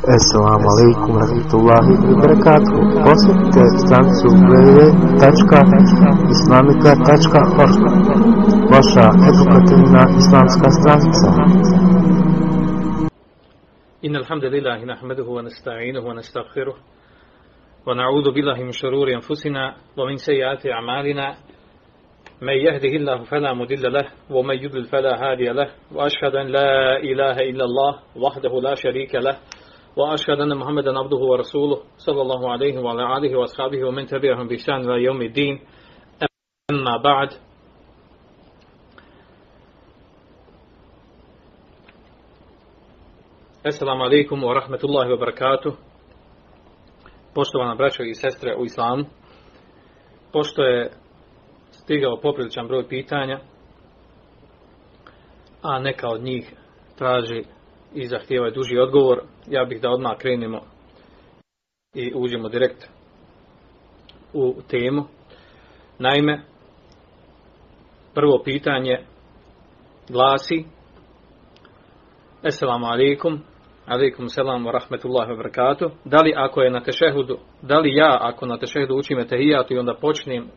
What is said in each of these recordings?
Assalamu alaikum rahmatullahi wa barakatuhu. Posjetite stranicu www.islamika.org Vaša edukativna islamska stranica. إن الحمد لله نحمده ونستعينه ونستغفره ونعوذ بالله من شرور أنفسنا ومن سيئات أعمالنا من يهده الله فلا مضل له ومن يضلل فلا هادي له وأشهد أن لا إله إلا الله وحده لا شريك له وأشهد أن محمدا عبده ورسوله صلى الله عليه وعلى آله وأصحابه ومن تبعهم بإحسان إلى يوم الدين أما بعد Assalamu alaikum wa rahmatullahi wa barakatuh. Poštovana braćo i sestre u islamu, pošto je stigao popriličan broj pitanja, a neka od njih traži i zahtijeva duži odgovor, ja bih da odmah krenemo i uđemo direkt u temu. Naime, prvo pitanje glasi Assalamu alaikum Alaikum selam wa rahmetullahi wa barakatuh. Da li ako je na tešehudu, da li ja ako na tešehudu učim etehijatu i onda počnem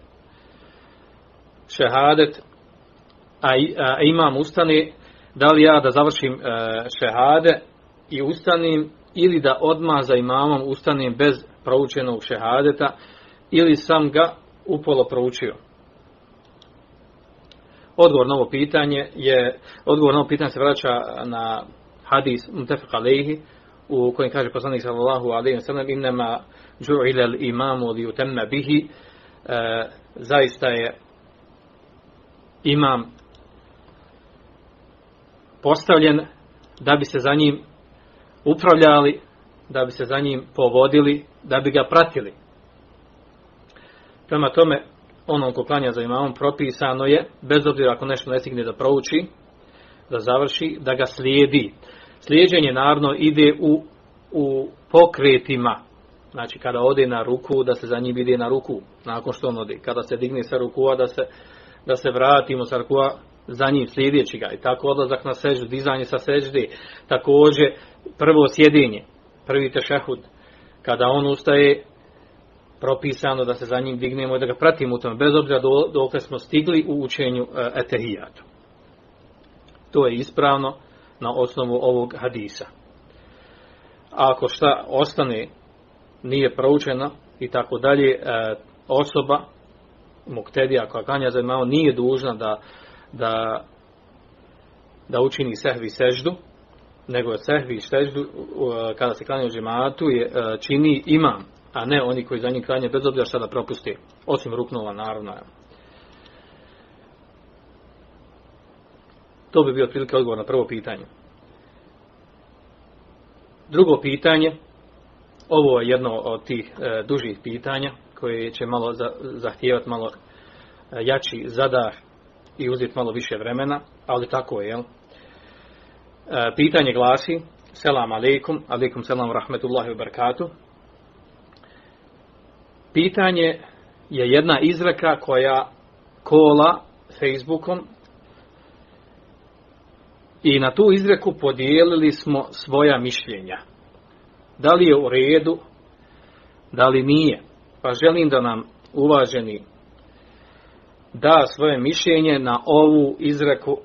šehadet, a, a imam ustane, da li ja da završim e, šehade i ustanim ili da odmah za imamom ustanem bez proučenog šehadeta ili sam ga upolo proučio. Odgovor na ovo pitanje je, odgovor na ovo pitanje se vraća na hadis mutafaq alejhi u kojem kaže poslanik sallallahu alejhi ve sellem inma ju'ila al-imamu li yutamma bihi e, zaista je imam postavljen da bi se za njim upravljali, da bi se za njim povodili, da bi ga pratili. Prema tome, onom ko klanja za imamom propisano je, bez obzira ako nešto ne stigne da prouči, da završi, da ga slijedi. Slijeđenje naravno ide u, u pokretima. Znači kada ode na ruku, da se za njim ide na ruku, nakon što on ode. Kada se digne sa rukua, da se, da se vratimo sa rukua za njim slijedeći ga. I tako odlazak na seždu, dizanje sa sežde. Također prvo sjedinje, prvi tešehud. Kada on ustaje, propisano da se za njim dignemo i da ga pratimo u tome, bez obzira dok smo stigli u učenju etehijatu. To je ispravno na osnovu ovog hadisa. A ako šta ostane, nije proučeno i tako dalje, osoba, muktedija koja klanja za nije dužna da, da, da učini sehvi seždu, nego sehvi seždu kada se klanja u džematu je, čini imam, a ne oni koji za njih klanje bez obzira šta da propusti, osim ruknula naravno. To bi bio otprilike odgovor na prvo pitanje. Drugo pitanje, ovo je jedno od tih e, dužih pitanja koje će malo za, zahtijevati malo e, jači zadah i uzeti malo više vremena, ali tako je, jel? E, pitanje glasi, selam aleikum, aleikum selam rahmetullahi wa barakatuh. Pitanje je jedna izreka koja kola Facebookom i na tu izreku podijelili smo svoja mišljenja. Da li je u redu, da li nije. Pa želim da nam uvaženi da svoje mišljenje na ovu izreku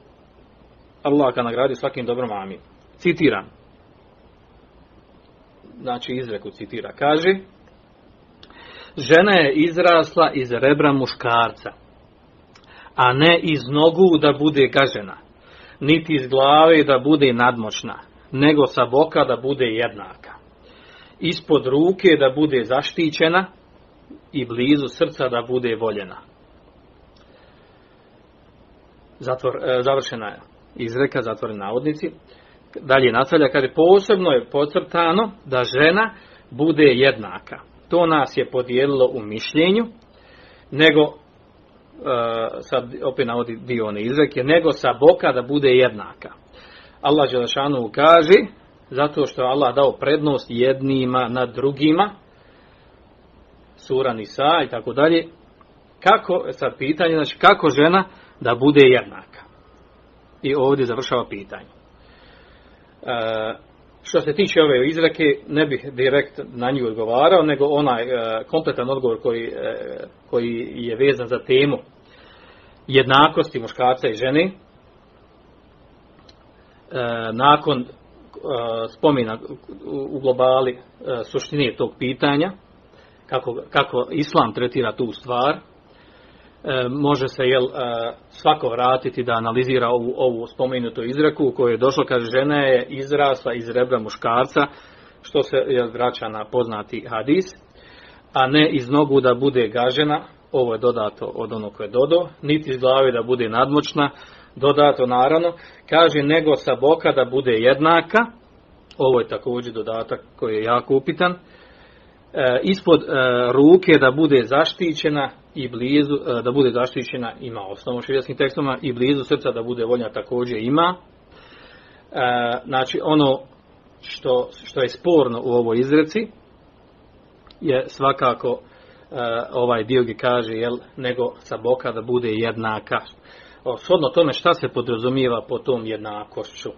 Allah ga nagradi svakim dobrom amin. Citiram. Znači izreku citira. Kaže Žena je izrasla iz rebra muškarca, a ne iz nogu da bude gažena niti iz glave da bude nadmoćna, nego sa boka da bude jednaka. Ispod ruke da bude zaštićena i blizu srca da bude voljena. Zatvor, e, završena je izreka, zatvoreni navodnici. Dalje nastavlja, kaže, posebno je podcrtano da žena bude jednaka. To nas je podijelilo u mišljenju, nego sad opet navodi dio one izreke, nego sa boka da bude jednaka. Allah Đelešanu kaže, zato što je Allah dao prednost jednima nad drugima, sura Nisa i tako dalje, kako, sad pitanje, znači kako žena da bude jednaka. I ovdje završava pitanje. E, što se tiče ove izreke, ne bih direkt na nju odgovarao, nego onaj kompletan odgovor koji, koji je vezan za temu jednakosti muškarca i žene, nakon spomina u globali suštine tog pitanja, kako, kako islam tretira tu stvar, može se jel, svako vratiti da analizira ovu, ovu spomenutu izreku u kojoj je došlo, kaže žena je izrasla iz rebra muškarca, što se jel, vraća na poznati hadis, a ne iz nogu da bude gažena, ovo je dodato od onog koje je dodo, niti iz glave da bude nadmoćna, dodato naravno, kaže nego sa boka da bude jednaka, ovo je također dodatak koji je jako upitan, e, ispod e, ruke da bude zaštićena i blizu, e, da bude zaštićena ima osnovu širijskim tekstovima i blizu srca da bude voljna također ima. Znači ono što, što je sporno u ovoj izreci je svakako ovaj dio gdje kaže jel, nego sa boka da bude jednaka. Shodno tome šta se podrazumijeva po tom jednakošću.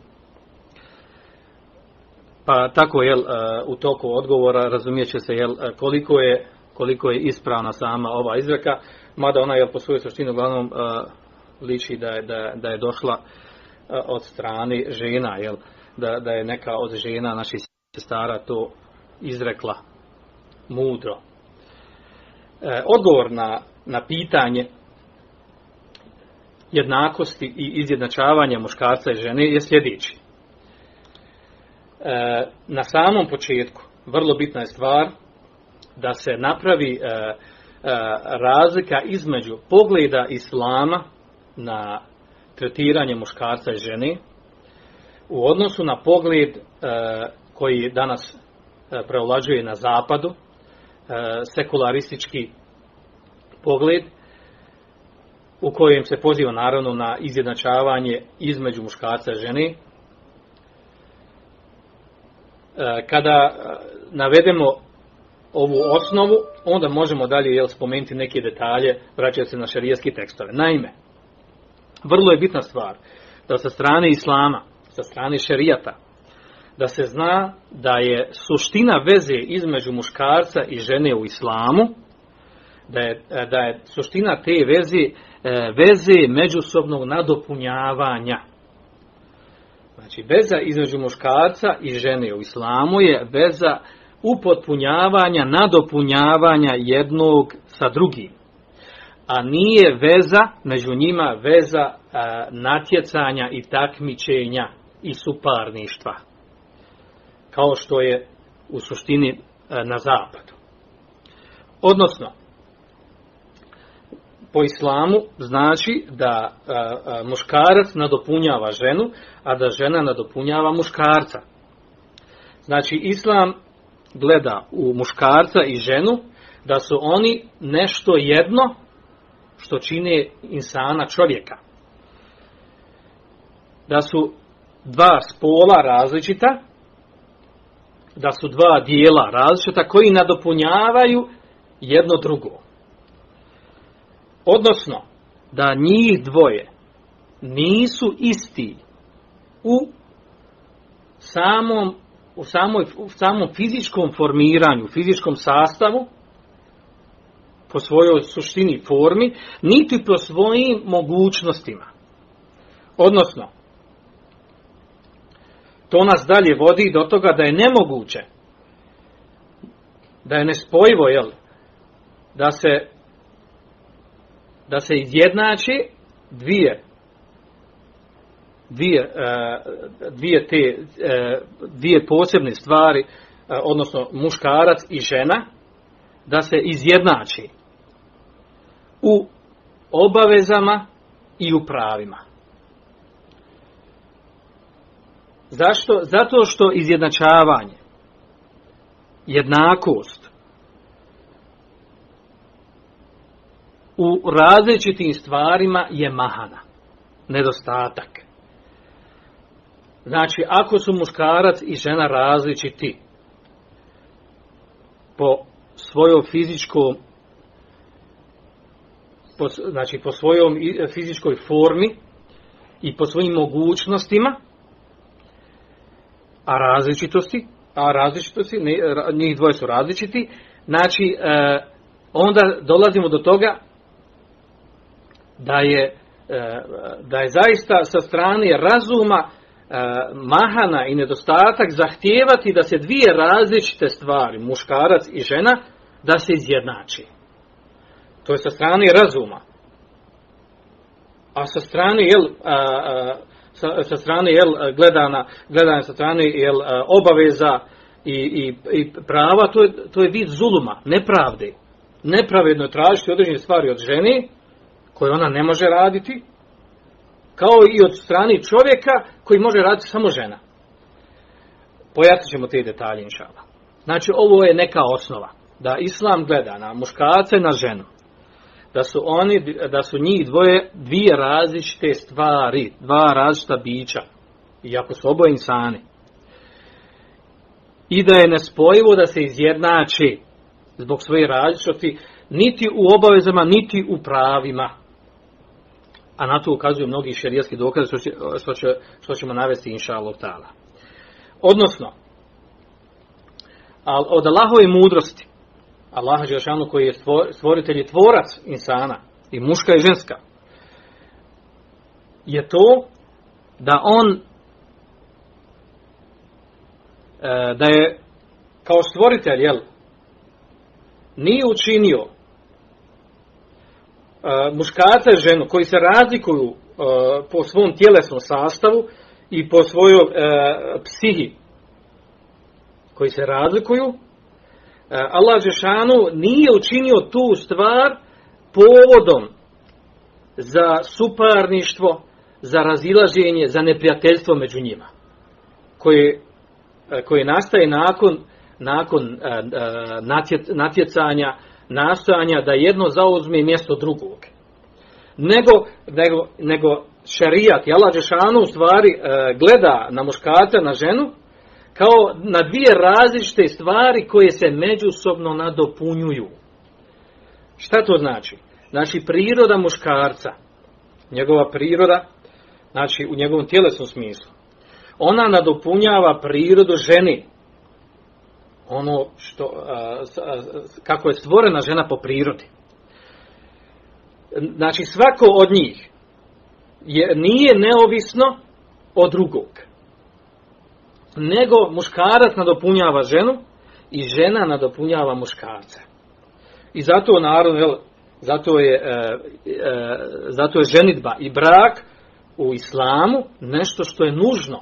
Pa tako jel, u toku odgovora razumijet će se jel, koliko, je, koliko je ispravna sama ova izreka, mada ona jel, po svojoj suštini uglavnom liči da je, da, da je došla od strane žena, jel, da, da je neka od žena naših sestara to izrekla mudro. E, odgovor na, na pitanje jednakosti i izjednačavanja muškarca i žene je sljedeći. E, na samom početku vrlo bitna je stvar da se napravi e, e, razlika između pogleda islama na tretiranje muškarca i žene u odnosu na pogled koji danas preolađuje na zapadu sekularistički pogled u kojem se poziva naravno na izjednačavanje između muškarca i žene E, kada e, navedemo ovu osnovu, onda možemo dalje jel, spomenuti neke detalje, vraćaju se na šarijski tekstove. Naime, vrlo je bitna stvar da sa strane islama, sa strane šarijata, da se zna da je suština veze između muškarca i žene u islamu, da je, da je suština te veze veze međusobnog nadopunjavanja. Znači, veza između muškarca i žene u islamu je veza upotpunjavanja, nadopunjavanja jednog sa drugim. A nije veza, među njima veza natjecanja i takmičenja i suparništva. Kao što je u suštini na zapadu. Odnosno, po islamu znači da muškarac nadopunjava ženu, a da žena nadopunjava muškarca. Znači, islam gleda u muškarca i ženu da su oni nešto jedno što čine insana čovjeka. Da su dva spola različita, da su dva dijela različita koji nadopunjavaju jedno drugo. Odnosno, da njih dvoje nisu isti u samom, u, samoj, u samom fizičkom formiranju, fizičkom sastavu, po svojoj suštini formi, niti po svojim mogućnostima. Odnosno, to nas dalje vodi do toga da je nemoguće, da je nespojivo, jel, da se da se izjednači dvije dvije, e, dvije te e, dvije posebne stvari, e, odnosno muškarac i žena, da se izjednači u obavezama i u pravima. Zašto? Zato što izjednačavanje, jednakost, u različitim stvarima je mahana, nedostatak. Znači, ako su muškarac i žena različiti po svojom fizičkom po, znači po svojom fizičkoj formi i po svojim mogućnostima a različitosti, a različitosti, njih dvoje su različiti, znači onda dolazimo do toga da je, da je zaista sa strane razuma mahana i nedostatak zahtijevati da se dvije različite stvari, muškarac i žena, da se izjednači. To je sa strane razuma. A sa strane, jel, sa, sa strane jel, gledana, gledana sa strane jel, obaveza i, i, i prava, to je, to je vid zuluma, nepravde. Nepravedno tražiti određene stvari od žene, koje ona ne može raditi, kao i od strane čovjeka koji može raditi samo žena. Pojasnit ćemo te detalje, inšala. Znači, ovo je neka osnova. Da islam gleda na muškarce i na ženu. Da su oni, da su njih dvoje dvije različite stvari, dva različita bića. Iako su oboje insani. I da je nespojivo da se izjednači zbog svoje različitosti niti u obavezama, niti u pravima a na to ukazuju mnogi šerijski dokaze što, će, što, će, što ćemo navesti inša Allah ta'ala. Odnosno, od Allahove mudrosti, Allaha Đelšanu koji je stvoritelj i tvorac insana, i muška i ženska, je to da on e, da je kao stvoritelj, jel, nije učinio muškarca i ženu koji se razlikuju e, po svom tjelesnom sastavu i po svojoj e, psihi koji se razlikuju Allah Žešanu nije učinio tu stvar povodom za suparništvo, za razilaženje, za neprijateljstvo među njima koje, koje nastaje nakon, nakon natjecanja nastojanja da jedno zauzme mjesto drugog. Nego, nego, nego šarijat i Allah Žešanu u stvari e, gleda na muškarca, na ženu, kao na dvije različite stvari koje se međusobno nadopunjuju. Šta to znači? Znači priroda muškarca, njegova priroda, znači u njegovom tjelesnom smislu, ona nadopunjava prirodu ženi, ono što, kako je stvorena žena po prirodi. Znači svako od njih je, nije neovisno od drugog. Nego muškarac nadopunjava ženu i žena nadopunjava muškarca. I zato naravno, zato je, e, e, zato je ženitba i brak u islamu nešto što je nužno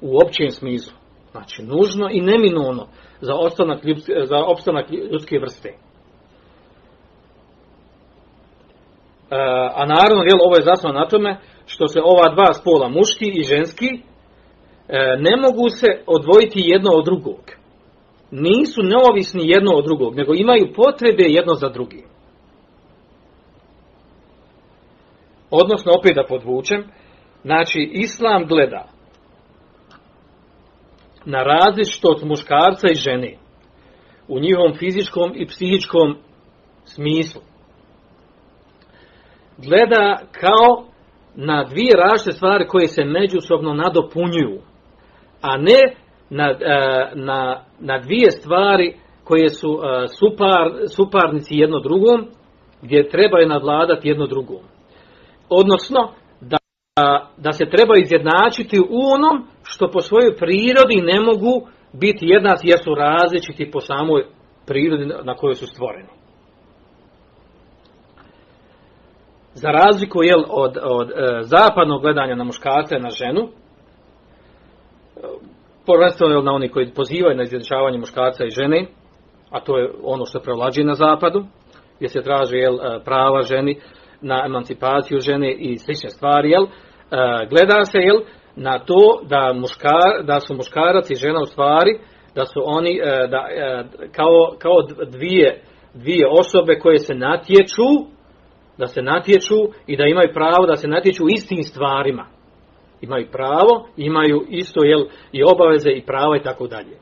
u općem smislu. Znači, nužno i neminovno za, ljudske, za opstanak ljudske vrste. E, a naravno, jel, ovo je zasnovano na tome što se ova dva spola, muški i ženski, e, ne mogu se odvojiti jedno od drugog. Nisu neovisni jedno od drugog, nego imaju potrebe jedno za drugim. Odnosno, opet da podvučem, znači, Islam gleda na različito od muškarca i žene u njihovom fizičkom i psihičkom smislu. Gleda kao na dvije različite stvari koje se međusobno nadopunjuju, a ne na, e, na, na dvije stvari koje su e, supar, suparnici jedno drugom, gdje trebaju nadvladati jedno drugom. Odnosno, da se treba izjednačiti u onom što po svojoj prirodi ne mogu biti jednaci jer su različiti po samoj prirodi na kojoj su stvoreni. Za razliku jel, od, od e, zapadnog gledanja na muškarca i na ženu, e, prvenstveno na oni koji pozivaju na izjednačavanje muškarca i žene, a to je ono što prevlađi na zapadu, gdje se traži jel, e, prava ženi, na emancipaciju žene i slične stvari, jel, gleda se jel, na to da, muškar, da su muškarac i žena u stvari, da su oni e, da, e, kao, kao dvije, dvije osobe koje se natječu, da se natječu i da imaju pravo da se natječu istim stvarima. Imaju pravo, imaju isto jel, i obaveze i prava i tako dalje.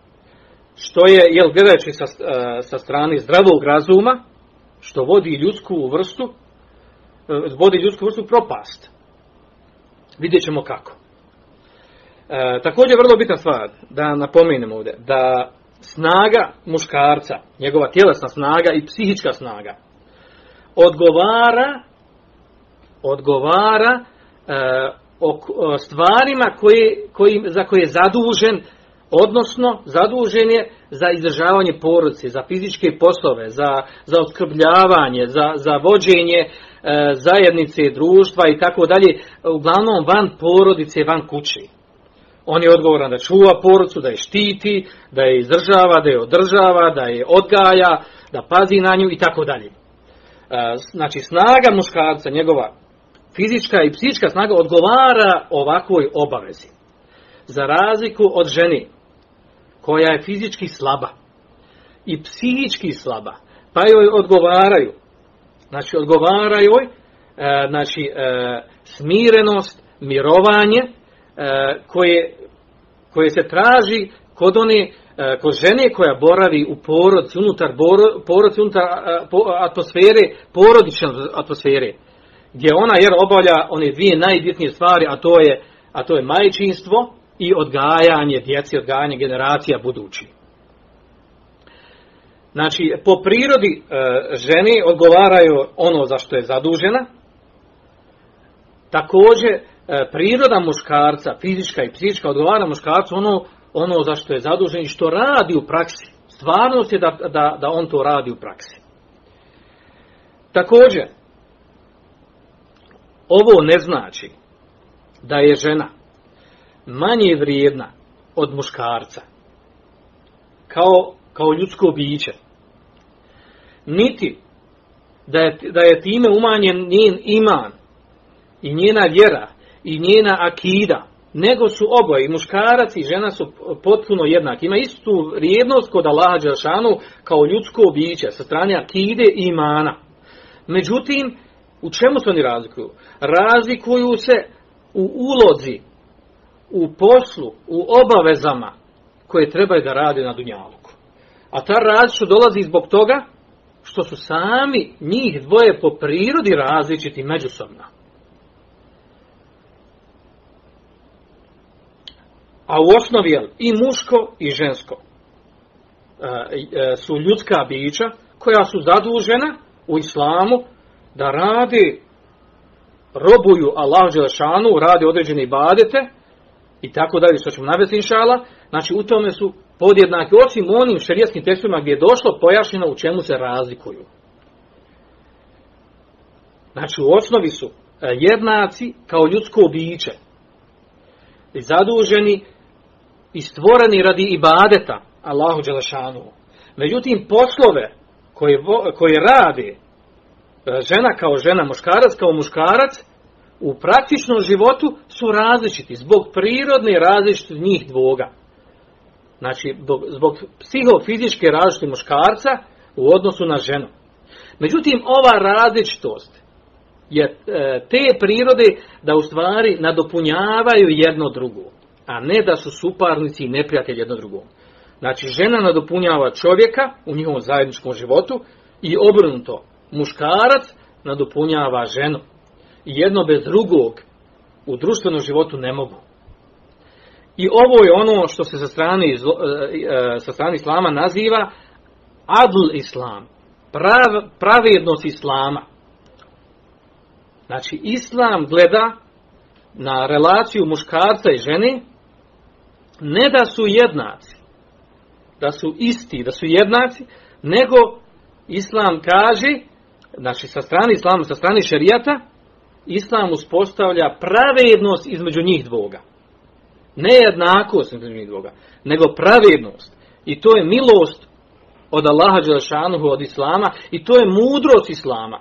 Što je, jel, gledajući sa, sa strane zdravog razuma, što vodi ljudsku vrstu, vodi ljudsku vrstu propast. Vidjet ćemo kako. E, također vrlo bitna stvar da napomenem ovdje da snaga muškarca, njegova tjelesna snaga i psihička snaga odgovara odgovara e, o, stvarima koje, koji, za koje je zadužen odnosno zadužen je za izdržavanje porodice, za fizičke poslove, za, za otkrbljavanje, za, za vođenje e, zajednice, društva i tako dalje, uglavnom van porodice, van kući. On je odgovoran da čuva porodicu, da je štiti, da je izdržava, da je održava, da je odgaja, da pazi na nju i tako dalje. E, znači snaga muškarca, njegova fizička i psihička snaga odgovara ovakvoj obavezi. Za razliku od žene koja je fizički slaba i psihički slaba, pa joj odgovaraju. Znači odgovaraju joj e, znači, e, smirenost, mirovanje koje, koje se traži kod one kod žene koja boravi u porodici, unutar porodici, unutar atmosfere, porodične atmosfere gdje ona jer obavlja one dvije najbitnije stvari, a to je, a to je majčinstvo i odgajanje djeci, odgajanje generacija budući. Znači, po prirodi e, žene odgovaraju ono za što je zadužena. Također, e, priroda muškarca, fizička i psihička, odgovara muškarcu ono, ono za što je zadužen i što radi u praksi. Stvarnost je da, da, da on to radi u praksi. Također, ovo ne znači da je žena manje vrijedna od muškarca kao, kao ljudsko biće. Niti da je, da je time umanjen njen iman i njena vjera i njena akida, nego su oboje, i muškarac i žena su potpuno jednaki. Ima istu vrijednost kod Allaha Đelšanu kao ljudsko biće sa strane akide i imana. Međutim, u čemu se oni razlikuju? Razlikuju se u ulozi, u poslu, u obavezama koje trebaju da rade na Dunjaluku. A ta različitost dolazi zbog toga što su sami njih dvoje po prirodi različiti međusobno. A u osnovi i muško i žensko e, e, su ljudska bića koja su zadužena u islamu da radi, robuju Allah Đelešanu, radi određene ibadete i tako dalje, što ćemo navesti inšala, znači u tome su podjednaki, osim onim šerijatskim tekstovima gdje je došlo pojašnjeno u čemu se razlikuju. Znači u osnovi su e, jednaci kao ljudsko biće i zaduženi i stvoreni radi ibadeta Allahu Đelešanu. Međutim, poslove koje, koje rade E, žena kao žena, muškarac kao muškarac, u praktičnom životu su različiti, zbog prirodne različitosti njih dvoga. Znači, zbog psihofizičke različitosti muškarca u odnosu na ženu. Međutim, ova različitost je e, te prirode da u stvari nadopunjavaju jedno drugo, a ne da su suparnici i neprijatelji jedno drugom. Znači, žena nadopunjava čovjeka u njihovom zajedničkom životu i obrnuto muškarac nadopunjava ženu. I jedno bez drugog u društvenom životu ne mogu. I ovo je ono što se sa strane, e, e, sa strane islama naziva adl islam, prav, pravednost islama. Znači, islam gleda na relaciju muškarca i žene ne da su jednaci, da su isti, da su jednaci, nego islam kaže znači sa strane islama, sa strane šerijata, islam uspostavlja pravednost između njih dvoga. Ne jednakost između dvoga, nego pravednost. I to je milost od Allaha Đelešanuhu, od Islama, i to je mudrost Islama.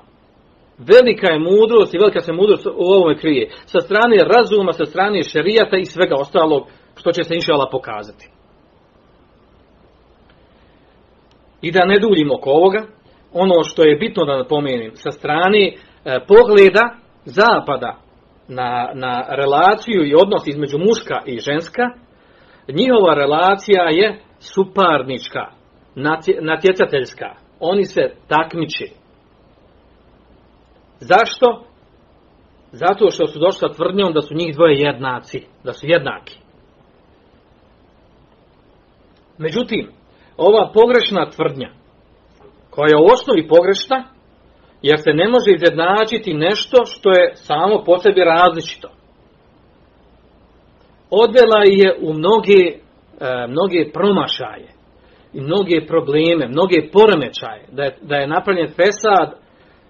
Velika je mudrost i velika se mudrost u ovome krije. Sa strane razuma, sa strane šerijata i svega ostalog što će se inšala pokazati. I da ne duljimo oko ovoga, ono što je bitno da napomenem, sa strane e, pogleda zapada na, na relaciju i odnos između muška i ženska, njihova relacija je suparnička, natjecateljska. Oni se takmiče. Zašto? Zato što su došli sa tvrdnjom da su njih dvoje jednaci, da su jednaki. Međutim, ova pogrešna tvrdnja, koja je u osnovi pogrešna, jer se ne može izjednačiti nešto što je samo po sebi različito. Odvela je u mnoge, e, mnoge promašaje i mnoge probleme, mnoge poremećaje, da je, da je napravljen fesad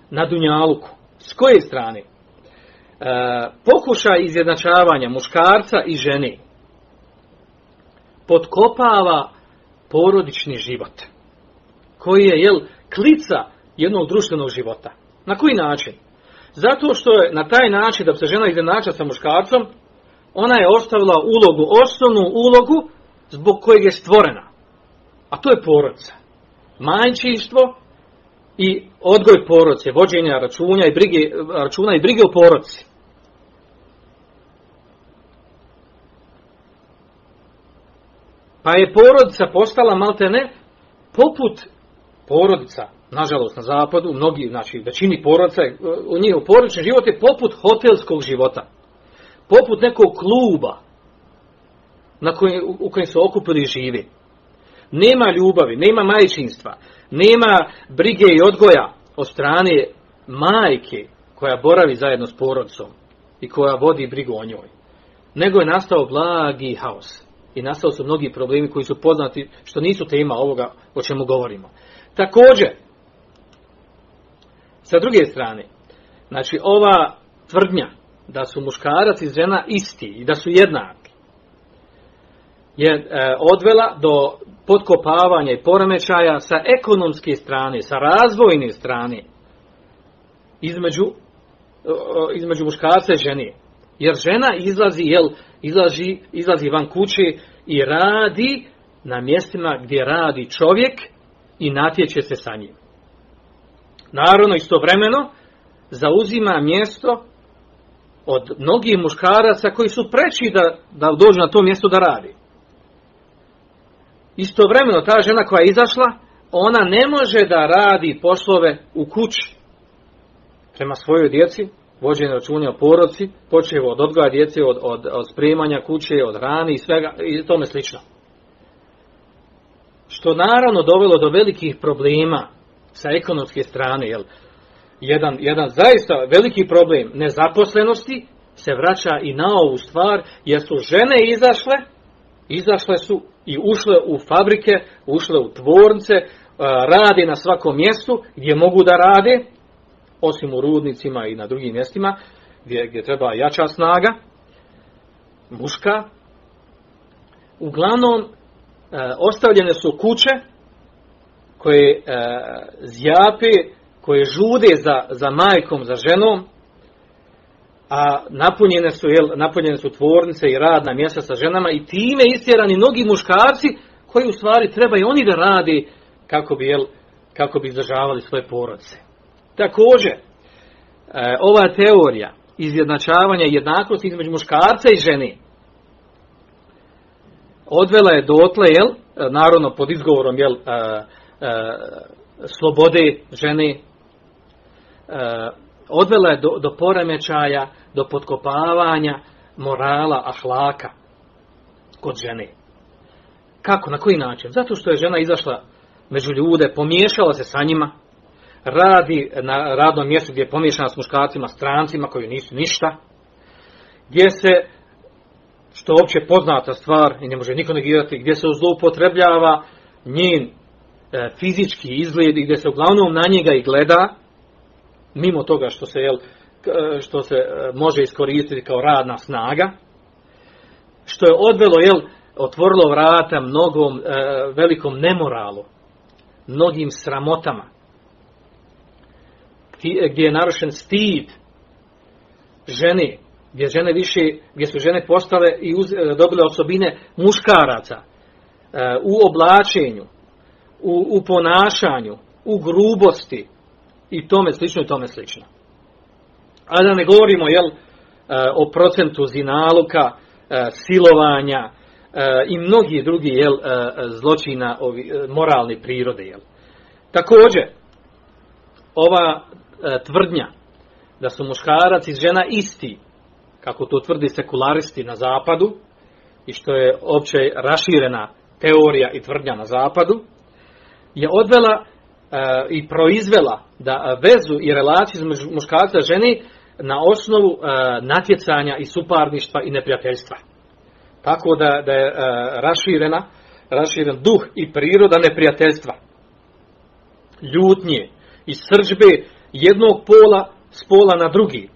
na Dunjaluku. S koje strane? E, pokušaj izjednačavanja muškarca i žene potkopava porodični život, koji je jel, klica jednog društvenog života. Na koji način? Zato što je na taj način da se žena izjednačila sa muškarcom, ona je ostavila ulogu, osnovnu ulogu zbog kojeg je stvorena. A to je porodica. Majčinstvo i odgoj porodice, vođenja računa i brige, računa i brige o porodici. Pa je porodica postala maltene poput porodica, nažalost na zapadu, mnogi, znači većini porodica, u njihov porodični život je poput hotelskog života. Poput nekog kluba na koji, u kojem su okupili živi. Nema ljubavi, nema majčinstva, nema brige i odgoja od strane majke koja boravi zajedno s porodicom i koja vodi brigu o njoj. Nego je nastao blagi haos. I nastao su mnogi problemi koji su poznati, što nisu tema ovoga o čemu govorimo. Također, sa druge strane, znači ova tvrdnja da su muškarac i žena isti i da su jednaki, je e, odvela do potkopavanja i poremećaja sa ekonomske strane, sa razvojne strane, između, između muškarca i žene. Jer žena izlazi, jel, izlazi, izlazi van kuće i radi na mjestima gdje radi čovjek i natječe se sa njim. Naravno, istovremeno, zauzima mjesto od mnogih muškaraca koji su preći da, da dođu na to mjesto da radi. Istovremeno, ta žena koja je izašla, ona ne može da radi poslove u kući prema svojoj djeci, vođenje računja o porodci, počeo od odgoja djece, od, od, od spremanja kuće, od hrane i svega i tome slično. Što naravno dovelo do velikih problema sa ekonomske strane, jel? Jedan, jedan zaista veliki problem nezaposlenosti se vraća i na ovu stvar, jer su žene izašle, izašle su i ušle u fabrike, ušle u tvornice, rade na svakom mjestu gdje mogu da rade, osim u rudnicima i na drugim mjestima, gdje, gdje treba jača snaga, muška. Uglavnom, ostavljene su kuće koje zjape, koje žude za, za majkom, za ženom, a napunjene su, jel, napunjene su tvornice i radna mjesta sa ženama i time istjerani mnogi muškarci koji u stvari treba i oni da radi kako bi, jel, kako bi izdržavali svoje porodice. Također, e, ova teorija izjednačavanja jednakosti između muškarca i žene odvela je dotle, jel, naravno pod izgovorom, jel, e, e, slobode žene, odvela je do, do poremećaja, do potkopavanja morala, ahlaka kod žene. Kako, na koji način? Zato što je žena izašla među ljude, pomiješala se sa njima, radi na radnom mjestu gdje je pomiješana s muškarcima, strancima koji nisu ništa, gdje se, što je opće poznata stvar i ne može niko negirati, gdje se zloupotrebljava njen e, fizički izgled i gdje se uglavnom na njega i gleda, mimo toga što se, jel, što se e, može iskoristiti kao radna snaga, što je odvelo, jel, otvorilo vrata mnogom e, velikom nemoralu, mnogim sramotama, gdje je narušen stid žene, gdje žene više, gdje su žene postale i uz, e, dobile osobine muškaraca e, u oblačenju, u, u ponašanju, u grubosti i tome slično i tome slično. A da ne govorimo jel, e, o procentu zinaluka, silovanja i mnogi drugi jel, zločina ovi, moralne prirode. Jel. Također, ova E, tvrdnja da su muškarac i žena isti, kako to tvrdi sekularisti na zapadu, i što je opće raširena teorija i tvrdnja na zapadu, je odvela i proizvela da vezu i relaciju između muškarca i žene na osnovu natjecanja i suparništva i neprijateljstva. Tako da, da je raširena, raširen duh i priroda neprijateljstva. Ljutnje i srđbe jednog pola s pola na drugi.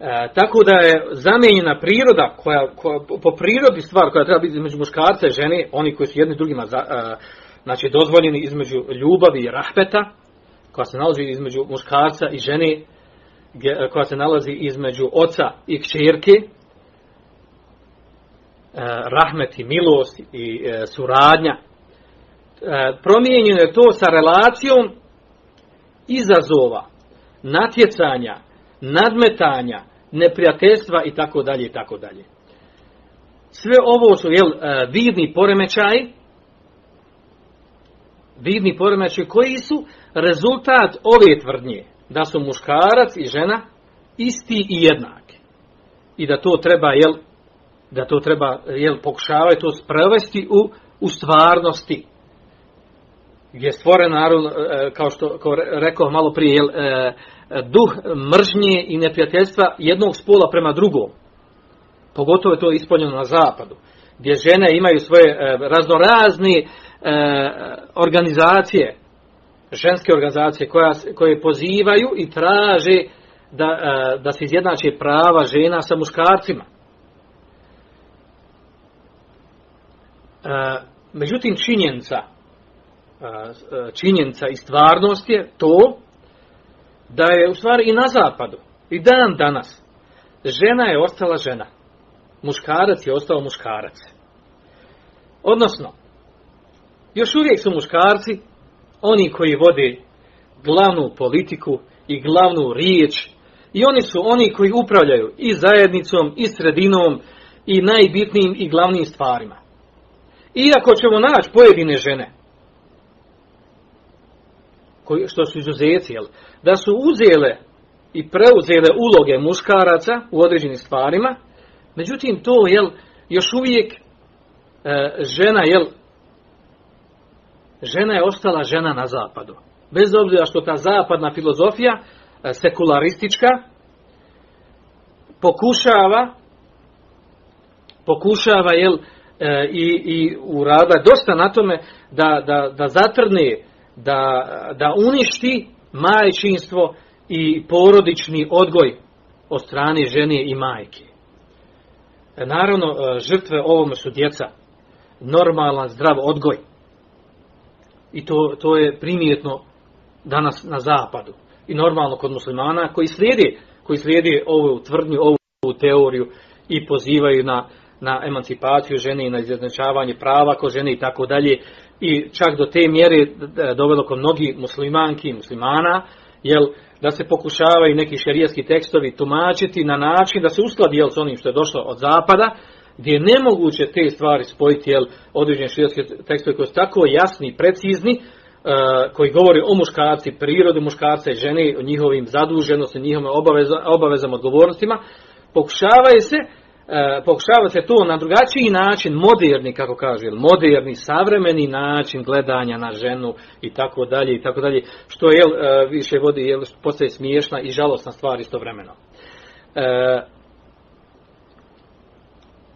E, tako da je zamijenjena priroda, koja, koja, po prirodi stvar koja treba biti između muškarca i žene, oni koji su jedni drugima za, e, znači dozvoljeni između ljubavi i rahpeta, koja se nalazi između muškarca i žene, koja se nalazi između oca i kćerke, e, rahmet i milost i e, suradnja. E, promijenjeno je to sa relacijom izazova, natjecanja, nadmetanja, neprijateljstva i tako dalje i tako dalje. Sve ovo su jel, e, vidni poremećaji, vidni poremećaji koji su rezultat ove tvrdnje, da su muškarac i žena isti i jednaki. I da to treba, jel, da to treba, jel, pokušavaju to sprovesti u, u stvarnosti je stvoren naravno, e, kao što kao rekao malo prije, jel, e, duh mržnje i neprijateljstva jednog spola prema drugom. Pogotovo je to ispoljeno na zapadu, gdje žene imaju svoje e, raznorazne organizacije, ženske organizacije koja, koje pozivaju i traže da, da se izjednače prava žena sa muškarcima. Međutim, činjenica činjenica i stvarnost je to da je u stvari i na zapadu i dan danas žena je ostala žena. Muškarac je ostao muškarac. Odnosno još uvijek su muškarci oni koji vode glavnu politiku i glavnu riječ i oni su oni koji upravljaju i zajednicom i sredinom i najbitnijim i glavnim stvarima. Iako ćemo naći pojedine žene koji, što su izuzeci, jel, da su uzele i preuzele uloge muškaraca u određenim stvarima, međutim to, jel, još uvijek e, žena, jel, žena je ostala žena na zapadu. Bez obzira što ta zapadna filozofija, e, sekularistička, pokušava pokušava, jel, e, i, i urada dosta na tome da, da, da zatrne da, da uništi majčinstvo i porodični odgoj od strane žene i majke. E, naravno, e, žrtve ovome su djeca. Normalan, zdrav odgoj. I to, to je primjetno danas na zapadu. I normalno kod muslimana koji slijedi, koji slijedi ovu tvrdnju, ovu teoriju i pozivaju na, na emancipaciju žene i na izjednačavanje prava kod žene i tako dalje i čak do te mjere dovelo kod mnogi muslimanki i muslimana, jel, da se pokušavaju neki šerijski tekstovi tumačiti na način da se uskladi jel, s onim što je došlo od zapada, gdje je nemoguće te stvari spojiti, jel, određene šerijski tekstovi koji su tako jasni i precizni, uh, koji govori o muškarci, prirodi muškarca i žene, o njihovim zaduženosti, njihovim obavezama, obavezama, odgovornostima, pokušavaju se e, pokušava se to na drugačiji način, moderni, kako kaže, moderni, savremeni način gledanja na ženu i tako dalje i tako dalje, što je e, više vodi, jel, postaje smiješna i žalosna stvar istovremeno. E,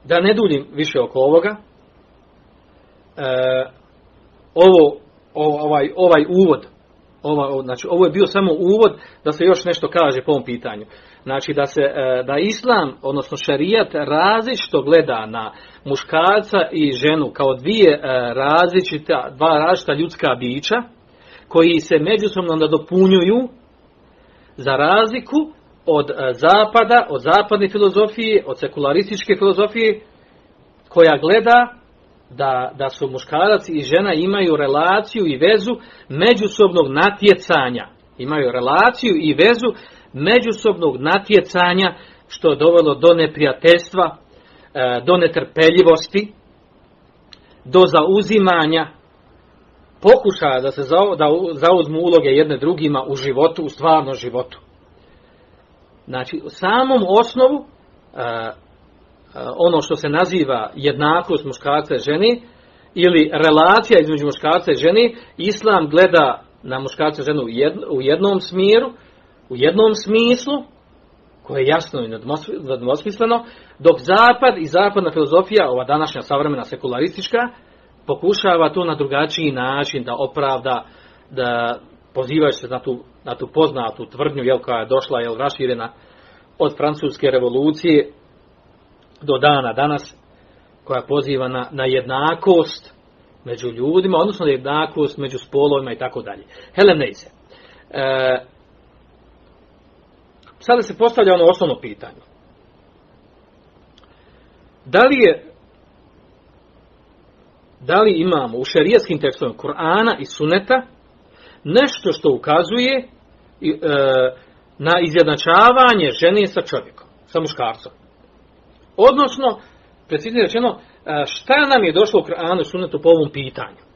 da ne duljim više oko ovoga, e, ovo, ovaj, ovaj uvod, ova, znači, ovo je bio samo uvod da se još nešto kaže po ovom pitanju. Znači da se e, da islam, odnosno šerijat različito gleda na muškarca i ženu kao dvije e, različita, dva različita ljudska bića koji se međusobno nadopunjuju za razliku od e, zapada, od zapadne filozofije, od sekularističke filozofije koja gleda da, da su muškarac i žena imaju relaciju i vezu međusobnog natjecanja. Imaju relaciju i vezu međusobnog natjecanja što je dovelo do neprijateljstva, e, do netrpeljivosti, do zauzimanja, pokušaja da se zauzmu uloge jedne drugima u životu, u stvarnom životu. Znači, u samom osnovu, e, ono što se naziva jednakost muškarca i žene ili relacija između muškarca i žene, islam gleda na muškarca i ženu u jednom smjeru, u jednom smislu, koje je jasno i nedvosmisleno, dok zapad i zapadna filozofija, ova današnja savremena sekularistička, pokušava to na drugačiji način da opravda, da pozivaju se na tu, na tu poznatu tvrdnju jel, koja je došla jel, raširena od francuske revolucije do dana danas koja poziva na, na jednakost među ljudima, odnosno na jednakost među spolovima i tako dalje. Helen Neise. Sada se postavlja ono osnovno pitanje. Da li je da li imamo u šerijskim tekstovima Kur'ana i Suneta nešto što ukazuje e, na izjednačavanje žene sa čovjekom, sa muškarcom. Odnosno, preciznije rečeno, e, šta nam je došlo u Kur'anu i Sunetu po ovom pitanju?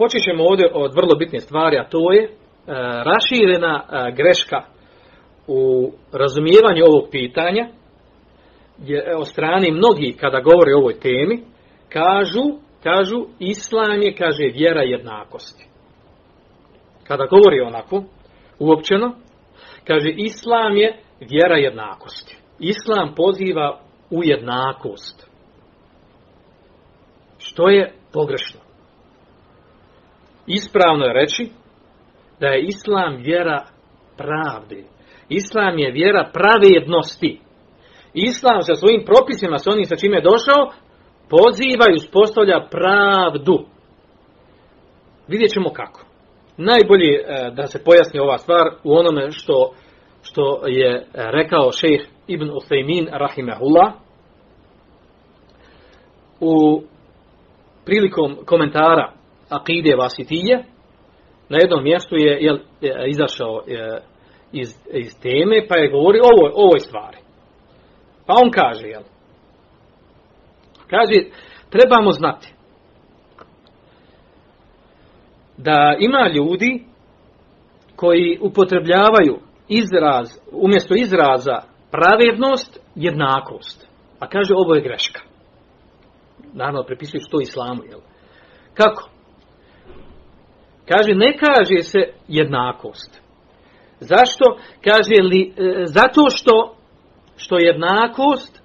Počet ćemo ovdje od vrlo bitne stvari, a to je e, raširena greška u razumijevanju ovog pitanja, je od strani mnogih kada govore o ovoj temi, kažu, kažu islam je, kaže, vjera jednakosti. Kada govori onako, uopćeno, kaže islam je vjera jednakosti. Islam poziva u jednakost. Što je pogrešno? Ispravno je reći da je islam vjera pravde. Islam je vjera pravednosti. Islam sa svojim propisima, sa onim sa čime je došao, poziva i uspostavlja pravdu. Vidjet ćemo kako. Najbolje e, da se pojasni ova stvar u onome što, što je rekao šejh Ibn Uthaymin rahimahullah u prilikom komentara Akide Vasitije na jednom mjestu je, je izašao je, iz, iz teme pa je govorio o ovoj, ovoj stvari. Pa on kaže, jel? Kaže, trebamo znati da ima ljudi koji upotrebljavaju izraz, umjesto izraza pravednost, jednakost. A kaže, ovo je greška. Naravno, prepisujući to islamu, jel? Kako? Kaže, ne kaže se jednakost. Zašto? Kaže li, e, zato što što jednakost e,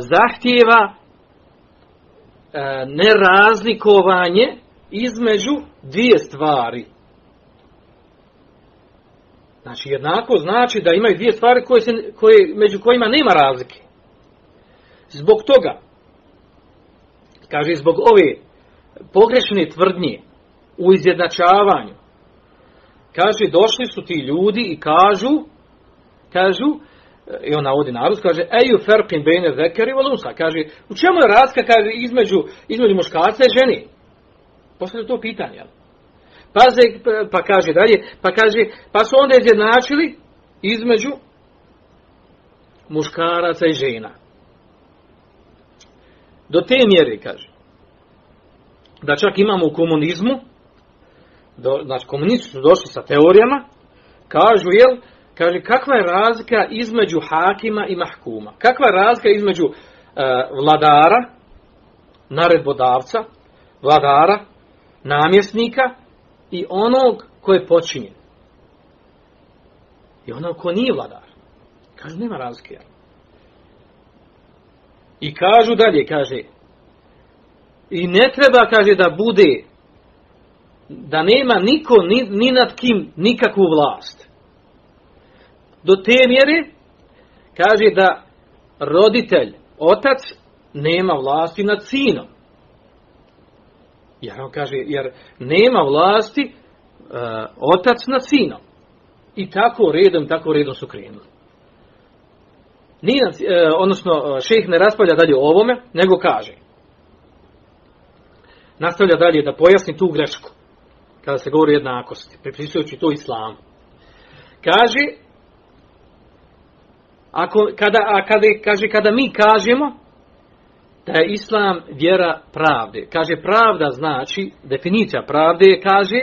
zahtjeva e, nerazlikovanje između dvije stvari. Znači jednako znači da imaju dvije stvari koje se, koje, među kojima nema razlike. Zbog toga, kaže zbog ove pogrešne tvrdnje u izjednačavanju, kaže došli su ti ljudi i kažu, kažu i on navodi narod, kaže, eju ferqin bejne zekeri volunsa, kaže, u čemu je razlika, kaže, između, između muškarca i ženi? Poslije to pitanje? Paze, pa kaže dalje, pa kaže, pa su onda izjednačili između muškaraca i žena. Do te mjere, kaže, da čak imamo u komunizmu, do, znači komunisti su došli sa teorijama, kažu, jel, Kaže, kakva je razlika između hakima i mahkuma? Kakva je razlika između uh, vladara, naredbodavca, vladara, namjesnika i onog ko je počinjen? I onog ko nije vladar. Kaže, nema razlike. I kažu dalje, kaže, i ne treba, kaže, da bude, da nema niko ni, ni nad kim nikakvu vlast do te mjere kaže da roditelj, otac nema vlasti nad sinom. Jer on kaže, jer nema vlasti uh, otac nad sinom. I tako redom, tako redom su krenuli. Nije, uh, odnosno, šejh ne raspravlja dalje o ovome, nego kaže. Nastavlja dalje da pojasni tu grešku. Kada se govori jednakosti, pripisujući to islamu. Kaže, Ako, kada, a kada, kaže, kada mi kažemo da je islam vjera pravde. Kaže pravda znači, definicija pravde kaže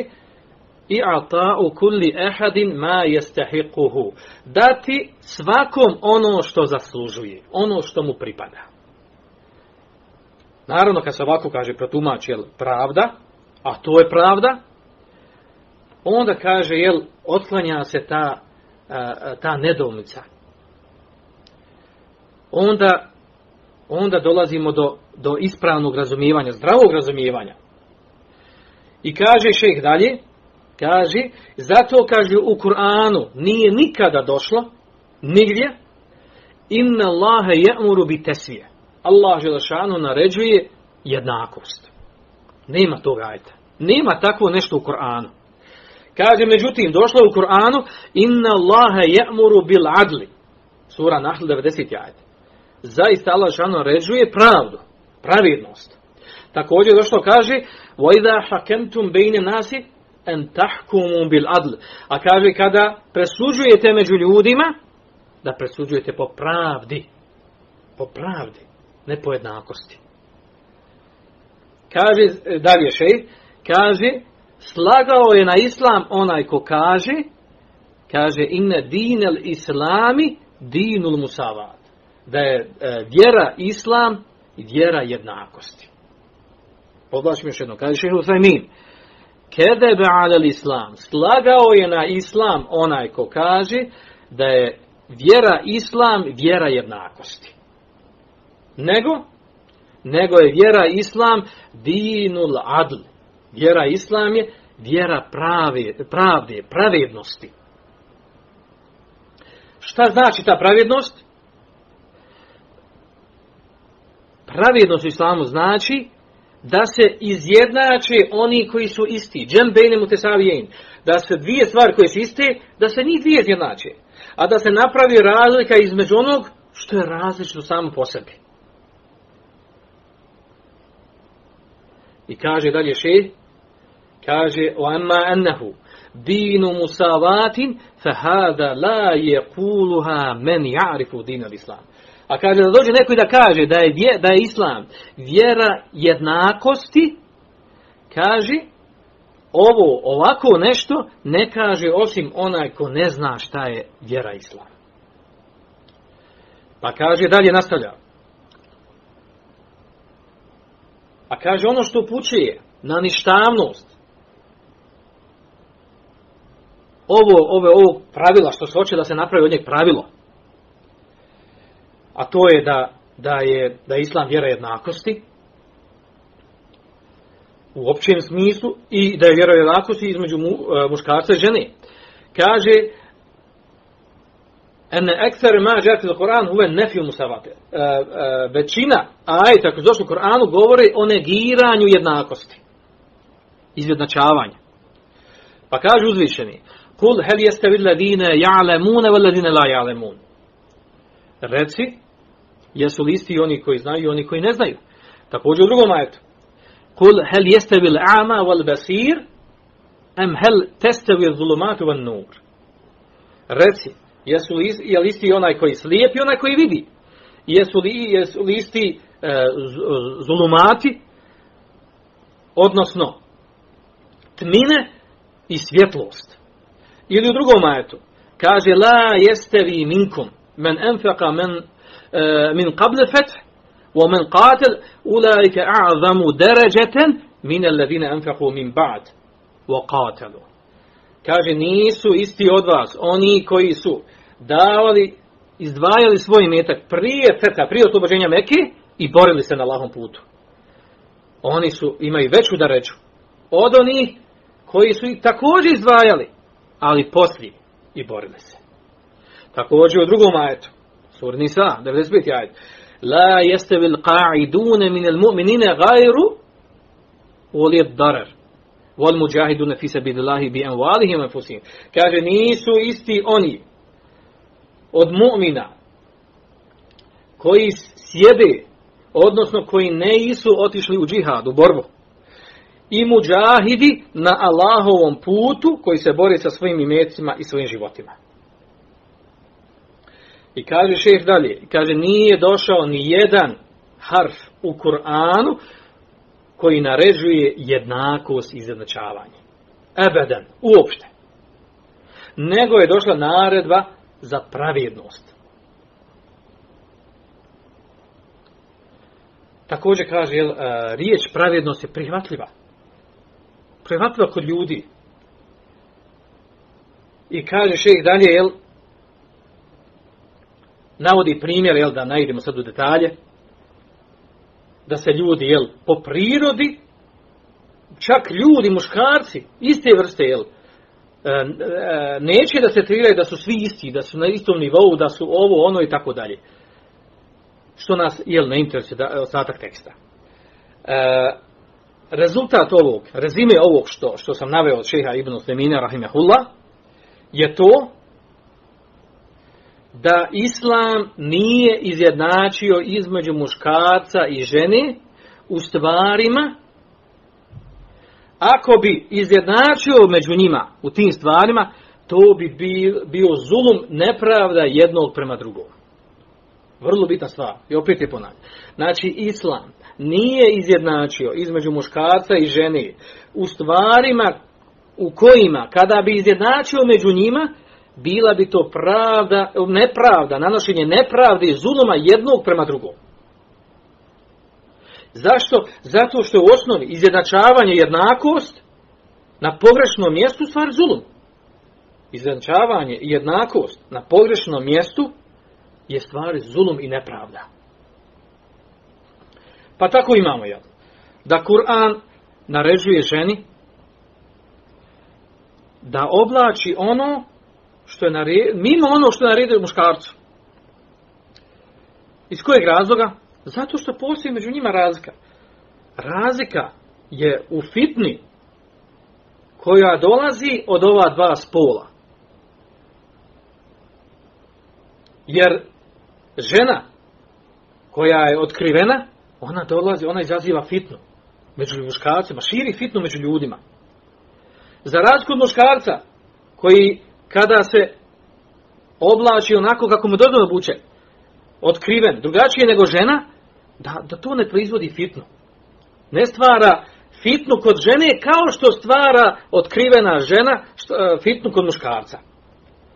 i ata'u kulli ehadin ma jestahiquhu. Dati svakom ono što zaslužuje, ono što mu pripada. Naravno, kad se ovako kaže protumači, jel, pravda, a to je pravda, onda kaže, jel, otklanja se ta, ta nedoumica. Onda, onda dolazimo do, do ispravnog razumijevanja, zdravog razumijevanja. I kaže šeh dalje, kaže, zato kaže u Kur'anu nije nikada došlo, nigdje, inna Allahe je'muru bi tesvije. Allah Želešanu naređuje jednakost. Nema toga ajta. Nema takvo nešto u Kur'anu. Kaže, međutim, došlo u Kur'anu, inna Allahe je'muru bil adli. Sura Nahl 90. ajta. Zaista Allah Želešanu naređuje pravdu, pravidnost. Također došlo kaže, وَإِذَا حَكَمْتُمْ بَيْنَ نَاسِ أَنْ تَحْكُمُوا بِالْعَدْلِ A kaže, kada presuđujete među ljudima, da presuđujete po pravdi. Po pravdi, ne po jednakosti. Kaže, dalje šej, kaže, slagao je na islam onaj ko kaže, kaže, inne dinel islami dinul musavat. Da je e, vjera islam i vjera jednakosti. Podlačim još jedno. Kaže šehr Uthaymin. Kedebe alel islam. Slagao je na islam onaj ko kaže da je vjera islam vjera jednakosti. Nego, nego je vjera islam dinul adl. Vjera islam je vjera prave, pravde, pravednosti. Šta znači ta pravednost? Pravednost u islamu znači da se izjednače oni koji su isti. Džem bejne. Da se dvije stvari koje su iste, da se njih dvije izjednače. A da se napravi razlika između onog što je različno samo po sebi. I kaže dalje še, kaže o amma ennehu dinu musavatin fa hada la yaquluha man ya'rifu din al-islam. A kaže da dođe neko i da kaže da je, da je islam vjera jednakosti, kaže ovo ovako nešto ne kaže osim onaj ko ne zna šta je vjera islam. Pa kaže dalje nastavlja. A kaže ono što pučuje na ništavnost. Ovo, ovo, ovo pravila što se hoće da se napravi od njeg pravilo a to je da, da je da je islam vjera jednakosti u općem smislu i da je vjera jednakosti između mu, uh, muškarca i žene. Kaže en ekser ma al Kur'an huwa nafi musavate. Uh, uh, većina ajeta koji došli u Kur'anu govori o negiranju jednakosti. Izjednačavanje. Pa kaže uzvišeni: "Kul hel yastavi alladine ya'lamuna wal ladina la ya'lamun." Reci, jesu li isti oni koji znaju i oni koji ne znaju. Također u drugom ajetu. Kul hel jestevi l'ama wal basir, em hel testevi zulumatu van nur. Reci, jesu li, je isti onaj koji slijep i onaj koji vidi? Jesu li, jesu li isti e, zulumati, odnosno tmine i svjetlost. Ili u drugom ajetu. Kaže, la jeste vi minkum men enfeqa men, e, min min qable feth, wa men qatel ulaike a'zamu deređeten min alladine enfequ min ba'd wa qatelu. Kaže, nisu isti od vas, oni koji su davali, izdvajali svoj metak prije feta, prije oslobođenja Mekke i borili se na lahom putu. Oni su, imaju veću da reču, od onih koji su ih također izdvajali ali poslije i borili se također u drugom ajetu Sur Nisa, 95. ajet. La jestevi l'qa'idune min al-mu'minine gajru uli darar. Wal muđahidune fi sabidillahi bi envalihim enfusim. Kaže, nisu isti oni od mu'mina koji sjede, odnosno koji ne isu otišli u džihad, u borbu. I muđahidi na Allahovom putu koji se bori sa svojim imecima i svojim životima. I kaže šeh dalje, kaže nije došao ni jedan harf u Kur'anu koji naređuje jednakost i izjednačavanje. Ebeden, uopšte. Nego je došla naredba za pravednost. Također kaže, jel, riječ pravednost je prihvatljiva. Prihvatljiva kod ljudi. I kaže šejh dalje, jel, navodi primjer, jel, da najdemo sad u detalje, da se ljudi, jel, po prirodi, čak ljudi, muškarci, iste vrste, jel, e, e, neće da se tretiraju da su svi isti, da su na istom nivou, da su ovo, ono i tako dalje. Što nas, jel, ne interesuje da, ostatak teksta. E, rezultat ovog, rezime ovog što, što sam naveo od šeha Ibn Semina, rahimahullah, je to da islam nije izjednačio između muškarca i žene u stvarima. Ako bi izjednačio među njima u tim stvarima to bi bio zulum nepravda jednog prema drugom. Vrlo bitna stvar. I opet je ponavljam. Znači islam nije izjednačio između muškarca i žene u stvarima u kojima kada bi izjednačio među njima bila bi to pravda, nepravda, nanošenje nepravde i zuluma jednog prema drugom. Zašto? Zato što je u osnovi izjednačavanje jednakost na pogrešnom mjestu stvar zulum. Izjednačavanje i jednakost na pogrešnom mjestu je stvar zulum i nepravda. Pa tako imamo jel? Da Kur'an naređuje ženi da oblači ono što je naredio, mimo ono što je naredio muškarcu. Iz kojeg razloga? Zato što postoji među njima razlika. Razlika je u fitni koja dolazi od ova dva spola. Jer žena koja je otkrivena, ona dolazi, ona izaziva fitnu među muškarcima, širi fitnu među ljudima. Za razliku od muškarca koji kada se oblači onako kako mu dobro obuče, otkriven, drugačije nego žena, da, da to ne proizvodi fitnu. Ne stvara fitnu kod žene kao što stvara otkrivena žena e, fitnu kod muškarca.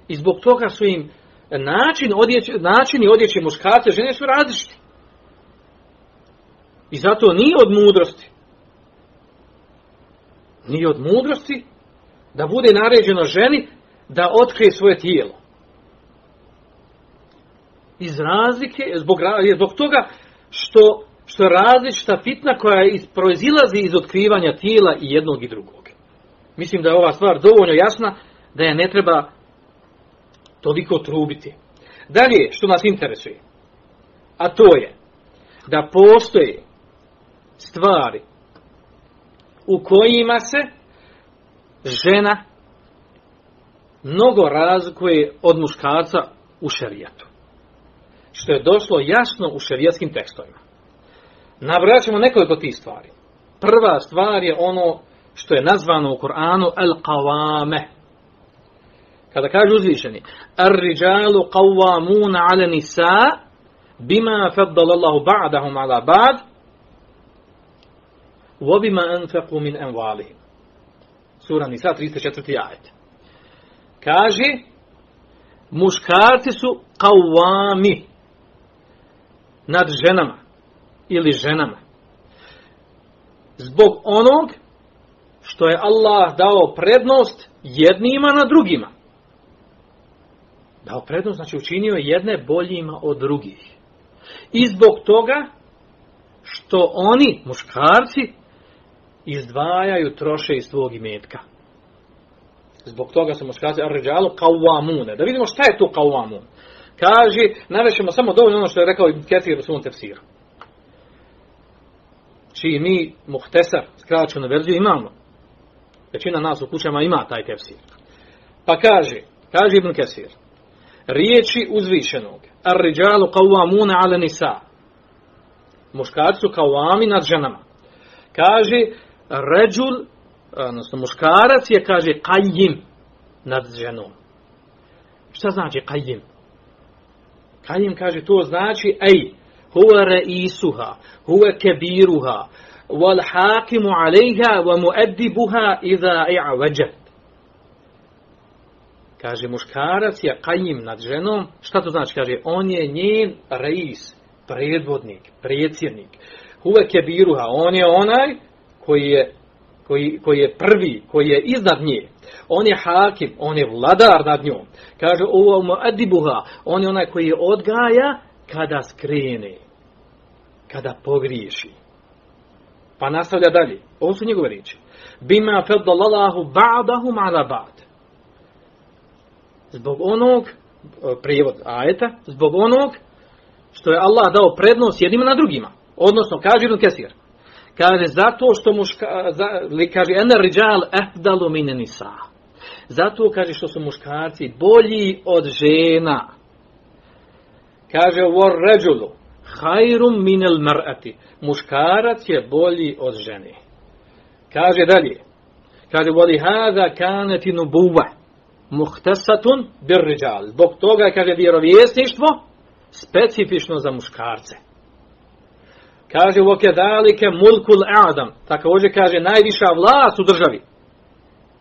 I zbog toga su im način odjeće, načini odjeće muškarca žene su različiti. I zato nije od mudrosti. Nije od mudrosti da bude naređeno ženi da otkrije svoje tijelo. Iz razlike, zbog, zbog toga što, što je različita fitna koja iz, proizilazi iz otkrivanja tijela i jednog i drugog. Mislim da je ova stvar dovoljno jasna da je ne treba toliko trubiti. Dalje, što nas interesuje, a to je da postoje stvari u kojima se žena mnogo razlikuje od muškarca u šerijatu. Što je došlo jasno u šerijatskim tekstovima. Nabrajat ćemo nekoliko tih stvari. Prva stvar je ono što je nazvano u Koranu al-qawame. Kada kaže uzvišeni Ar-riđalu qawamuna ala nisa bima faddala Allahu ba'dahum ala ba'd wa bima anfaqu min. Sura Nisa 34. ajet. Kaže, muškarci su kawami nad ženama ili ženama. Zbog onog što je Allah dao prednost jednima na drugima. Dao prednost, znači učinio jedne boljima od drugih. I zbog toga što oni, muškarci, izdvajaju troše iz svog imetka. Zbog toga su muškarci ar-rijalu qawwamune. Da vidimo šta je to qawwamun. Kaže, navešemo samo dovoljno ono što je rekao Ibn Kathir u svom tefsiru. Čiji mi muhtesar, skraćenu verziju, imamo. Većina nas u kućama ima taj tefsir. Pa kaže, kaže Ibn Kathir, riječi uzvišenog, ar-rijalu qawwamune ala nisa. Muškarci su qawwami nad ženama. Kaže, ređul odnosno muškarac je, kaže, kajim nad ženom. Šta znači kajim? Kajim kaže, to znači, ej, huve reisuha, huve kebiruha, wal hakimu alejha, wa mueddibuha iza i'aveđet. Kaže, muškarac je kajim nad ženom. Šta to znači? Kaže, on je njen reis, predvodnik, predsjednik. Huve kebiruha, on je onaj koji je, koji, koji je prvi, koji je iznad nje. On je hakim, on je vladar nad njom. Kaže, ovo muadibuha, on je onaj koji je odgaja kada skrene, kada pogriješi. Pa nastavlja dalje. Ovo su njegove riječi. Bima feddalallahu ba'dahum ala ba'd. Zbog onog, prijevod ajeta, zbog onog što je Allah dao prednost jednima na drugima. Odnosno, kaže Ibn Kesir, kaže zato što muška, kaže ener riđal efdalu mine nisa. Zato kaže što su muškarci bolji od žena. Kaže war ređulu hajrum minel mar'ati. Muškarac je bolji od žene. Kaže dalje. Kaže voli hada kaneti nubuva muhtesatun bir riđal. Zbog toga kaže vjerovjesništvo specifično za muškarce. Kaže u okedalike mulkul adam. Također kaže najviša vlast u državi.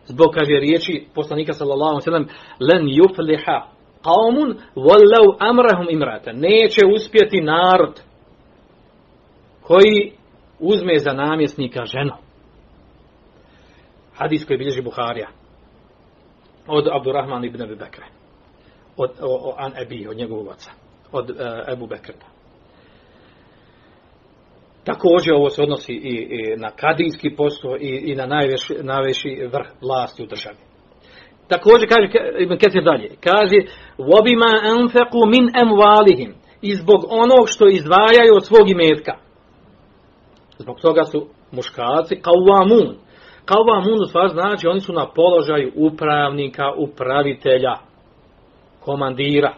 Zbog kaže riječi poslanika sallallahu alejhi ve sellem len yufliha qaumun wallau amrahum imrata. Neće uspjeti narod koji uzme za namjesnika ženu. Hadis koji bilježi Buharija od Abdurrahman ibn Abi Bekra. Od, o, o, an Ebi, od njegovog oca. Od uh, Ebu Bekreta. Također ovo se odnosi i, i na kadijski posto i, i na najveši, najveši vrh vlasti u državi. Također kaže Ibn Ketir dalje, kaže وَبِمَا أَنْفَقُوا مِنْ أَمْوَالِهِمْ i zbog onog što izdvajaju od svog imetka. Zbog toga su muškarci kawamun. Kawamun u stvari znači oni su na položaju upravnika, upravitelja, komandira,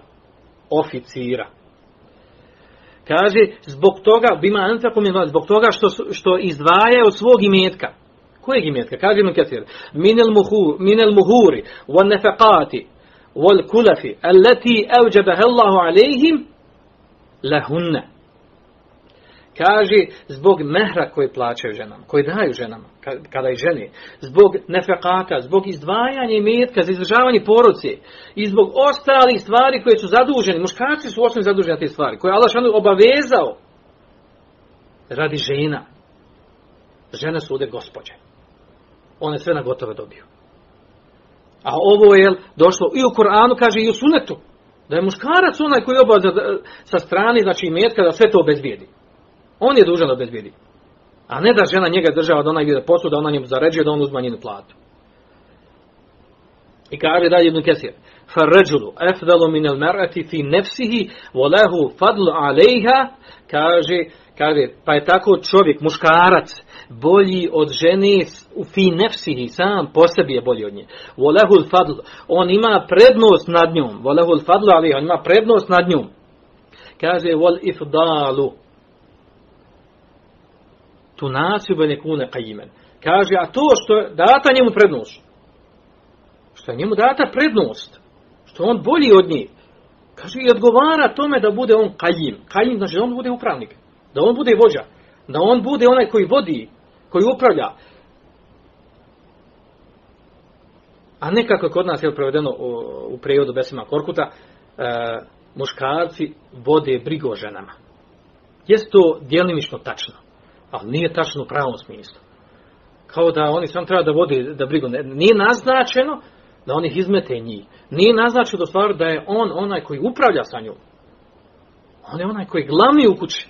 oficira. Kaže, zbog toga, bima anfakum zbog toga što, što izdvaja od svog imetka. Kojeg imetka? Kaže Ibn Kathir, minel, muhu, minel muhuri, wal nefaqati, wal kulafi, allati evđabaha Allahu alejhim, lahunne. Kaže, zbog mehra koje plaćaju ženama, koje daju ženama, kada ih žene, zbog nefekata, zbog izdvajanja imetka za izdržavanje poroci i zbog ostalih stvari koje su zaduženi, muškarci su osnovni zaduženi na te stvari, koje je Allah obavezao radi žena. Žene su ovdje gospođe. One sve na gotove dobiju. A ovo je došlo i u Koranu, kaže i u Sunetu, da je muškarac onaj koji obaveza sa strane, znači imetka, da sve to obezbijedi. On je dužan da obezbijedi. A ne da žena njega država da ona ide poslu, da ona njemu zaređuje, da on uzma njenu platu. I kaže dalje Ibn Kesir. Farređulu efdalu minel merati fi nefsihi volehu fadlu alejha kaže, kaže, pa je tako čovjek, muškarac, bolji od žene u fi nefsihi, sam po sebi je bolji od nje. Volehul fadl, on ima prednost nad njom. Volehul fadlu alejha, on ima prednost nad njom. Kaže, vol ifdalu, tu naciju benekune kajimen. Kaže, a to što je data njemu prednost, što je njemu data prednost, što on bolji od njih, kaže, i odgovara tome da bude on kajim. Kajim znači da on bude upravnik, da on bude vođa, da on bude onaj koji vodi, koji upravlja. A nekako kod nas je provedeno u, u prejodu Besima Korkuta, e, muškarci vode brigo ženama. Jeste to djelimično tačno? Ali nije tačno u pravom smislu. Kao da oni sam treba da vodi, da brigu. Nije naznačeno da oni izmete njih. Nije naznačeno stvar da je on onaj koji upravlja sa njom. On je onaj koji glavni u kući.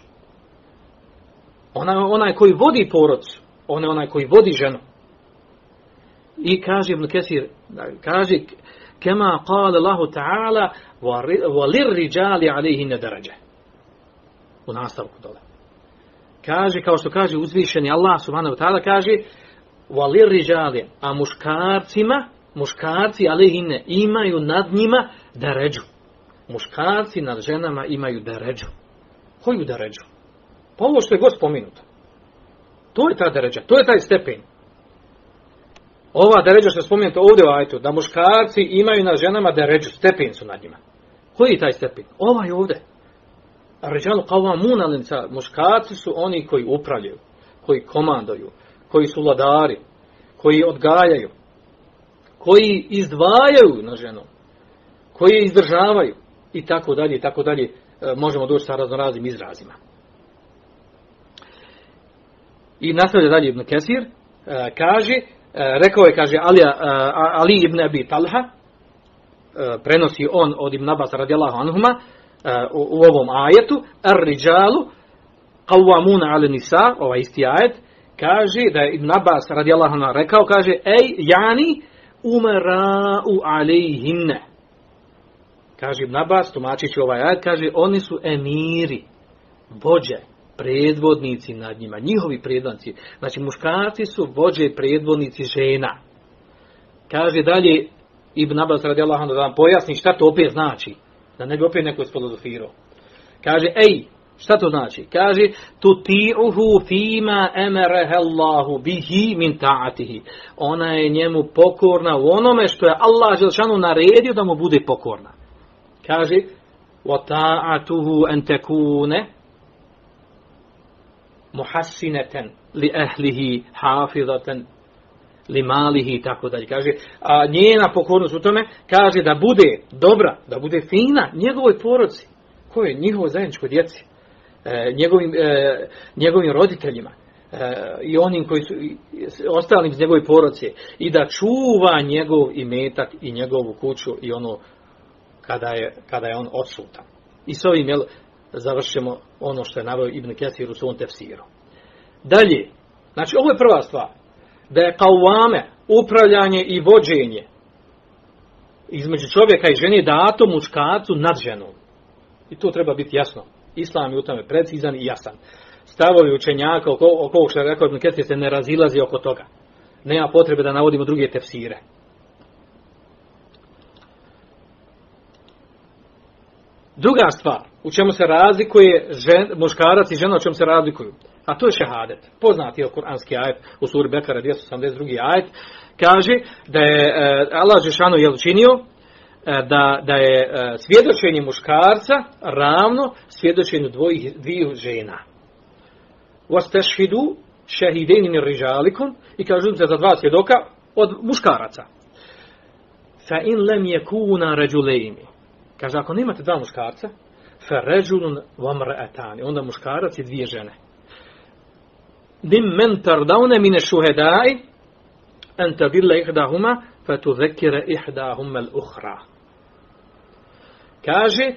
On je onaj koji vodi porodcu. On je onaj koji vodi ženu. I kaže Ibn Kesir, kaže, kema kale Allahu ta'ala, wa lir riđali alihi nedarađe. U nastavku dole kaže, kao što kaže uzvišeni Allah subhanahu wa ta'ala, kaže valir rižali, a muškarcima, muškarci, ali ne, imaju nad njima da ređu. Muškarci nad ženama imaju da ređu. Koju da ređu? Pa ovo što je god spominuto. To je ta deređa, to je taj stepen. Ova deređa što je spomenuto ovdje u ajtu, da muškarci imaju nad ženama da ređu, stepen su nad njima. Koji je taj stepen? Ovaj ovdje. Ređalu qavamun ala nisa, muškarci su oni koji upravljaju, koji komandaju, koji su vladari, koji odgajaju, koji izdvajaju na ženu, koji izdržavaju i tako dalje i tako dalje e, možemo doći sa raznoraznim izrazima. I nastavlja dalje Ibn Kesir, e, kaže, e, rekao je, kaže, Ali, Ali ibn Abi Talha, prenosi on od Ibn Abbas radijallahu anhuma, u, u ovom ajetu, ar-riđalu, qawwamuna ala nisa, ovaj isti ajet, kaže da je Ibn Abbas radijallahu anhu rekao, kaže, ej, jani, umara'u alejhinne. Kaže Ibn Abbas, tumačići ovaj ajet, kaže, oni su emiri, vođe, predvodnici nad njima, njihovi predvodnici. Znači, muškarci su vođe i predvodnici žena. Kaže dalje, Ibn Abbas radijallahu anhu, da vam pojasni šta to opet znači. Da ne bi opet neko ispolozofirao. Kaže, ej, Šta to znači? Kaže, tuti'uhu fima emerehe Allahu bihi min ta'atihi. Ona je njemu pokorna u onome što je Allah Želšanu naredio da mu bude pokorna. Kaže, wa ta'atuhu en tekune muhassineten li ehlihi hafizaten li malihi i tako dalje. Kaže, a njena pokornost u tome, kaže da bude dobra, da bude fina njegovoj poroci. Ko je njihovo zajedničko djeci? E, njegovim, e, njegovim roditeljima e, i onim koji su ostalim iz njegove poroce i da čuva njegov imetak i njegovu kuću i ono kada je, kada je on odsutan. I s ovim jel, završimo ono što je navio Ibn Kesir u svom tefsiru. Dalje, znači ovo je prva stvar, da je kauvame, upravljanje i vođenje između čovjeka i žene dato muškarcu nad ženom. I to treba biti jasno. Islam je u tome precizan i jasan. Stavovi učenjaka oko, oko što je rekao se ne razilazi oko toga. Nema potrebe da navodimo druge tefsire. Druga stvar, u čemu se razlikuje žen, muškarac i žena, u čemu se razlikuju. A to je šehadet. Poznati je kuranski ajet u suri Bekara 282. ajet. Kaže da je e, Allah Žešanu je učinio e, da, da je e, svjedočenje muškarca ravno svjedočenju dvojih, dviju žena. Vastešhidu šehideni min rižalikum i kažu se za dva svjedoka od muškaraca. Fa in lem yekuna rajulaini Kaže, ako nemate dva muškarca, feređulun vamra'atani, onda muškarac i dvije žene. Dim men tardavne mine šuhedai, en tabille ihdahuma, fe tu zekire ihdahumel uhra. Kaže,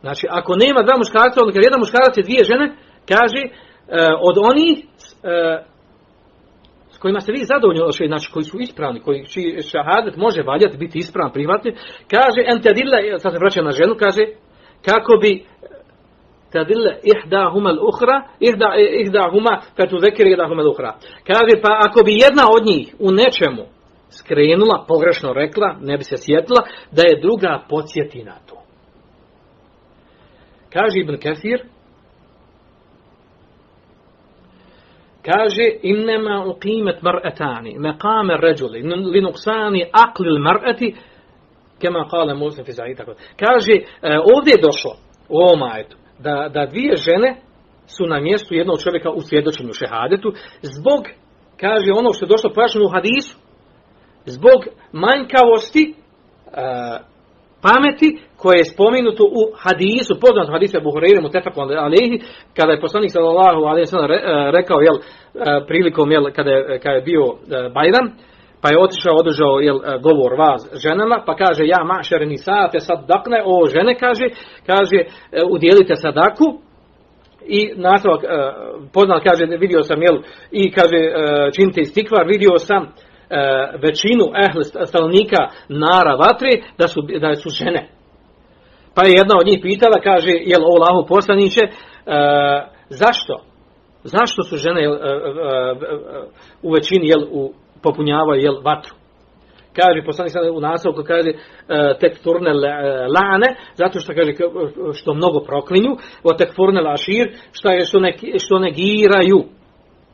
znači, ako nema dva muškarca, onda kad jedan muškarac i dvije žene, kaže, uh, od onih uh, kojima ste vi zadovoljni, znači koji su ispravni, koji čiji šahadet može valjati, biti ispravan, prihvatni, kaže, entadilla, sad se vraća na ženu, kaže, kako bi tadilla ihda huma al-ukhra ihda ihda huma fa tudhakir ihda huma al-ukhra kaže pa ako bi jedna od njih u nečemu skrenula pogrešno rekla ne bi se sjetila da je druga podsjeti na to. Kaže ibn Kathir kaže innema uqimet mar'atani maqam ar-rajuli li nuqsani aqli al-mar'ati kama qala Musa fi tako. Kaže e, ovdje je došlo u ovom ajetu da, da dvije žene su na mjestu jednog čovjeka u svjedočenju šehadetu zbog kaže ono što je došlo pojašnjeno u hadisu zbog manjkavosti uh, pameti koje je spomenuto u hadisu, poznato hadisu Abu Hurajra mutafaq alayhi, kada je poslanik sallallahu alejhi ve sellem rekao jel prilikom jel kada je, kada je bio Bajram, pa je otišao održao jel govor vas ženama, pa kaže ja mašer nisate sadakne o žene kaže, kaže udjelite sadaku i nastavak poznat kaže vidio sam jel i kaže činite istikvar, vidio sam e, većinu ehl stanovnika nara vatre da su, da su žene. Pa je jedna od njih pitala, kaže, jel ovo lahu poslaniće, e, zašto? Zašto su žene e, e, e, u većini jel, u, popunjavaju jel, vatru? Kaže, poslanik u nastavku kaže e, tek turne lane, zato što kaže što mnogo proklinju, o tek furne lašir, što, je, što, ne, što negiraju,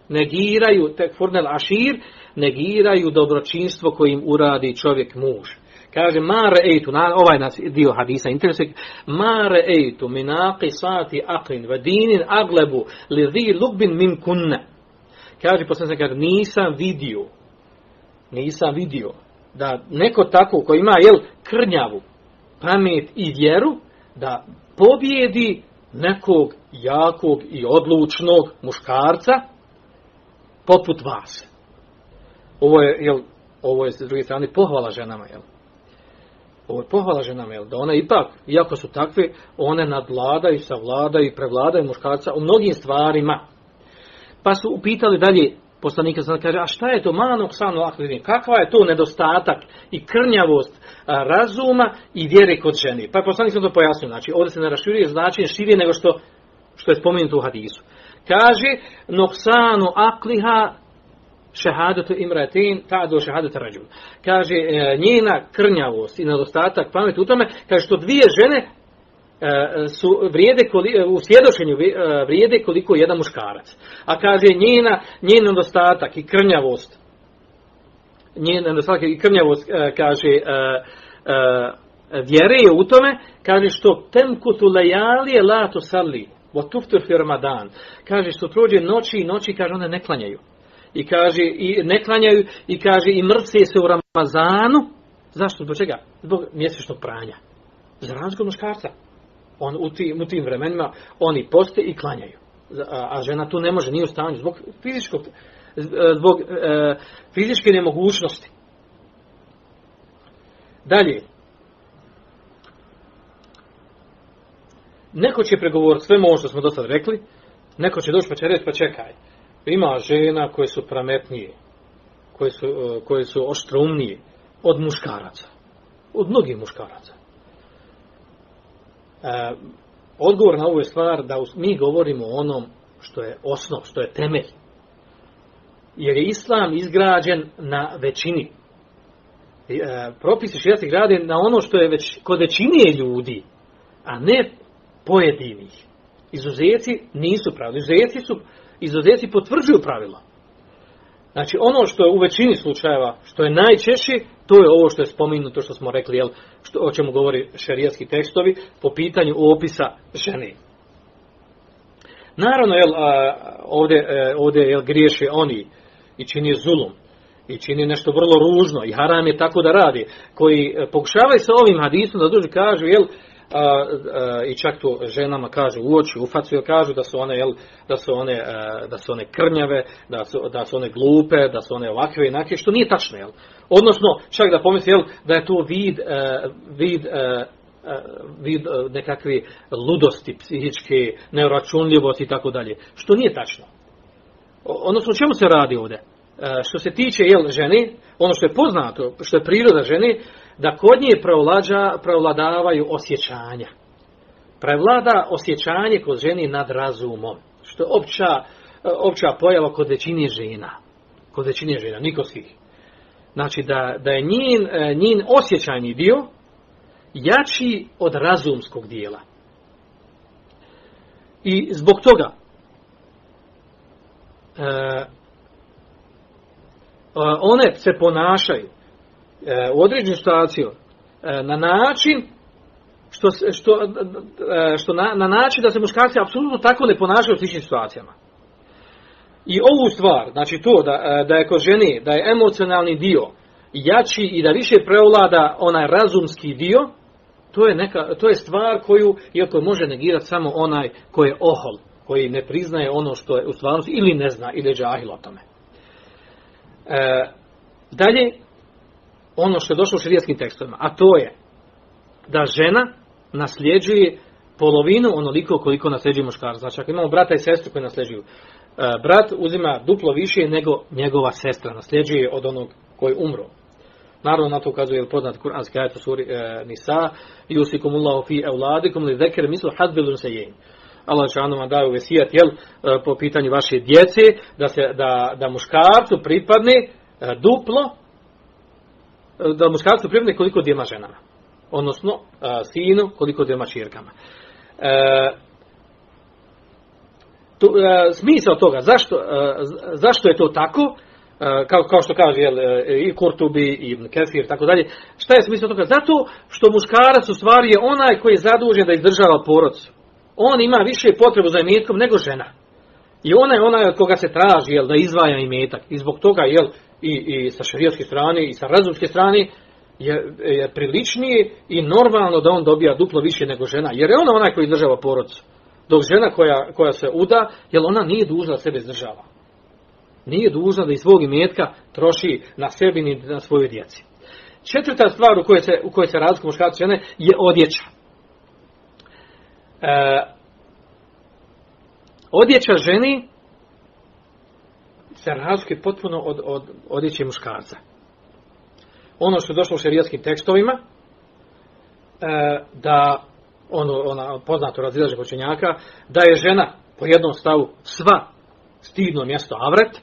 negiraju tek furnel ašir, negiraju dobročinstvo kojim uradi čovjek muž. Kaže, ma ejtu, na, ovaj nas dio hadisa interesuje, ma ejtu minaqi sati aqlin vadinin aglebu li zi lubin min kunne. Kaže, posljedno kaže, nisam vidio, nisam vidio, da neko tako koji ima, jel, krnjavu, pamet i vjeru, da pobjedi nekog jakog i odlučnog muškarca poput vas. Ovo je, jel, ovo je s druge strane pohvala ženama, jel? Ovo je pohvala ženama, jel? Da one ipak, iako su takve, one nadvladaju, savladaju i prevladaju muškarca u mnogim stvarima. Pa su upitali dalje, poslanika sam kaže, a šta je to manog sanu aktivni? Kakva je to nedostatak i krnjavost a, razuma i vjere kod ženi? Pa poslanik sam to pojasnio, znači ovdje se ne raširuje značenje širije nego što, što je spomenuto u hadisu. Kaže, noksanu akliha šehadatu imratin ta do šehadatu rađun. Kaže, e, njena krnjavost i nedostatak pamet u tome, kaže što dvije žene e, su vrijede koli, e, u svjedočenju vrijede koliko jedan muškarac. A kaže njena, njen nedostatak i krnjavost njen nedostatak i krnjavost kaže vjere je u tome, kaže što temkutu lejali la to salli, wa tuftur fi. Kaže što prođe noći i noći, kaže one ne klanjaju i kaže i ne klanjaju i kaže i mrce se u Ramazanu. Zašto? Zbog čega? Zbog mjesečnog pranja. Za razliku muškarca. On u tim, u tim vremenima oni poste i klanjaju. A, žena tu ne može, nije u stanju zbog fizičkog zbog e, fizičke nemogućnosti. Dalje. Neko će pregovoriti sve ovo što smo do sada rekli, neko će doći pa će reći pa čekaj ima žena koje su prametnije, koje su, e, koje su oštrumnije od muškaraca. Od mnogih muškaraca. E, odgovor na ovu je stvar da mi govorimo o onom što je osnov, što je temelj. Jer je islam izgrađen na većini. E, propisi šijatski grade na ono što je već kod većine ljudi, a ne pojedinih. Izuzeci nisu pravi. Izuzeci su izuzeci potvrđuju pravila. Znači ono što je u većini slučajeva, što je najčešće, to je ovo što je spomenuto, što smo rekli, jel, što, o čemu govori šerijatski tekstovi, po pitanju opisa žene. Naravno, jel, a, ovdje, e, ovdje jel, griješe oni i čini zulum i čini nešto vrlo ružno i haram je tako da radi, koji e, pokušavaju sa ovim hadisom da duži kažu, jel, a, a, i čak to ženama kažu u oči, u facu, jel kažu da su one, jel, da su one, a, da su one krnjave, da su, da su one glupe, da su one ovakve i nake, što nije tačno, jel? Odnosno, čak da pomisli, jel, da je to vid, a, vid, vid nekakve ludosti psihičke, neuračunljivosti i tako dalje. Što nije tačno. Odnosno, čemu se radi ovdje? Što se tiče jel, žene, ono što je poznato, što je priroda žene, da kod nje prevladavaju osjećanja. Prevlada osjećanje kod ženi nad razumom. Što je opća, opća pojava kod većine žena. Kod većine žena, nikoskih. Znači da, da je njen, njen osjećajni dio jači od razumskog dijela. I zbog toga e, one se ponašaju e, u određenu situaciju e, na način što, što, e, što na, na način da se muškarci apsolutno tako ne ponašaju u sličnim situacijama. I ovu stvar, znači to da, da je kod žene, da je emocionalni dio jači i da više prevlada onaj razumski dio, to je, neka, to je stvar koju, iako može negirati samo onaj koji je ohol, koji ne priznaje ono što je u stvarnosti ili ne zna, ili je džahil o tome. E, dalje, ono što je došlo u širijskim tekstovima, a to je da žena nasljeđuje polovinu onoliko koliko nasljeđuje muškar. Znači, ako imamo brata i sestru koji nasljeđuju, e, brat uzima duplo više nego njegova sestra, nasljeđuje od onog koji umro. Naravno, na to ukazuje poznat kuranski ajet u suri e, Nisa, Jusikum Allahu fi euladikum li zeker mislu hadbilun se jen. Allah će vam daju vesijat, jel, e, po pitanju vaše djece, da, se, da, da muškarcu pripadne e, duplo da muškarcu pripadne koliko djema ženama. Odnosno, a, sinu koliko djema čirkama. E, tu, a, smisao toga, zašto, a, zašto je to tako? kao, kao što kaže jel, i Kurtubi i Ibn Kefir tako dalje. Šta je smisao toga? Zato što muškarac u stvari je onaj koji je zadužen da izdržava porodcu. On ima više potrebu za imetkom nego žena. I ona je onaj od koga se traži jel, da izvaja imetak. I zbog toga jel, i, i sa šarijatske strane i sa razumske strane je, je priličnije i normalno da on dobija duplo više nego žena. Jer je ona onaj koji izdržava porodcu. Dok žena koja, koja se uda, jer ona nije dužna da sebe izdržava. Nije dužna da iz svog imetka troši na sebi ni na svojoj djeci. Četvrta stvar u kojoj se, u kojoj se razlikuju muškarci žene je odjeća. E, odjeća ženi se potpuno od, od odjeće muškarca. Ono što je došlo u šerijatskim tekstovima, e, da ono, ona poznato razilaže počenjaka, da je žena po jednom stavu sva stidno mjesto avret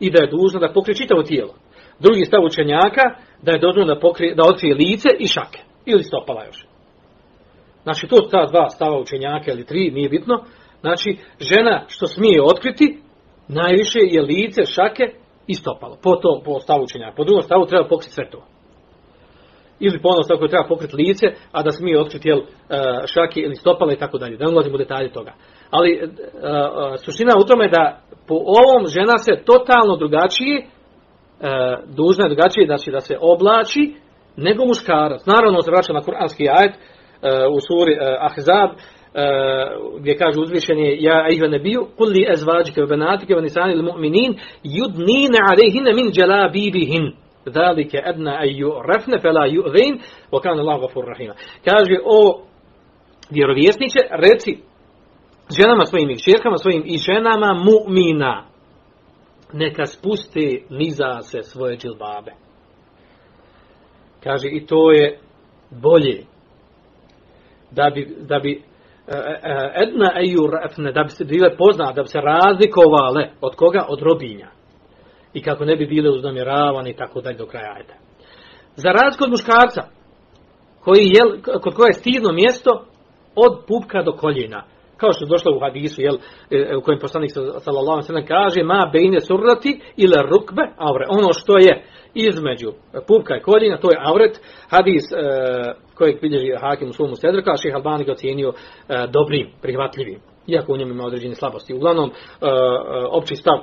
i da je dužna da pokrije čitavo tijelo. Drugi stav učenjaka da je dužna da, pokrije, da otkrije lice i šake. Ili stopala još. Znači to ta dva stava učenjaka ili tri, nije bitno. Znači žena što smije otkriti najviše je lice, šake i stopalo. Po, to, po stavu učenjaka. Po drugom stavu treba pokriti sve to ili ponos koji treba pokriti lice, a da smije otkriti jel, e, šake ili stopala i tako dalje. Da ne ulazimo u detalje toga. Ali e, e, suština u tome da po ovom žena se totalno drugačije, dužna je drugačije da, da se oblači nego muškarac. Naravno se vraća na kuranski ajet u suri Ahzab, gdje kaže uzvišenje ja ayuha nabiju kul li azwajika wa banatika wa nisa'il mu'minin yudnina alayhinna min jalabibihin Zalike edna an yu'rafna fala yu'dhin wa kana Allahu ghafurur rahima. Kaže o vjerovjesniče, reci ženama svojim i kćerkama svojim i ženama mu'mina neka spuste niza se svoje džilbabe. Kaže i to je bolje da bi, da bi e, e, edna ejurafne, da bi se bile poznate, da bi se razlikovale od koga? Od robinja i kako ne bi bile uznamiravani i tako dalje do kraja ajde. Za razliku od muškarca, koji je, kod koje je stidno mjesto od pupka do koljena. Kao što je došlo u hadisu, jel, e, u kojem poslanik sallallahu alejhi kaže: "Ma bejne surrati ila rukbe avre." Ono što je između pupka i koljena, to je avret. Hadis e, kojeg bilježi Hakim u svom sedrka, Šejh Albani ga ocjenio e, dobrim, prihvatljivim. Iako u njemu ima određene slabosti. Uglavnom, e, e opći stav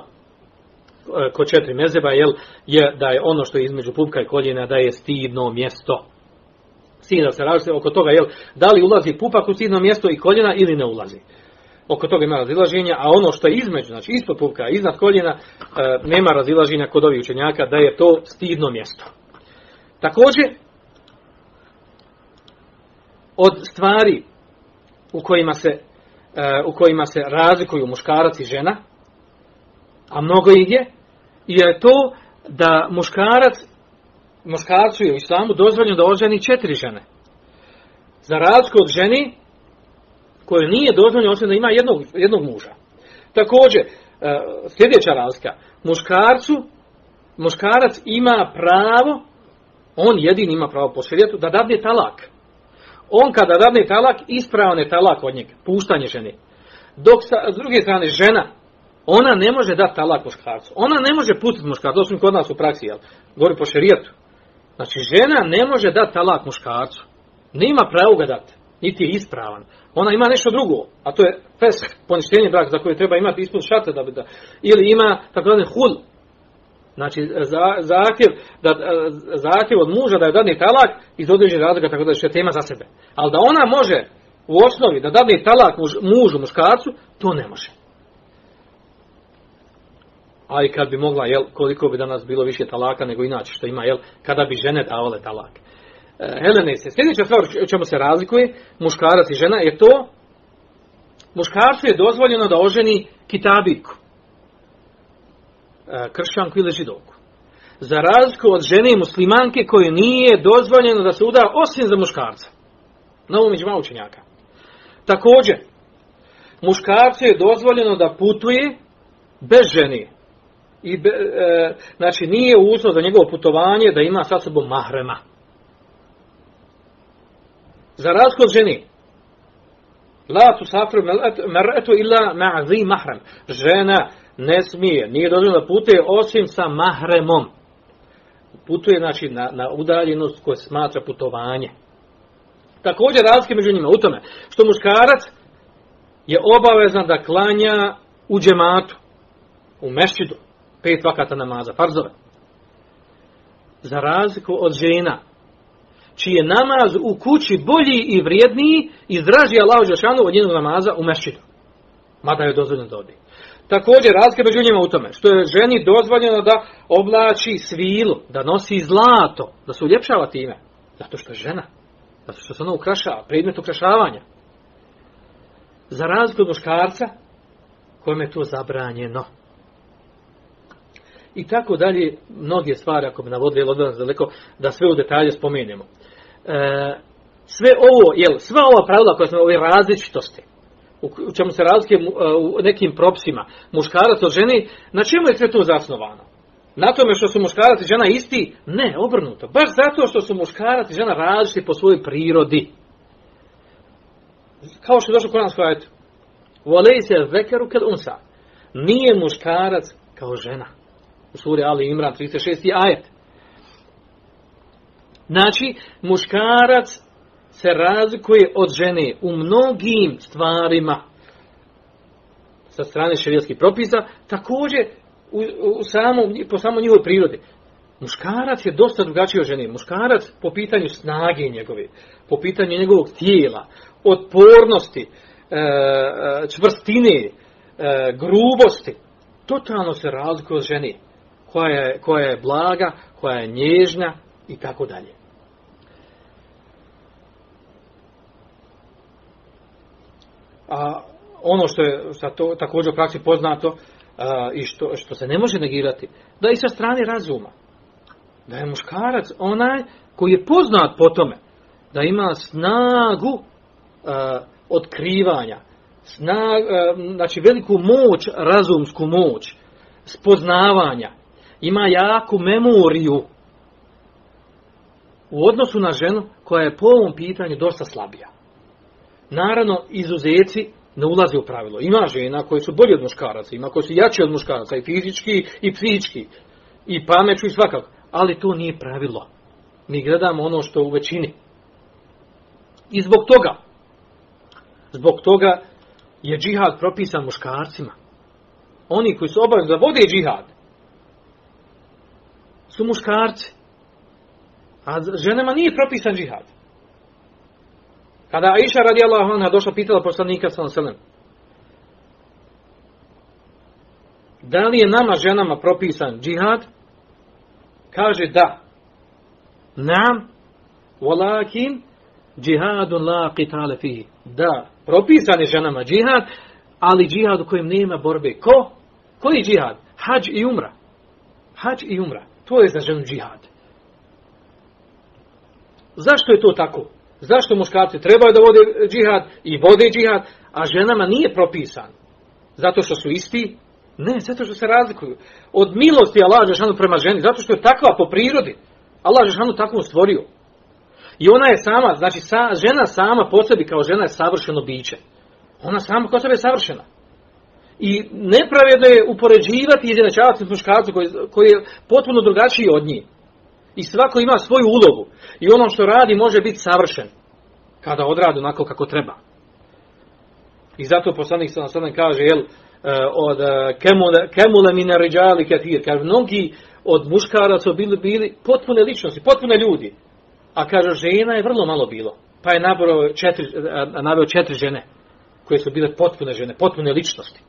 E, kod četiri mezeba jel, je da je ono što je između pupka i koljena da je stidno mjesto. Stidno se različite oko toga jel, da li ulazi pupak u stidno mjesto i koljena ili ne ulazi. Oko toga ima razilaženja, a ono što je između, znači ispod pupka, iznad koljena, e, nema razilaženja kod ovih učenjaka da je to stidno mjesto. Također, od stvari u kojima se, e, u kojima se razlikuju muškarac i žena, a mnogo ih je, je to da muškarac, muškarcu je u islamu dozvoljeno da oženi četiri žene. Za razliku od ženi, koje nije dozvoljeno osim da ima jednog, jednog muža. Također, e, sljedeća razlika, muškarcu, muškarac ima pravo, on jedini ima pravo po šerijetu, da dadne talak. On kada dadne talak, ispravan je talak od njega, puštanje žene. Dok sa, s druge strane, žena, ona ne može dati talak muškarcu. Ona ne može putiti muškarcu, osim kod nas u praksi, jel? Govori po šerijetu. Znači, žena ne može dati talak muškarcu. Nema pravo ga dati. Niti je ispravan. Ona ima nešto drugo, a to je fesk, poništenje braka za koje treba imati ispod šate da bi da. Ili ima tako da hul. Znači, zahtjev, da, zahtjev od muža da je dadne talak iz određenih razloga, tako da je tema za sebe. Ali da ona može u osnovi da dadne talak muž, mužu, muškarcu, to ne može a i kad bi mogla, jel, koliko bi danas bilo više talaka nego inače što ima, jel, kada bi žene davale talak. E, Helene se, sljedeća stvar o čemu se razlikuje, muškarac i žena, je to, muškarcu je dozvoljeno da oženi kitabiku, e, kršćanku ili židovku. Za razliku od žene muslimanke koje nije dozvoljeno da se uda osim za muškarca. Na ovom među učenjaka. Također, muškarcu je dozvoljeno da putuje bez žene i e, znači nije uslov za njegovo putovanje da ima sa sobom mahrema. Za razliku od ženi, la tu safru mer'atu illa ma'zi mahrem. Žena ne smije, nije dozvoljeno da putuje osim sa mahremom. Putuje znači na, na udaljenost koja smatra putovanje. Također razlike među njima u tome što muškarac je obavezan da klanja u džematu, u mešćidu, pet vakata namaza, farzove. Za razliku od žena, čiji je namaz u kući bolji i vrijedniji i zdraži Allah Žešanu od njenog namaza u mešćidu. Mada je dozvoljeno da odi. Također, razlika među njima u tome, što je ženi dozvoljeno da oblači svilu, da nosi zlato, da se uljepšava time. Zato što je žena. Zato što se ona ukrašava, predmet ukrašavanja. Za razliku od muškarca, kojem je to zabranjeno. I tako dalje, mnoge stvari, ako bi navodili od nas daleko, da sve u detalje spomenemo. E, sve ovo, jel, sva ova pravila koja smo, ove različitosti, u čemu se razlike u nekim propisima, muškarac od žene, na čemu je sve to zasnovano? Na tome što su muškarac i žena isti? Ne, obrnuto. Baš zato što su muškarac i žena različiti po svojoj prirodi. Kao što je došlo Koransko ajetu. Volej se vekeru kel unsa. Nije muškarac kao žena. U suri Ali Imran 36. ajet. Znači, muškarac se razlikuje od žene u mnogim stvarima sa strane šerijskih propisa, također u, u samom, po samom njihovoj prirodi. Muškarac je dosta drugačiji od žene. Muškarac po pitanju snage njegove, po pitanju njegovog tijela, otpornosti, e, e čvrstine, e, grubosti, totalno se razlikuje od žene koja je, koja je blaga, koja je nježna i tako dalje. A ono što je što to, također u praksi poznato a, i što, što se ne može negirati, da i sa strane razuma, da je muškarac onaj koji je poznat po tome, da ima snagu a, otkrivanja, snag, a, znači veliku moć, razumsku moć, spoznavanja, ima jaku memoriju u odnosu na ženu koja je po ovom pitanju dosta slabija. Naravno, izuzeci ne ulaze u pravilo. Ima žena koji su bolji od muškaraca, ima koji su jači od muškaraca, i fizički, i psihički, i pameću, i svakako. Ali to nije pravilo. Mi gledamo ono što u većini. I zbog toga, zbog toga je džihad propisan muškarcima. Oni koji su obavezni da vode džihad, su muškarci. A ženama nije propisan džihad. Kada Aisha radijallahu anha došla pitala poslanika sallallahu alejhi Da li je nama ženama propisan džihad? Kaže da. Nam, walakin džihadun la qitala fihi. Da, propisan je ženama džihad, ali džihad u kojem nema borbe. Ko? Koji džihad? Hadž i umra. Hadž i umra. To je za ženu džihad. Zašto je to tako? Zašto muškarci trebaju da vode džihad i vode džihad, a ženama nije propisan? Zato što su isti? Ne, zato što se razlikuju. Od milosti Allah Žešanu prema ženi, zato što je takva po prirodi. Allah Žešanu tako stvorio. I ona je sama, znači sa, žena sama po sebi kao žena je savršeno biće. Ona sama kao sebe je savršena. I nepravedno je upoređivati i izjednačavati muškarcu koji, koji je potpuno drugačiji od njih. I svako ima svoju ulogu. I ono što radi može biti savršen. Kada odradi onako kako treba. I zato poslanik sa nam kaže, jel, eh, od eh, kemule, mine ređali katir, kaže, mnogi od muškaraca bili, bili potpune ličnosti, potpune ljudi. A kaže, žena je vrlo malo bilo. Pa je nabro četiri, eh, nabro četiri žene, koje su bile potpune žene, potpune ličnosti.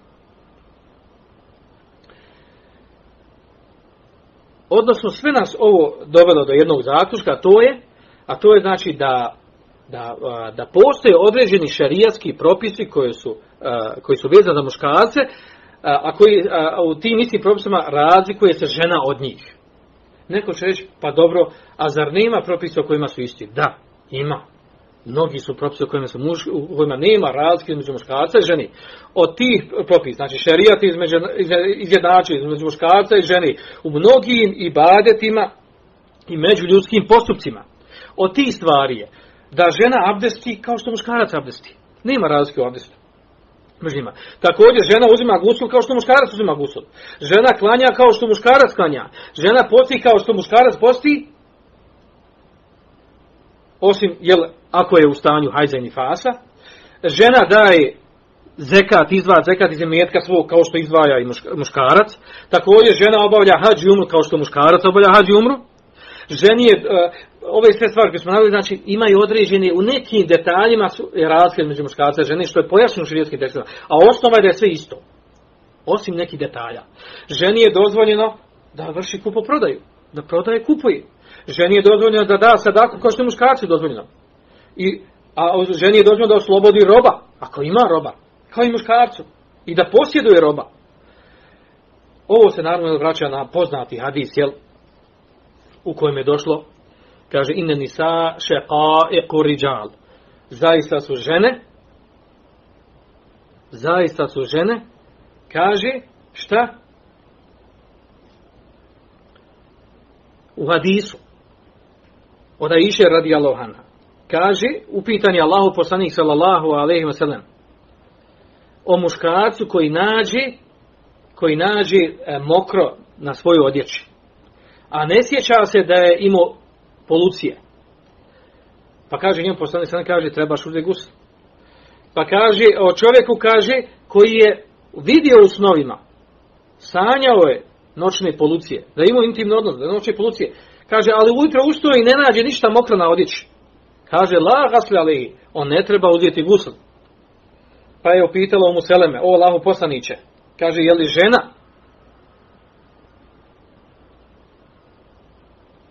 Odnosno sve nas ovo dovelo do jednog zaključka, to je, a to je znači da, da, da postoje određeni šarijatski propisi koji su, koji su vezani za muškarce, a koji a, u tim istim propisima razlikuje se žena od njih. Neko će reći, pa dobro, a zar nema propisa o kojima su isti? Da, ima. Mnogi su propisi u kojima, su muš, u kojima nema razlike između muškarca i ženi. Od tih propisa, znači šerijat između, izjednači između muškarca i ženi, u mnogim ibadetima i među ljudskim postupcima. Od tih stvari je da žena abdesti kao što muškarac abdesti. Nema razlike u abdestu. među njima. Također žena uzima gusul kao što muškarac uzima gusul. Žena klanja kao što muškarac klanja. Žena posti kao što muškarac posti. Osim, jel, ako je u stanju hajza i. Žena daje zekat, izdvaja zekat iz imetka svog kao što izdvaja i muškarac. Također žena obavlja hađ i umru kao što muškarac obavlja hađ i umru. Ženi je, uh, ove sve stvari koje smo navili, znači imaju određene, u nekim detaljima su razlike među muškarca i žene, što je pojašnjeno u širijetskim tekstima. A osnova je da je sve isto. Osim nekih detalja. Ženi je dozvoljeno da vrši kupoprodaju. Da prodaje kupuje. Ženi je dozvoljeno da da sadaku kao što je muškarci dozvoljeno. I, a ženi je dozvoljeno da oslobodi roba. Ako ima roba. Kao i muškarcu. I da posjeduje roba. Ovo se naravno vraća na poznati hadis, jel? U kojem je došlo kaže inne nisa šeqa'iqu riđal. Zaista su žene, zaista su žene, kaže, šta? U hadisu, od Aisha radi Allahana, kaže, upitan je Allahu poslanik sallallahu alaihi wa sallam, o muškarcu koji nađe, koji nađe e, mokro na svoju odjeći. A ne sjeća se da je imao polucije. Pa kaže njemu poslanik sada kaže trebaš uzeti gusl. Pa kaže o čovjeku kaže koji je vidio u snovima sanjao je noćne polucije, da ima intimni odnos, da noćne polucije. Kaže, ali ujutro ustoji i ne nađe ništa mokro na odjeći. Kaže, la gasli ali, on ne treba uzeti gusl. Pa je opitalo mu Seleme, o Allahu poslaniće. Kaže, je li žena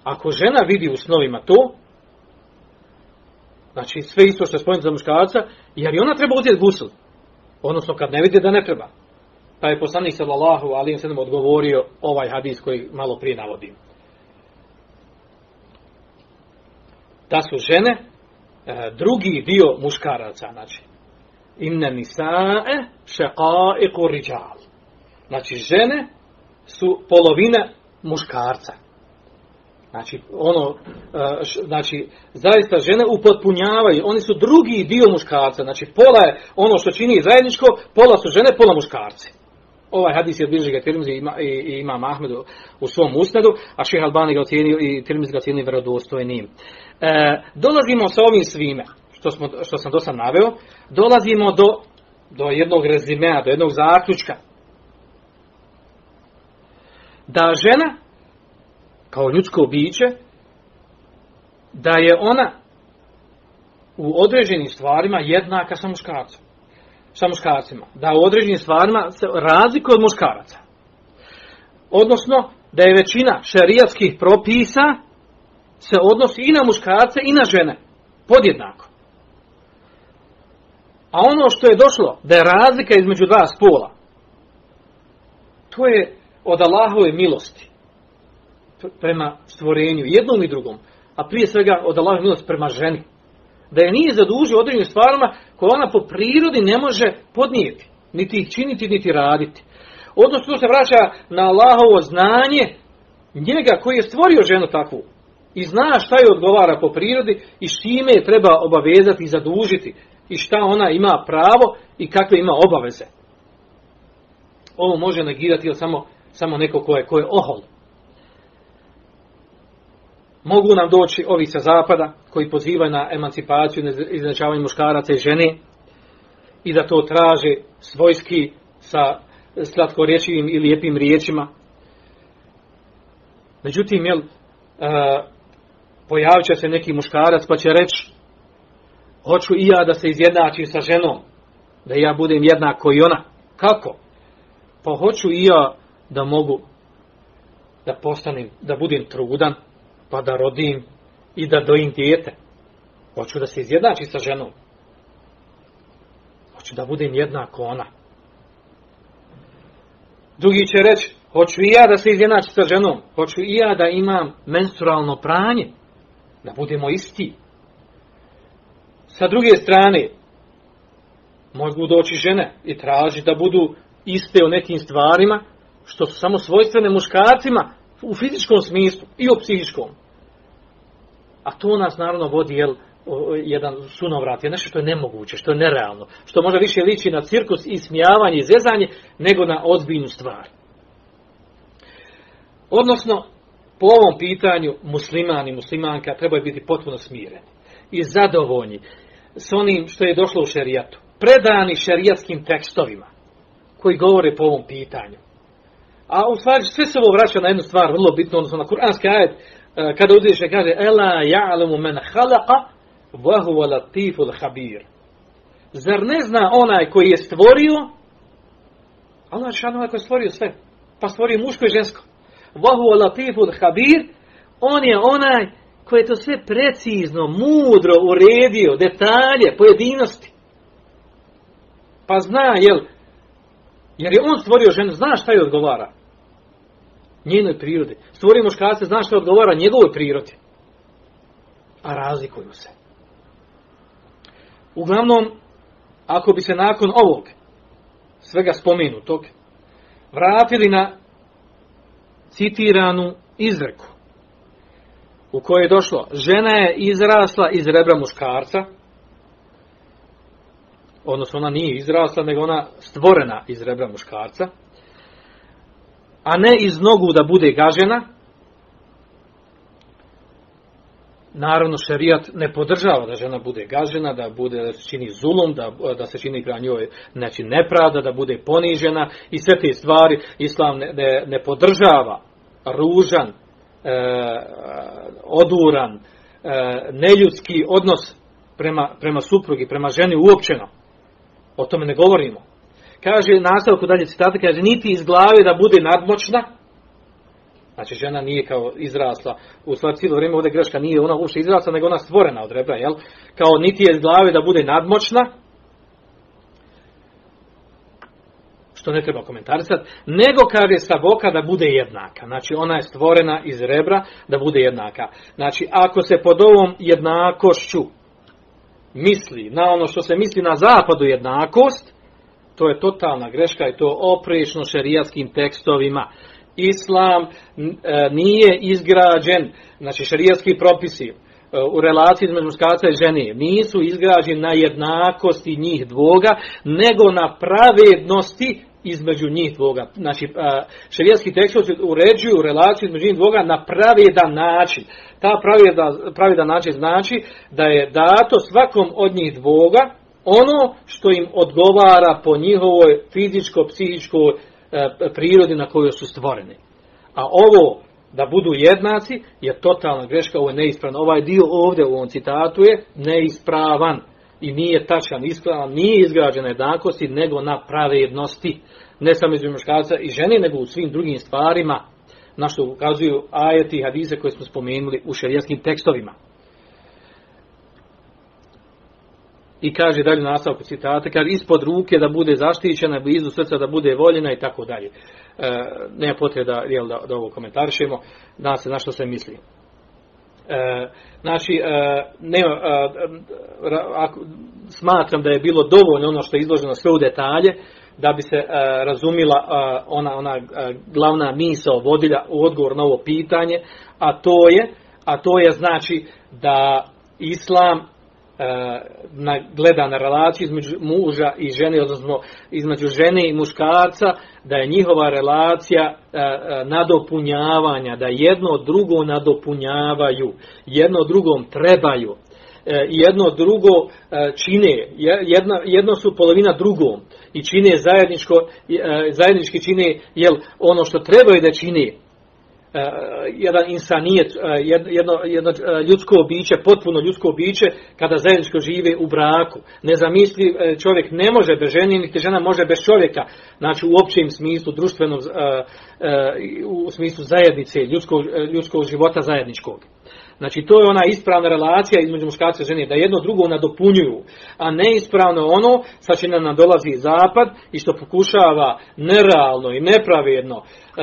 Ako žena vidi u snovima to, znači sve isto što je spomenuto za muškarca, jer i ona treba uzeti gusl. Odnosno kad ne vidi da ne treba. Pa je poslanik sallallahu alijim sallam odgovorio ovaj hadis koji malo prije navodim. Da su žene drugi dio muškaraca, znači inne nisae šeqaiku riđal. Znači žene su polovina muškarca. Znači, ono, e, znači, zaista žene upotpunjavaju, oni su drugi dio muškarca, znači pola je ono što čini zajedničko, pola su žene, pola muškarci. Ovaj hadis je odbilži ga Tirmizi i ima, i, u svom usnedu, a Šeha Albani ga ocijenio i Tirmizi ga ocijenio vjerodostojnim. E, dolazimo sa ovim svime, što, smo, što sam do sam naveo, dolazimo do, do jednog rezimea, do jednog zaključka. Da žena kao ljudsko biće, da je ona u određenim stvarima jednaka sa muškarcom. Sa muškarcima. Da u određenim stvarima se razlikuje od muškaraca. Odnosno, da je većina šerijatskih propisa se odnosi i na muškarce i na žene. Podjednako. A ono što je došlo, da je razlika između dva spola, to je od Allahove milosti prema stvorenju, jednom i drugom, a prije svega od Allahove milosti prema ženi. Da je nije zadužio određenim stvarima koje ona po prirodi ne može podnijeti, niti ih činiti, niti raditi. Odnosno, se vraća na Allahovo znanje njega koji je stvorio ženu takvu. I zna šta je odgovara po prirodi i s čime je treba obavezati i zadužiti. I šta ona ima pravo i kakve ima obaveze. Ovo može negirati samo, samo neko ko je, ko je ohol mogu nam doći ovi sa zapada koji pozivaju na emancipaciju, na izračavanje muškaraca i žene i da to traže svojski sa slatkorječivim i lijepim riječima. Međutim, jel, uh, pojavit će se neki muškarac pa će reći hoću i ja da se izjednačim sa ženom, da ja budem jednako i ona. Kako? Pa hoću i ja da mogu da postanem, da budem trudan, pa da rodim i da dojim dijete. Hoću da se izjednači sa ženom. Hoću da budem jednako ona. Drugi će reći, hoću i ja da se izjednači sa ženom. Hoću i ja da imam menstrualno pranje. Da budemo isti. Sa druge strane, mogu doći žene i traži da budu iste o nekim stvarima, što su samo svojstvene muškarcima u fizičkom smislu i u psihičkom. A to nas naravno vodi jel, jedan sunovrat, je nešto što je nemoguće, što je nerealno, što možda više liči na cirkus i smijavanje i zezanje, nego na ozbiljnu stvar. Odnosno, po ovom pitanju musliman i muslimanka trebaju biti potpuno smireni i zadovoljni s onim što je došlo u šerijatu. Predani šerijatskim tekstovima koji govore po ovom pitanju. A u stvari sve se ovo vraća na jednu stvar vrlo bitnu, odnosno na kuranski ajet, kada uzviše kaže Ela ja'lamu men wa huwa latiful habir. Zar ne zna onaj koji je stvorio? Allah je koji je stvorio sve. Pa stvorio muško i žensko. Wa huwa latiful habir. On je onaj koji je to sve precizno, mudro uredio, detalje, pojedinosti. Pa zna, jel, jer je on stvorio ženu, zna šta je odgovara njenoj prirodi. Stvorio muškarce, zna što odgovara njegovoj prirodi. A razlikuju se. Uglavnom, ako bi se nakon ovog svega spomenutog vratili na citiranu izreku u kojoj je došlo žena je izrasla iz rebra muškarca odnosno ona nije izrasla nego ona stvorena iz rebra muškarca a ne iz nogu da bude gažena, Naravno, šerijat ne podržava da žena bude gažena, da bude da se čini zulom, da, da se čini gra njoj znači nepravda, da bude ponižena i sve te stvari Islam ne, ne, ne podržava ružan, e, oduran, e, neljudski odnos prema, prema suprugi, prema ženi uopćeno. O tome ne govorimo. Kaže, nastavku dalje citata, kaže, niti iz glave da bude nadmoćna, Znači žena nije kao izrasla, u stvari cijelo vrijeme ovdje greška nije ona uopšte izrasla, nego ona stvorena od rebra, jel? Kao niti je iz glave da bude nadmoćna, što ne treba komentarisati, nego kaže sa boka da bude jednaka. Znači ona je stvorena iz rebra da bude jednaka. Znači ako se pod ovom jednakošću misli na ono što se misli na zapadu jednakost, to je totalna greška i to oprečno šerijatskim tekstovima. Islam e, nije izgrađen, znači šerijatski propisi e, u relaciji između muškarca i žene nisu izgrađeni na jednakosti njih dvoga, nego na pravednosti između njih dvoga. Znači, e, šerijatski tekstovi uređuju relaciju između njih dvoga na pravedan način. Ta pravedan, pravedan način znači da je dato svakom od njih dvoga ono što im odgovara po njihovoj fizičko-psihičkoj e, prirodi na kojoj su stvoreni. A ovo da budu jednaci je totalna greška, ovo je neispravan. Ovaj dio ovdje u ovom citatu je neispravan i nije tačan, ispravan, nije izgrađena jednakosti, nego na pravednosti. Ne samo između muškarca i žene, nego u svim drugim stvarima, na što ukazuju ajeti i hadise koje smo spomenuli u šerijatskim tekstovima. I kaže dalje nastavku citata, kaže ispod ruke da bude zaštićena, blizu srca da bude voljena i tako dalje. E, nema potrebe da, jel, da, da ovo komentarišemo, da se na što se misli. E, znači, e, nema, e, ako, smatram da je bilo dovoljno ono što je izloženo sve u detalje, da bi se e, razumila e, ona, ona e, glavna misao vodilja u odgovor na ovo pitanje, a to je, a to je znači da islam na, gleda na relaciju između muža i žene, odnosno između žene i muškarca, da je njihova relacija e, e, nadopunjavanja, da jedno drugo nadopunjavaju, jedno drugom trebaju, jedno drugo čine, jedno, jedno su polovina drugom i čine zajedničko, zajednički čine jel, ono što trebaju da čine, jedan insanijet, uh, jedno, jedno uh, ljudsko biće, potpuno ljudsko biće, kada zajedničko žive u braku. Ne zamisli, čovjek ne može bez žene, niti žena može bez čovjeka, znači u općem smislu, društvenom, u smislu zajednice, ljudskog, ljudskog života zajedničkog. Znači to je ona ispravna relacija između muškarca i žene, da jedno drugo nadopunjuju, a neispravno ono, sa će nam dolazi zapad i što pokušava nerealno i nepravedno e,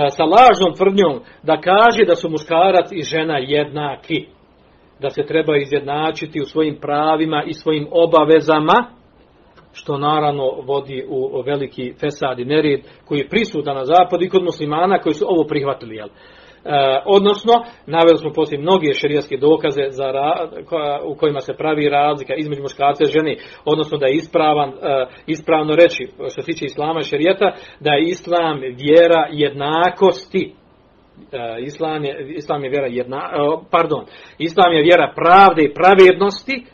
sa lažnom tvrdnjom da kaže da su muškarac i žena jednaki, da se treba izjednačiti u svojim pravima i svojim obavezama, što naravno vodi u veliki fesad i nered koji je prisutan na zapadu i kod muslimana koji su ovo prihvatili. Jel? Odnosno, naveli smo poslije mnoge šerijaske dokaze za u kojima se pravi razlika između muškarca i žene, odnosno da je ispravan, ispravno reći, što se tiče islama i šerijata, da je islam vjera jednakosti, islam je, islam je vjera jedna, pardon, islam je vjera pravde i pravednosti,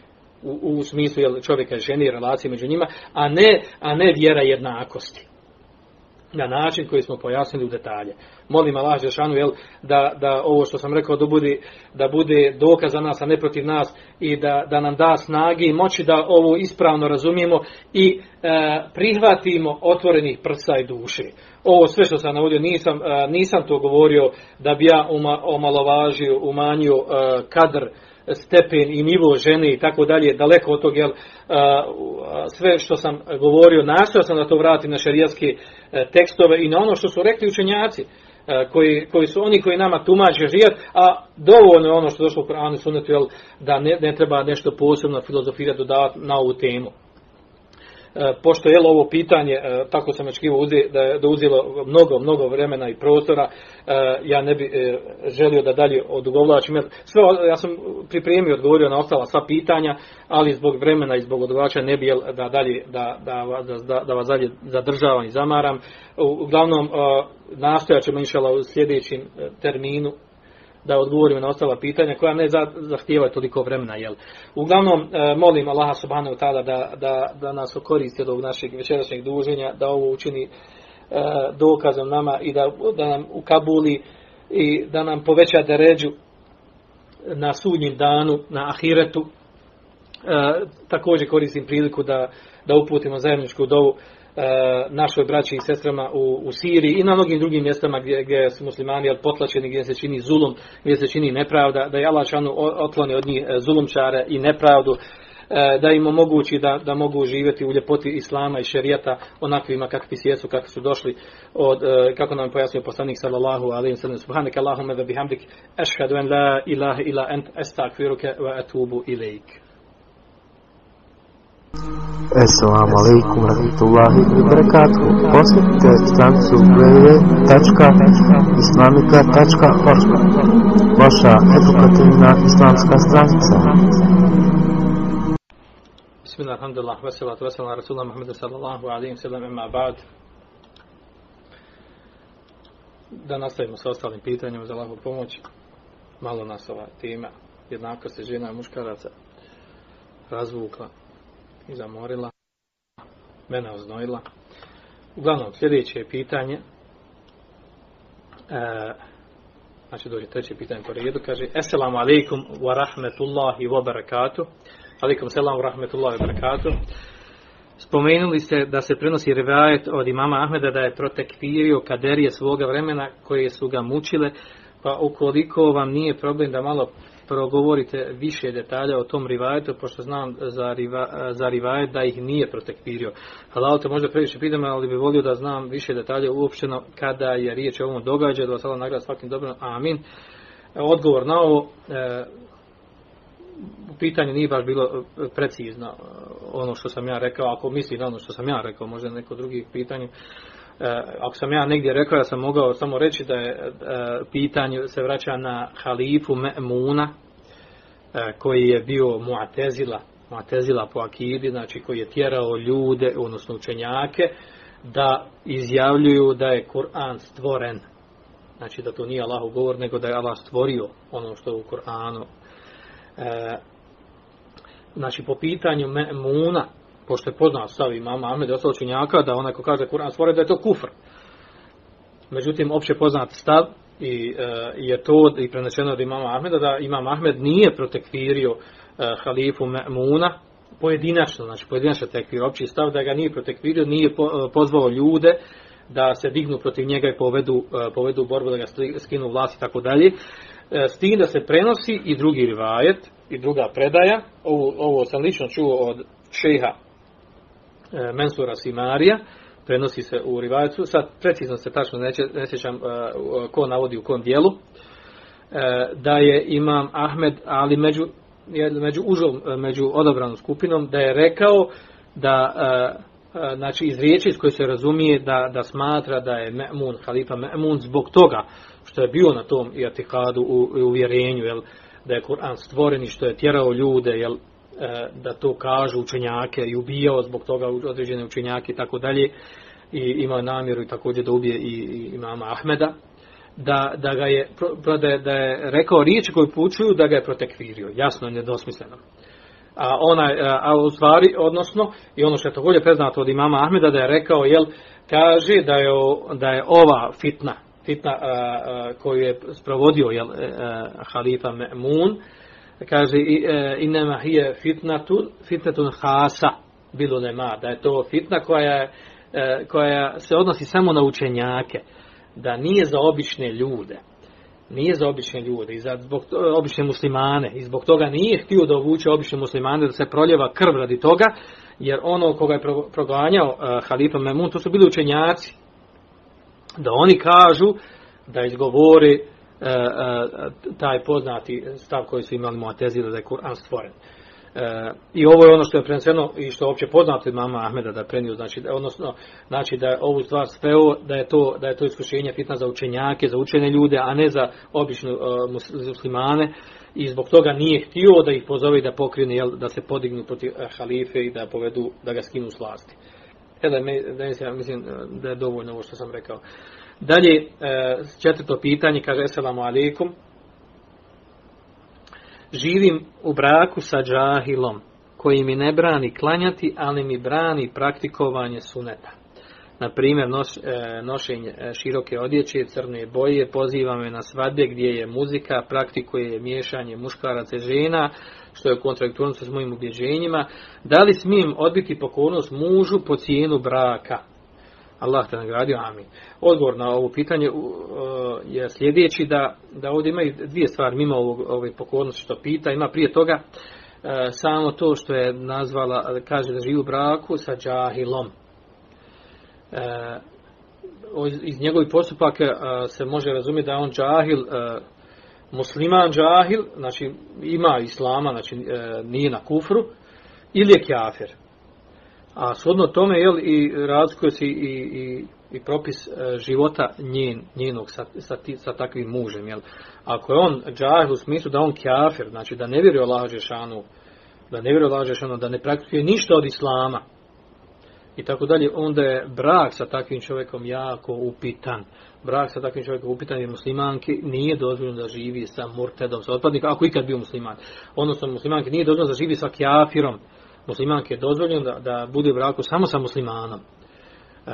u, u smislu jel, čovjeka i žene i relacije među njima, a ne, a ne vjera jednakosti na način koji smo pojasnili u detalje. Molim Allah Žešanu jel, da, da ovo što sam rekao da bude, da bude dokaz za nas, a ne protiv nas i da, da nam da snage i moći da ovo ispravno razumijemo i e, prihvatimo otvorenih prsa i duše. Ovo sve što sam navodio nisam, e, nisam to govorio da bi ja omalovažio, umanjio e, kadr stepen i nivo žene i tako dalje, daleko od tog, jel, sve što sam govorio, nastojao sam da to vratim na šarijaske e, tekstove i na ono što su rekli učenjaci, e, koji, koji su oni koji nama tumače žijat, a dovoljno je ono što je došlo u Koranu sunetu, jel, da ne, ne treba nešto posebno filozofirati dodavati na ovu temu. E, pošto je ovo pitanje, e, tako sam očekivao da je da uzelo mnogo, mnogo vremena i prostora, e, ja ne bi želio da dalje odugovlačim. Sve, ja sam pripremio odgovorio na ostala sva pitanja, ali zbog vremena i zbog odugovlačenja ne bi da dalje da, da, da, da vas dalje zadržavam i zamaram. Uglavnom, nastojat ćemo inšala u sljedećem terminu da odgovorimo na ostala pitanja koja ne zahtijevaju toliko vremena. Jel? Uglavnom, e, molim Allaha subhanahu ta'ala da, da, da nas okoristi od ovog našeg večerašnjeg duženja, da ovo učini e, dokazom nama i da, da nam ukabuli i da nam poveća deređu na sudnjim danu, na ahiretu. E, također koristim priliku da, da uputimo zajedničku dovu našoj braći i sestrama u, u Siriji i na mnogim drugim mjestama gdje, gdje su muslimani potlačeni, gdje se čini zulum, gdje se čini nepravda, da je Allah šanu otloni od njih e, zulumčare i nepravdu, e, da im omogući da, da mogu živjeti u ljepoti Islama i šerijata onakvima kakvi jesu, kakvi su došli od, kako nam pojasnio poslanik sallallahu alaihi sallam, subhanaka Allahumma wa bihamdik, ashhadu an la ilaha ila ent, estakfiruke wa atubu ilaik. Assalamu alaikum rahmatullahi wa barakatuh. Posjetite stranicu www.islamika.org Vaša edukativna islamska stranica. Bismillah, alhamdulillah, veselatu, veselatu, rasulullah, Muhammedu sallallahu alaihi sallam, ima ba'd. Da nastavimo sa ostalim pitanjima za Allahu pomoć. Malo nas ova tema jednakosti žena i muškaraca razvukla i zamorila, mene oznojila. Uglavnom, sljedeće je pitanje, e, znači dođe treće pitanje po redu, kaže Assalamu alaikum wa rahmetullahi wa barakatuh. Alaikum salam wa rahmetullahi wa barakatuh. Spomenuli ste da se prenosi rivajet od imama Ahmeda da je protekvirio kaderije svoga vremena koje su ga mučile, pa ukoliko vam nije problem da malo progovorite više detalja o tom rivajetu, pošto znam za, riva, za rivajet da ih nije protekvirio. Halal te možda previše pitam, ali bi volio da znam više detalja uopšteno kada je riječ o ovom događaju, da vas Allah nagrada svakim dobrom. Amin. Odgovor na ovo, e, pitanje nije baš bilo precizno ono što sam ja rekao, ako misli na ono što sam ja rekao, možda neko drugi pitanje. E, ako sam ja negdje rekao, ja sam mogao samo reći da je e, pitanje se vraća na halifu Me'muna, e, koji je bio Mu'tezila, Mu'tezila po akidi, znači koji je tjerao ljude, odnosno učenjake, da izjavljuju da je Kur'an stvoren. Znači da to nije Allahu govor, nego da je Allah stvorio ono što je u Kur'anu. Znači po pitanju Me'muna, pošto je poznat stav imama Ahmed i ostalo činjaka, da onaj ko kaže Kur'an stvore da je to kufr. Međutim, opće poznat stav i e, je to i prenešeno od imama Ahmeda da imam Ahmed nije protekvirio e, halifu Me'muna pojedinačno, znači pojedinačno tekvir, opći stav da ga nije protekvirio, nije po, e, pozvao ljude da se dignu protiv njega i povedu, e, povedu borbu da ga skinu vlast i tako dalje. E, s tim da se prenosi i drugi rivajet i druga predaja, ovo, ovo sam lično čuo od šeha Mensura Simarija, prenosi se u Rivajecu, sad precizno se tačno ne, ne sjećam e, ko navodi u kom dijelu, e, da je imam Ahmed, ali među, među užom, među odabranom skupinom, da je rekao da znači iz riječi iz koje se razumije da, da smatra da je Me'mun, halifa Me'mun zbog toga što je bio na tom iatikadu u, uvjerenju, jel, da je Kur'an stvoren i što je tjerao ljude, jel, e, da to kažu učenjake i ubijao zbog toga određene učenjake i tako dalje i imao namjeru i također da ubije i, i imama Ahmeda da, da ga je da je, da je rekao riječi koje pučuju da ga je protekvirio jasno nedosmisleno. A ona a u stvari odnosno i ono što je također preznato od imama Ahmeda da je rekao jel kaže da je da je ova fitna fitna a, a, koju je sprovodio jel a, halifa Me'mun kaže e, inema hije fitnatun fitnatun hasa bilo nema da je to fitna koja je e, koja se odnosi samo na učenjake da nije za obične ljude. Nije za obične ljude i za zbog obične muslimane. I zbog toga nije htio da uvuče obične muslimane da se proljeva krv radi toga jer ono koga je proganjao uh, halifa Memun to su bili učenjaci. Da oni kažu da izgovori uh, uh, taj poznati stav koji su imali Mu'tezila da je Kur'an stvoren E, I ovo je ono što je preneseno i što je opće poznato mama Ahmeda da prenio, znači, odnosno, znači da je ovu stvar sveo, da je to, da je to iskušenje fitna za učenjake, za učene ljude, a ne za obične muslimane i zbog toga nije htio da ih pozove da pokrine, jel, da se podignu protiv uh, halife i da povedu, da ga skinu s vlasti. E da, me, da mislim da je dovoljno ovo što sam rekao. Dalje, uh, četvrto pitanje, kaže, assalamu alaikum, živim u braku sa džahilom, koji mi ne brani klanjati, ali mi brani praktikovanje suneta. Na primjer, e, nošenje e, široke odjeće, crne boje, poziva me na svadbe gdje je muzika, praktikuje miješanje muškaraca i žena, što je u kontradiktornosti s mojim ubjeđenjima. Da li smijem odbiti pokornost mužu po cijenu braka? Allah te nagradio, amin. Odgovor na ovo pitanje uh, je sljedeći da, da ovdje ima dvije stvari mimo ovog, ove pokornosti što pita. Ima prije toga uh, samo to što je nazvala, kaže da živi u braku sa džahilom. Uh, iz njegovih postupaka se može razumjeti da je on džahil, musliman džahil, znači ima islama, znači nije na kufru, ili je kjafir. A shodno tome, jel, i razlikuje se i, i, i propis e, života njen, njenog sa, sa, sa takvim mužem, jel. Ako je on džahil u smislu da on kjafir, znači da ne vjeruje Allah Žešanu, da ne vjeruje Allah Žešanu, da ne praktikuje ništa od Islama, i tako dalje, onda je brak sa takvim čovjekom jako upitan. Brak sa takvim čovjekom upitan jer muslimanki nije dozvoljeno da živi sa murtedom, sa otpadnikom, ako ikad bio musliman. Odnosno, muslimanki nije dozvoljeno da živi sa kjafirom, muslimanke je dozvoljeno da, da bude u braku samo sa muslimanom. E,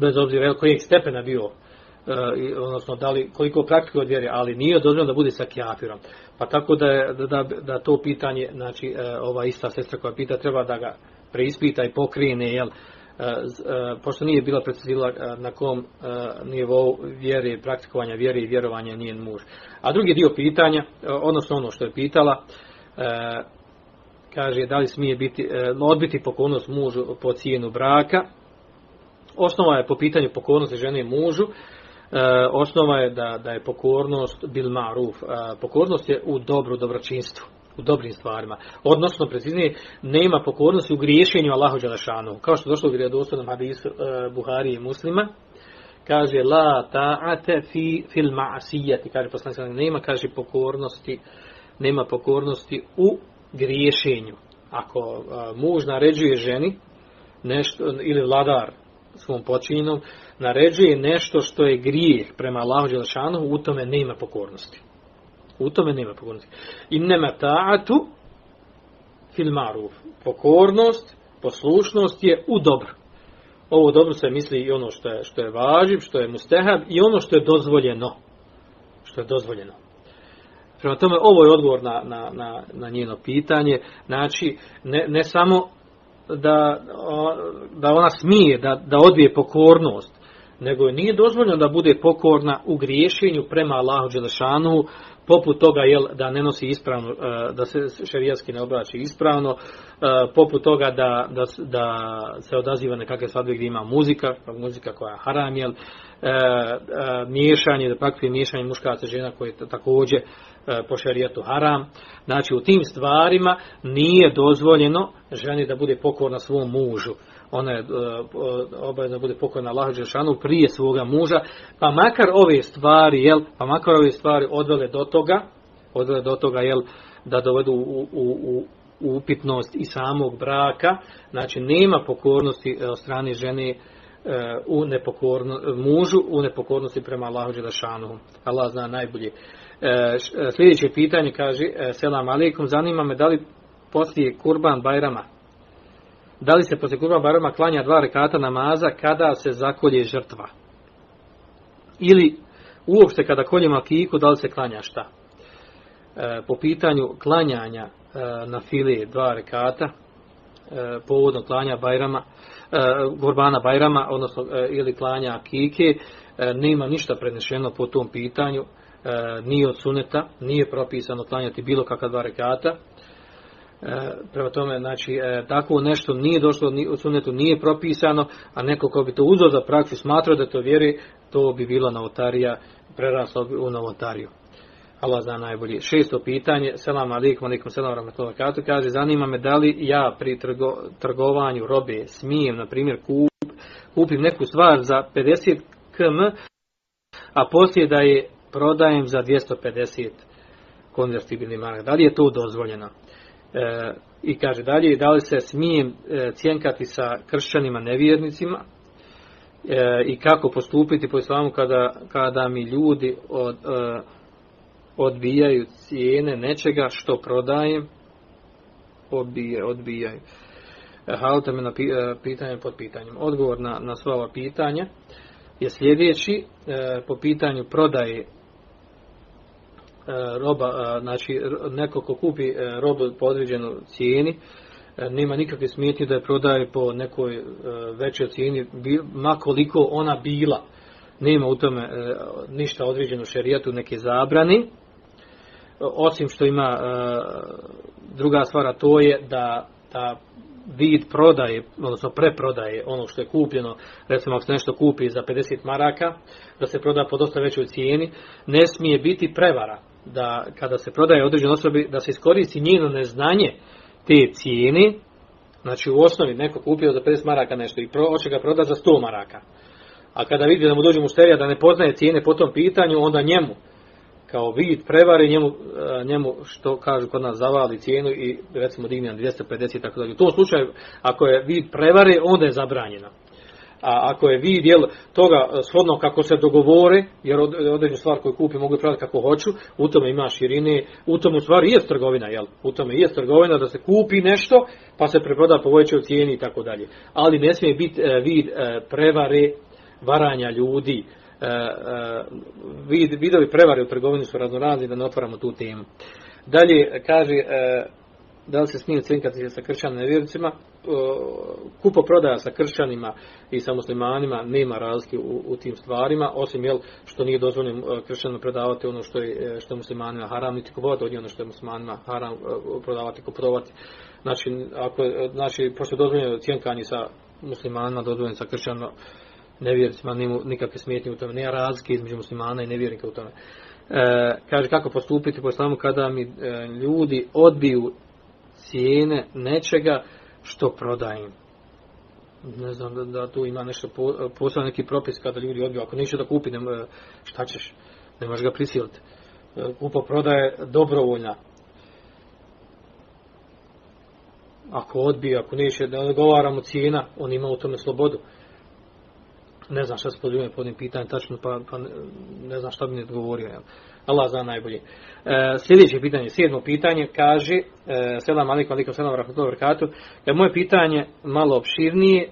bez obzira kojeg stepena bio, e, odnosno da li, koliko praktikuje od vjere, ali nije dozvoljeno da bude sa kjafirom. Pa tako da, da, da, to pitanje, znači e, ova ista sestra koja pita, treba da ga preispita i pokrine, jel, e, e, pošto nije bila precizila e, na kom nivou vjere, praktikovanja vjere i vjerovanja njen muž. A drugi dio pitanja, odnosno ono što je pitala, kaže da li smije biti, e, odbiti pokornost mužu po cijenu braka. Osnova je po pitanju pokornosti žene i mužu, e, osnova je da, da je pokornost bil maruf. E, pokornost je u dobru dobročinstvu u dobrim stvarima. Odnosno, preciznije, nema pokornosti u griješenju Allahu Đalašanu. Kao što došlo u vjerodostojnom hadisu Buhari i muslima, kaže la ta'ate fi fil ma'asijati, kaže poslanik nema, kaže pokornosti, nema pokornosti u griješenju. Ako muž naređuje ženi nešto, ili vladar svom počinom, naređuje nešto što je grijeh prema Allahu Đelšanu, u tome nema pokornosti. U tome nema pokornosti. I nema ta'atu fil maruf. Pokornost, poslušnost je u dobro. Ovo dobro se misli i ono što je, što je važiv, što je mustehab i ono što je dozvoljeno. Što je dozvoljeno. Prema tome, ovo je odgovor na, na, na, na njeno pitanje. Znači, ne, ne samo da, da ona smije, da, da odbije pokornost, nego je nije dozvoljeno da bude pokorna u griješenju prema Allahu Đelešanu, poput toga jel, da ne nosi ispravno, e, da se šerijaski ne obraći ispravno, e, poput toga da, da, da se odaziva nekakve svadbe gdje ima muzika, muzika koja je haram, jel, e, miješanje, da pakve miješanje muškaraca žena koje je također po šerijetu haram. Znači u tim stvarima nije dozvoljeno ženi da bude pokorna svom mužu. ona je e, obavezna bude pokojna Allah Đelšanu prije svoga muža, pa makar ove stvari, jel, pa makar ove stvari odvele do toga, odvele do toga, jel, da dovedu u, u, u upitnost i samog braka, znači nema pokornosti od strane žene u nepokorno, mužu u nepokornosti prema Allahu Đelešanu. Allah zna najbolje. Sljedeće pitanje kaže, selam alaikum, zanima me da li poslije kurban bajrama da li se poslije kurban bajrama klanja dva rekata namaza kada se zakolje žrtva? Ili uopšte kada koljemo akiku da li se klanja šta? E, po pitanju klanjanja e, na file dva rekata e, povodno klanja bajrama e, kurbana bajrama odnosno e, ili klanja akike e, nema ništa prenešeno po tom pitanju. e, nije od suneta nije propisano klanjati bilo kakva dva rekata E, prema tome, znači, e, tako nešto nije došlo u sunetu, nije propisano, a neko ko bi to uzeo za praksu, smatrao da to vjeri, to bi bilo novotarija, preraslo bi u novotariju. Allah zna najbolje. Šesto pitanje, selam alikum, alikum selam rahmatullahi katu, kaže, zanima me da li ja pri trgo, trgovanju robe smijem, na primjer, kup, kupim neku stvar za 50 km, a poslije da je prodajem za 250 konvertibilni mark. Da li je to dozvoljeno? E, I kaže dalje, da li se smijem e, cijenkati sa kršćanima nevjernicima e, i kako postupiti po islamu kada, kada mi ljudi od, e, odbijaju cijene nečega što prodajem, odbije, odbijaju. E, Halite me na e, pitanje pod pitanjem. Odgovor na, na sva ova pitanja je sljedeći po pitanju prodaje roba, znači neko ko kupi e, robu po određenu cijeni, e, nema nikakve smetnje da je prodaje po nekoj većoj cijeni, makoliko ona bila. Nema u tome ništa određeno šerijatu neke zabrani, osim što ima druga stvara, to je da, da vid prodaje, odnosno preprodaje ono što je kupljeno, recimo ako se nešto kupi za 50 maraka, da se proda po dosta većoj cijeni, ne smije biti prevara da kada se prodaje određenoj osobi da se iskoristi njeno neznanje te cijene znači u osnovi neko kupio za 50 maraka nešto i pro, hoće ga prodati za 100 maraka a kada vidi da mu dođe mušterija da ne poznaje cijene po tom pitanju onda njemu kao vid prevari njemu, e, njemu što kažu kod nas zavali cijenu i recimo digne na 250 tako dalje. U tom slučaju ako je vid prevare onda je zabranjeno a ako je vid jel, toga e, shodno kako se dogovore, jer određenu stvar koju kupi mogu prodati kako hoću, u tome ima širine, u tome stvari je trgovina, jel? u tome je trgovina da se kupi nešto, pa se preproda po većoj cijeni i tako dalje. Ali ne smije biti e, vid e, prevare, varanja ljudi, vid, vidovi prevare u trgovini su raznorazni, da ne otvaramo tu temu. Dalje, kaže, da li se smije cinkati sa kršćanim nevjericima, kupo prodaja sa kršćanima i sa muslimanima nema razlike u, u tim stvarima, osim jel, što nije dozvoljeno kršćanima predavati ono što je, što je muslimanima haram, niti kupovati od ono što je muslimanima haram prodavati, kupovati. Znači, ako, znači, pošto je dozvoljeno cijenkanje sa muslimanima, dozvoljeno sa kršćanima, nevjericima, nema nikakve smetnje u tome, nema razlike između muslimana i nevjernika u tome. E, kaže kako postupiti po islamu kada mi e, ljudi odbiju cijene nečega što prodajem. Ne znam da, da tu ima nešto po, posao neki propis kada ljudi odbiju. Ako neće da kupi, ne, šta ćeš? Ne možeš ga prisiliti. Kupo prodaje dobrovoljna. Ako odbije, ako neće da odgovaramo cijena, on ima u tome slobodu. Ne znam šta se podljuje pod njim pitanje, tačno, pa, pa ne znam šta bi ne odgovorio. Jel? Allah zna najbolje. E, sljedeće pitanje, sedmo pitanje, kaže, e, selam alikum, alikum, selam, rahmatullahi wabarakatuh, je moje pitanje malo opširnije,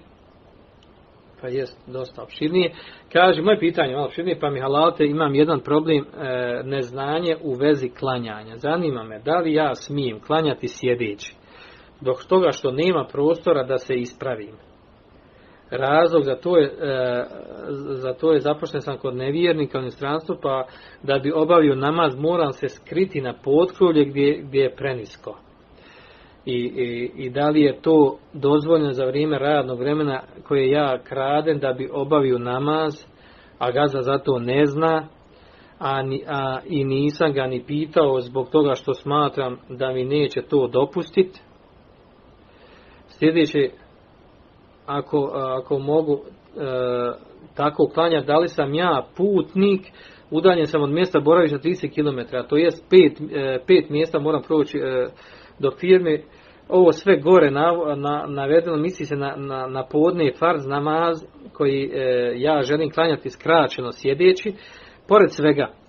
pa jest dosta opširnije, kaže, moje pitanje malo opširnije, pa mi halalte, imam jedan problem, e, neznanje u vezi klanjanja. Zanima me, da li ja smijem klanjati sjedeći, dok toga što nema prostora da se ispravim razlog za to je, e, za to je započne sam kod nevjernika u inostranstvu, pa da bi obavio namaz moram se skriti na potkrovlje gdje, gdje je prenisko. I, i, I da li je to dozvoljeno za vrijeme radnog vremena koje ja kradem da bi obavio namaz, a gazda za to ne zna, a, ni, a i nisam ga ni pitao zbog toga što smatram da mi neće to dopustiti. Sljedeće ako, ako mogu e, tako klanjati, da li sam ja putnik, udaljen sam od mjesta boravišta 30 km, to jest pet, e, pet mjesta moram proći e, do firme, ovo sve gore na, na, navedeno misli se na, na, na podne farz namaz koji e, ja želim klanjati skraćeno sjedeći. Pored svega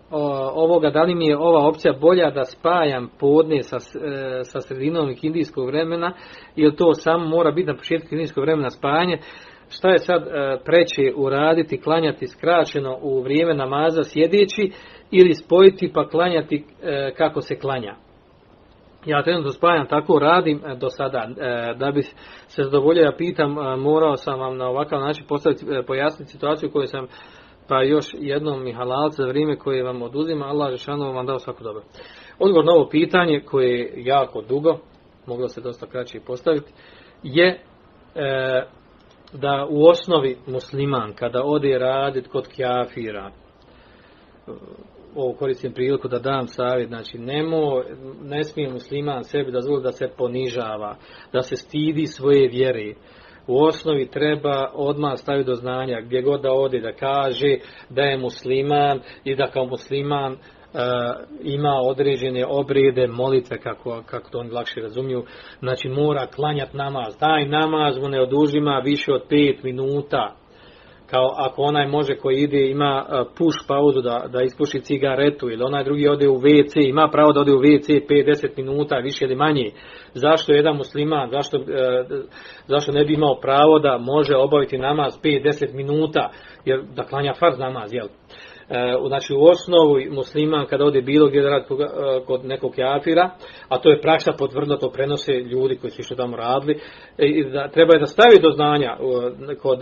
ovoga, da li mi je ova opcija bolja da spajam podne sa, e, sa sredinom indijskog vremena ili to samo mora biti na početku indijskog vremena spajanje. Šta je sad e, preće uraditi, klanjati skraćeno u vrijeme namaza sjedeći ili spojiti pa klanjati e, kako se klanja? ja trenutno spajam, tako radim do sada. Da bi se zadovoljio, ja pitam, morao sam vam na ovakav način postaviti, pojasniti situaciju koju sam pa još jednom mi halalce za vrijeme koje vam oduzima, Allah Žešanu vam dao svako dobro. Odgovor na ovo pitanje koje je jako dugo, moglo se dosta kraće postaviti, je da u osnovi musliman kada ode raditi kod kjafira, ovo koristim priliku da dam savjet, znači nemo, ne smije musliman sebi dozvoliti da se ponižava, da se stidi svoje vjere. U osnovi treba odmah staviti do znanja gdje god da ode da kaže da je musliman i da kao musliman Uh, ima određene obrede, molitve, kako, kako to oni lakše razumiju, znači mora klanjati namaz. Taj namaz mu ne odužima više od pet minuta kao ako onaj može koji ide ima e, push pauzu da, da ispuši cigaretu ili onaj drugi ode u WC, ima pravo da ode u WC 5-10 minuta, više ili manje. Zašto jedan musliman, zašto, e, zašto ne bi imao pravo da može obaviti namaz 5-10 minuta, jer da klanja farz namaz, jel? E, znači u osnovu musliman kada ode bilo gdje da radi kod nekog jafira, a to je praksa potvrdila, to prenose ljudi koji su što tamo radili, da, treba je da stavi do znanja kod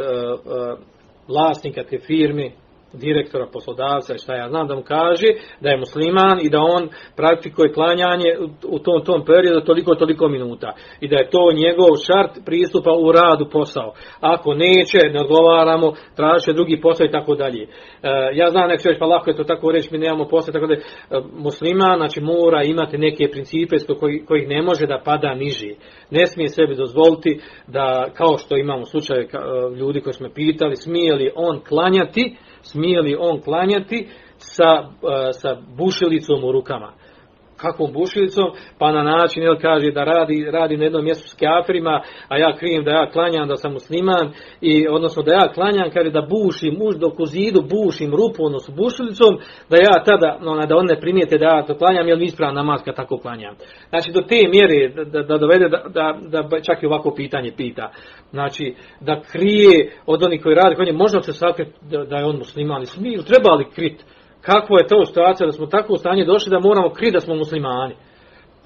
vlasnika te firme, direktora, poslodavca, šta ja znam, da mu kaže da je musliman i da on praktikuje klanjanje u tom, tom periodu toliko, toliko minuta. I da je to njegov šart pristupa u radu posao. Ako neće, ne odgovaramo, traže drugi posao i tako dalje. E, ja znam, nek pa lako je to tako reći, mi nemamo posao, tako da e, musliman, znači mora imati neke principe koji, kojih ne može da pada niži. Ne smije sebi dozvoliti da, kao što imamo slučaje ljudi koji smo pitali, smije li on klanjati, smije li on klanjati sa, e, sa bušilicom u rukama kakvom bušilicom, pa na način, jel kaže da radi, radi na jednom mjestu s kafirima, a ja krijem da ja klanjam, da sam musliman, i odnosno da ja klanjam, kaže da bušim, muž dok u zidu bušim rupu, odnosno bušilicom, da ja tada, no, da on ne primijete da ja to klanjam, jel mi ispravan namaz tako klanjam. Znači do te mjere da, da dovede, da, da, da, čak i ovako pitanje pita. Znači, da krije od onih koji radi, koji možda se sakriti da, da je on musliman, smiju, treba li kriti? Kakvo je to situacija da smo tako u stanje došli da moramo kriti da smo muslimani.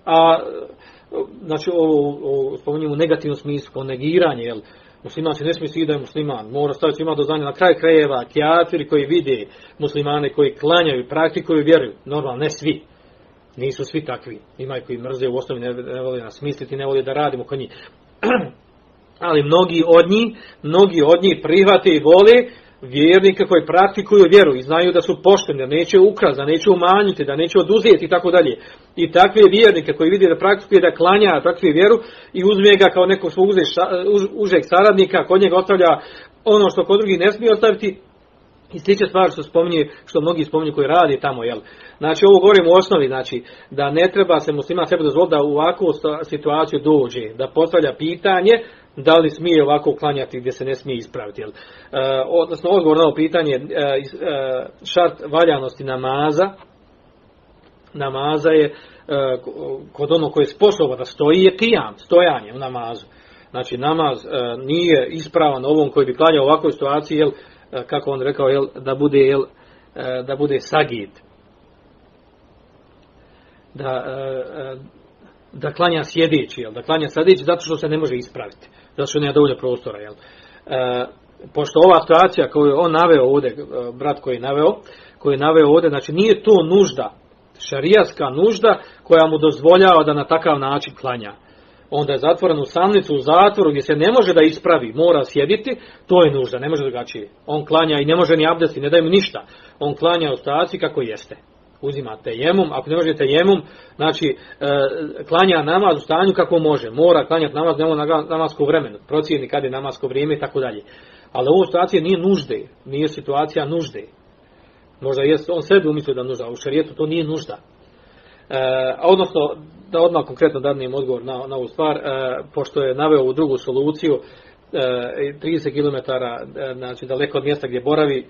A znači ovo, ovo u negativnom smislu, negiranje, jel, musliman se ne smije svi da je musliman, mora staviti svima do znanja. Na kraj krajeva, kjafiri koji vide muslimane koji klanjaju, praktikuju, vjeruju, normalno ne svi, nisu svi takvi, imaju koji mrze u osnovi, ne, ne voli nas misliti, ne voli da radimo kod njih. Ali mnogi od njih, mnogi od njih prihvate i vole vjernika koji praktikuju vjeru i znaju da su pošteni, da neće ukrast, da neće umanjiti, da neće oduzeti i tako dalje. I takve vjernike koji vidi da praktikuje, da klanja, praktikuje vjeru i uzme ga kao nekog svog užeg saradnika, kod njega ostavlja ono što kod drugih ne smije ostaviti, i slične stvari što spominje, što mnogi spominju koji radi tamo, jel? Znači, ovo govorim u osnovi, znači, da ne treba se muslima sebe dozvoliti da u ovakvu situaciju dođe, da postavlja pitanje, da li smije ovako klanjati gdje se ne smije ispraviti. Jel? E, odnosno, odgovor na ovo pitanje, e, e, šart valjanosti namaza, namaza je, e, kod onog koji je sposoban da stoji, je kijam, stojanje u namazu. Znači, namaz e, nije ispravan ovom koji bi klanjao u ovakvoj situaciji, jel, e, kako on rekao, jel, da bude, jel, da bude sagit. Da, da klanja sjedeći, jel, da klanja sjedeći zato što se ne može ispraviti zato što nema dovoljno prostora. Jel? E, pošto ova situacija koju je on naveo ovdje, e, brat koji je naveo, koji je naveo ovdje, znači nije to nužda, šarijaska nužda koja mu dozvoljava da na takav način klanja. Onda je zatvoren u samnicu, u zatvoru gdje se ne može da ispravi, mora sjediti, to je nužda, ne može drugačije. On klanja i ne može ni abdesti, ne daje mu ništa. On klanja u staciji kako jeste. Uzima tejemum, ako ne može tejemum, znači e, klanja namaz u stanju kako može, mora klanjati namaz na namasko vremenu, procijeni kad je namasko vrijeme i tako dalje. Ali ovo situacija nije nužde, nije situacija nužde. Možda jest, on sebi umislio da nužda, a u šarijetu to nije nužda. E, odnosno, da odmah konkretno dadnem odgovor na, na ovu stvar, e, pošto je naveo ovu drugu soluciju, 30 km znači daleko od mjesta gdje boravi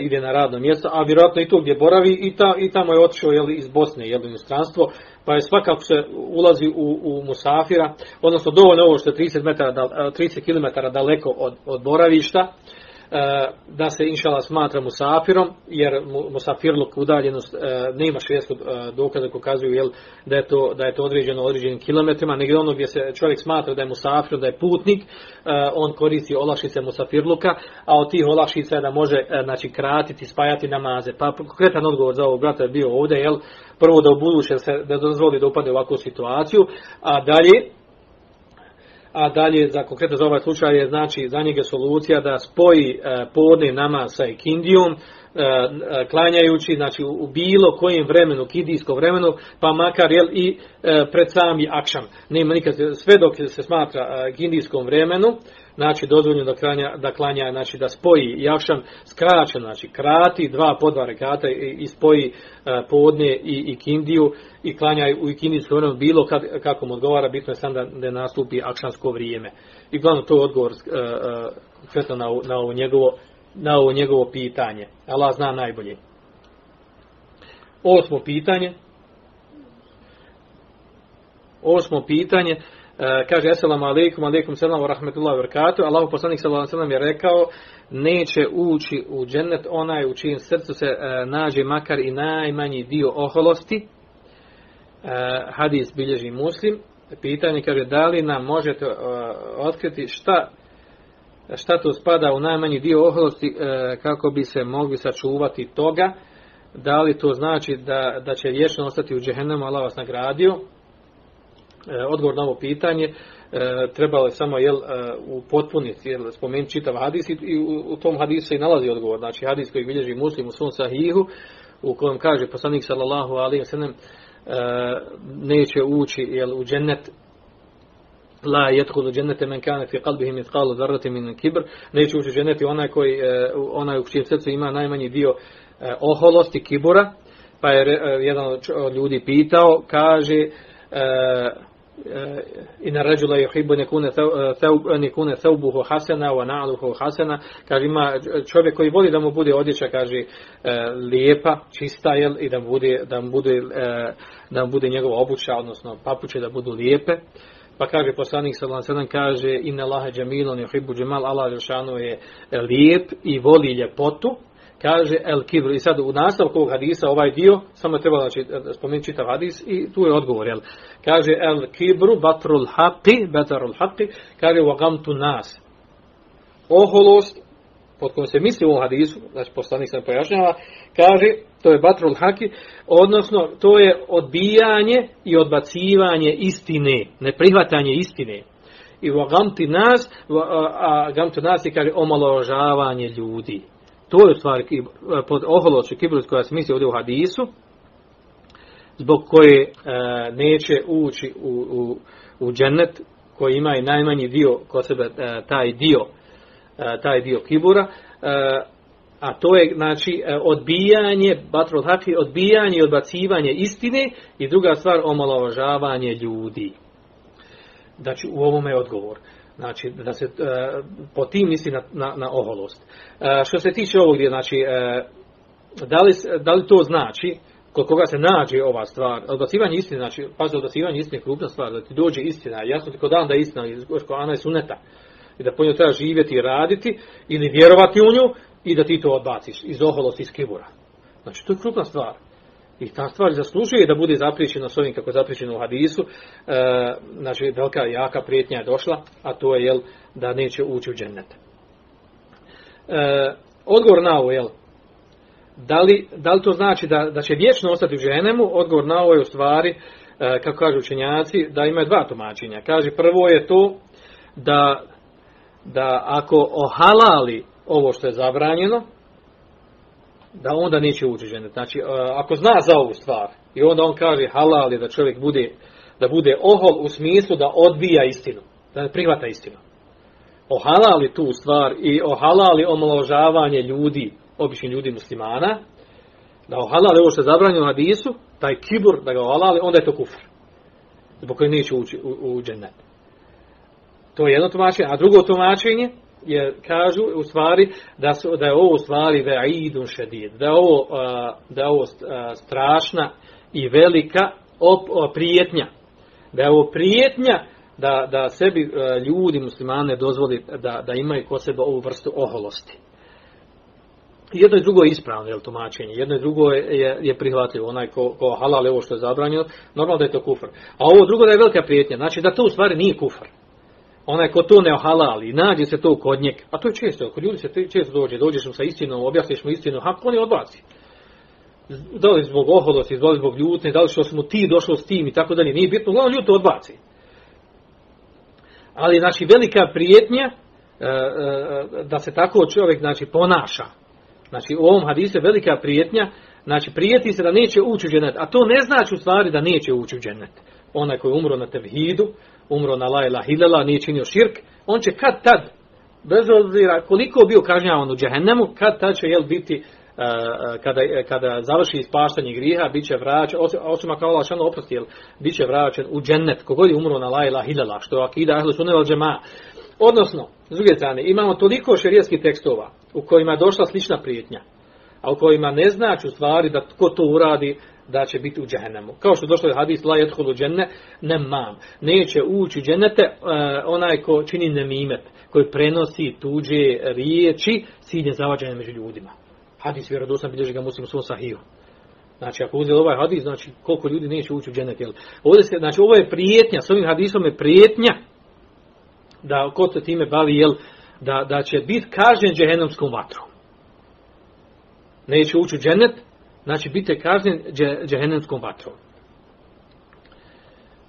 ide na radno mjesto, a vjerojatno i tu gdje boravi i, ta, i tamo je otišao jel, iz Bosne jel, inostranstvo, pa je svakako se ulazi u, u Musafira, odnosno dovoljno ovo što je 30, metara, 30 km daleko od, od boravišta, E, da se inšala smatra musafirom, jer musafirluk udaljenost e, nema švedskog e, dokaza koji ukazuju jel, da, je to, da je to određeno određenim kilometrima, nego ono gdje se čovjek smatra da je musafir, da je putnik, on koristi olakšice musafirluka, a od tih olakšica je da može znači, kratiti, spajati namaze. Pa konkretan odgovor za ovog brata je bio ovdje, jel, prvo da u buduće se da dozvoli da upadne u ovakvu situaciju, a dalje a dalje za konkretno za ovaj slučaj je znači za njega solucija da spoji e, podne nama sa ikindijom, e, e, klanjajući znači u bilo kojem vremenu, kidijskom vremenu, pa makar jel i e, pred sami akšam. Nema nikad, sve dok se smatra e, kindijskom vremenu, znači dozvoljeno da klanja, da klanja, znači da spoji jakšam skraće, znači krati dva po dva rekata i, i spoji uh, podne i, i kindiju i klanja u ikindijsko vremenu bilo kad, kako mu odgovara, bitno je sam da, da nastupi akšansko vrijeme. I glavno to je odgovor uh, uh, na, na ovo njegovo na ovo njegovo pitanje. Allah zna najbolje. Osmo pitanje. Osmo pitanje. E, kaže assalamu alejkum alejkum selam wa rahmetullahi wa barakatuh. Allahu poslanik sallallahu alejhi je rekao neće ući u džennet onaj u čijem srcu se uh, nađe makar i najmanji dio oholosti. Uh, hadis bilježi muslim. Pitanje kaže da li nam možete uh, otkriti šta šta to spada u najmanji dio oholosti uh, kako bi se mogli sačuvati toga? Da li to znači da, da će vječno ostati u džehennemu Allah vas nagradio. E, odgovor na ovo pitanje e, trebalo je samo jel, e, u potpuniti jel, spomenuti čitav hadis i u, tom hadisu se i nalazi odgovor. Znači hadis koji bilježi muslim u svom sahihu u kojem kaže poslanik sallallahu alaihi sallam neće ući jel, u džennet la yadkhulu jannata man kana fi qalbihi mithqal dharratin min kibr neće ući džennet onaj koji onaj u čijem srcu ima najmanji dio oholosti kibura pa je jedan od ljudi pitao kaže in rajula yuhibbu nekune thawb nekune thawbuhu hasana wa na'luhu hasana. Kaže ima čovjek koji voli da mu bude odjeća kaže lijepa čista jel i da mu bude da mu bude da mu bude njegova obuća odnosno papuče da budu lijepe. Pa kaže poslanik sallallahu alejhi kaže inna allaha jamilun yuhibbu jamal allah je lijep i voli ljepotu kaže el kibr. I sad u nastavku ovog hadisa ovaj dio samo treba znači spomenuti čitav hadis i tu je odgovor jel? Kaže el kibru batrul haqi batrul haqi. Kaže wa gamtu nas. Oholost pod kojom se misli u ovom hadisu znači poslanik sam pojašnjava kaže to je batrul haqi odnosno to je odbijanje i odbacivanje istine neprihvatanje istine. I wa gamti nas a gamtu nas i kaže omalovažavanje ljudi to je u stvari pod oholoću kibrus koja se misli ovdje u hadisu, zbog koje e, neće ući u, u, u džennet, koji ima i najmanji dio kod sebe, e, taj dio, e, taj dio kibura, e, a to je znači e, odbijanje, batrol haki, odbijanje i odbacivanje istine i druga stvar omalovažavanje ljudi. Znači u ovome je odgovor. Znači, da se uh, po tim misli na, na, na oholost. Uh, što se tiče ovog gdje, znači, uh, da, li, da li to znači, kod koga se nađe ova stvar, odbacivanje istine, znači, pazi, odbacivanje istine je krupna stvar, da ti dođe istina, jasno ti kod dan da je istina, Ana je suneta, i da po njoj treba živjeti i raditi, ili vjerovati u nju, i da ti to odbaciš iz oholosti, iz kibura. Znači, to je krupna stvar. I ta stvar zaslužuje da bude zapriječena s ovim kako je zapriječeno u hadisu. E, znači, velika jaka prijetnja je došla, a to je jel, da neće ući u džennet. E, odgovor na ovo, jel, da li, da li to znači da, da će vječno ostati u ženemu? Odgovor na ovo je u stvari, e, kako kažu učenjaci, da imaju dva tumačenja. Kaže, prvo je to da, da ako ohalali ovo što je zabranjeno, da onda neće ući ženet. Znači, e, ako zna za ovu stvar i onda on kaže halal je da čovjek bude, da bude ohol u smislu da odbija istinu, da ne prihvata istinu. Ohalali tu stvar i ohalali omaložavanje ljudi, običnih ljudi muslimana, da ohalali ovo što je zabranjeno hadisu, taj kibur, da ga ohalali, onda je to kufr. Zbog koji neće ući u, u džennet. To je jedno tumačenje. A drugo tumačenje, je kažu u stvari da su da je ovo u stvari ve'idun šedid, da je ovo da je ovo strašna i velika op, prijetnja. Da je ovo prijetnja da, da sebi ljudi muslimane dozvoli da, da imaju kod sebe ovu vrstu oholosti. Jedno i drugo je ispravno je tumačenje, jedno i drugo je, je, je prihvatljivo, onaj ko, ko halal ovo što je zabranjeno, normalno da je to kufr. A ovo drugo da je velika prijetnja, znači da to u stvari nije kufr onaj ko to ne ohalali, nađe se to kod njeg, a to je često, kod ljudi se često dođe, dođeš mu sa istinom, objasniš mu istinu, a on je odbaci. Da li zbog oholosti, da li zbog ljutne, da li što smo ti došlo s tim i tako dalje, nije bitno, uglavnom ljut odbaci. Ali, znači, velika prijetnja e, e, da se tako čovjek, znači, ponaša. Znači, u ovom hadisu je velika prijetnja, znači, prijeti se da neće ući u dženet, a to ne znači u stvari da neće ući u dženet. Onaj koji je umro na tevhidu, umro na la ilaha illallah, nije činio širk, on će kad tad, bez obzira koliko bio kažnjavan u džehennemu, kad tad će jel biti uh, kada, kada završi ispaštanje griha, bit će vraćen, osim ako Allah šano oprosti, jel, bit će vraćen u džennet, kogod je umro na la ilaha illallah, što je akida ahlu sunne val džema. Odnosno, s druge strane, imamo toliko šerijskih tekstova u kojima je došla slična prijetnja, a u kojima ne znači u stvari da ko to uradi, da će biti u džehennemu. Kao što došlo je hadis la yadkhulu dženne nemam. Neće ući u džennete uh, onaj ko čini nemimet, koji prenosi tuđe riječi cilje zavađanja među ljudima. Hadis vjerodostan bilježi ga muslim u svom sahiju. Znači, ako uzeli ovaj hadis, znači koliko ljudi neće ući u džennet. Jel? Ovdje se, znači, ovo je prijetnja, s ovim hadisom je prijetnja da ko se time bavi, jel, da, da će biti kažen džehennemskom vatrom. Neće ući u džennet, znači biti kažnjen džehennemskom vatrom.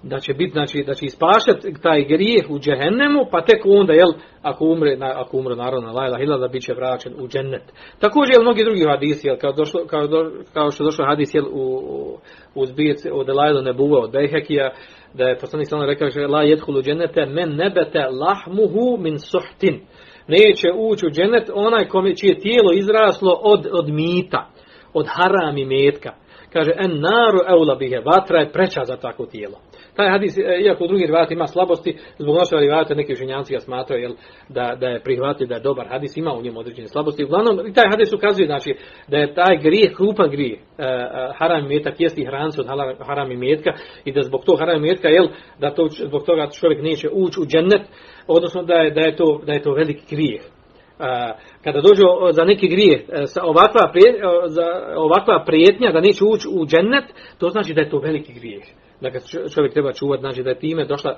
Da će biti, znači, da će ispašati taj grijeh u džehennemu, pa tek onda, jel, ako umre, na, ako umre naravno, la ilaha illa, da bit će vraćen u džennet. Također, jel, mnogi drugi hadisi, jel, kao, došlo, kao, do, kao što je došlo hadis, jel, u, u zbirci od Elajlo Nebuva, od Bejhekija, da je poslanik sallam rekao, že la jedhulu džennete men nebete lahmuhu min suhtin. Neće ući u džennet onaj kome čije tijelo izraslo od, od mita od haram i metka. Kaže, en naru eula bihe, vatra je preča za takvo tijelo. Taj hadis, e, iako u drugih rivata ima slabosti, zbog našeg rivata neki ženjanci ga smatraju jel, da, da je prihvatio da je dobar hadis, ima u njemu određene slabosti. Uglavnom, taj hadis ukazuje znači, da je taj grijeh, krupan grijeh, uh, haram i metak, jesti hrancu od haram i metka i da zbog tog haram i metka, jel, da to, zbog toga čovjek neće ući u džennet, odnosno da je, da je, to, da je to veliki grijeh kada dođe za neki grijeh ovakva, prije, za ovakva prijetnja da neće ući u džennet, to znači da je to veliki grijeh. Da ga čovjek treba čuvati, znači da je time došla,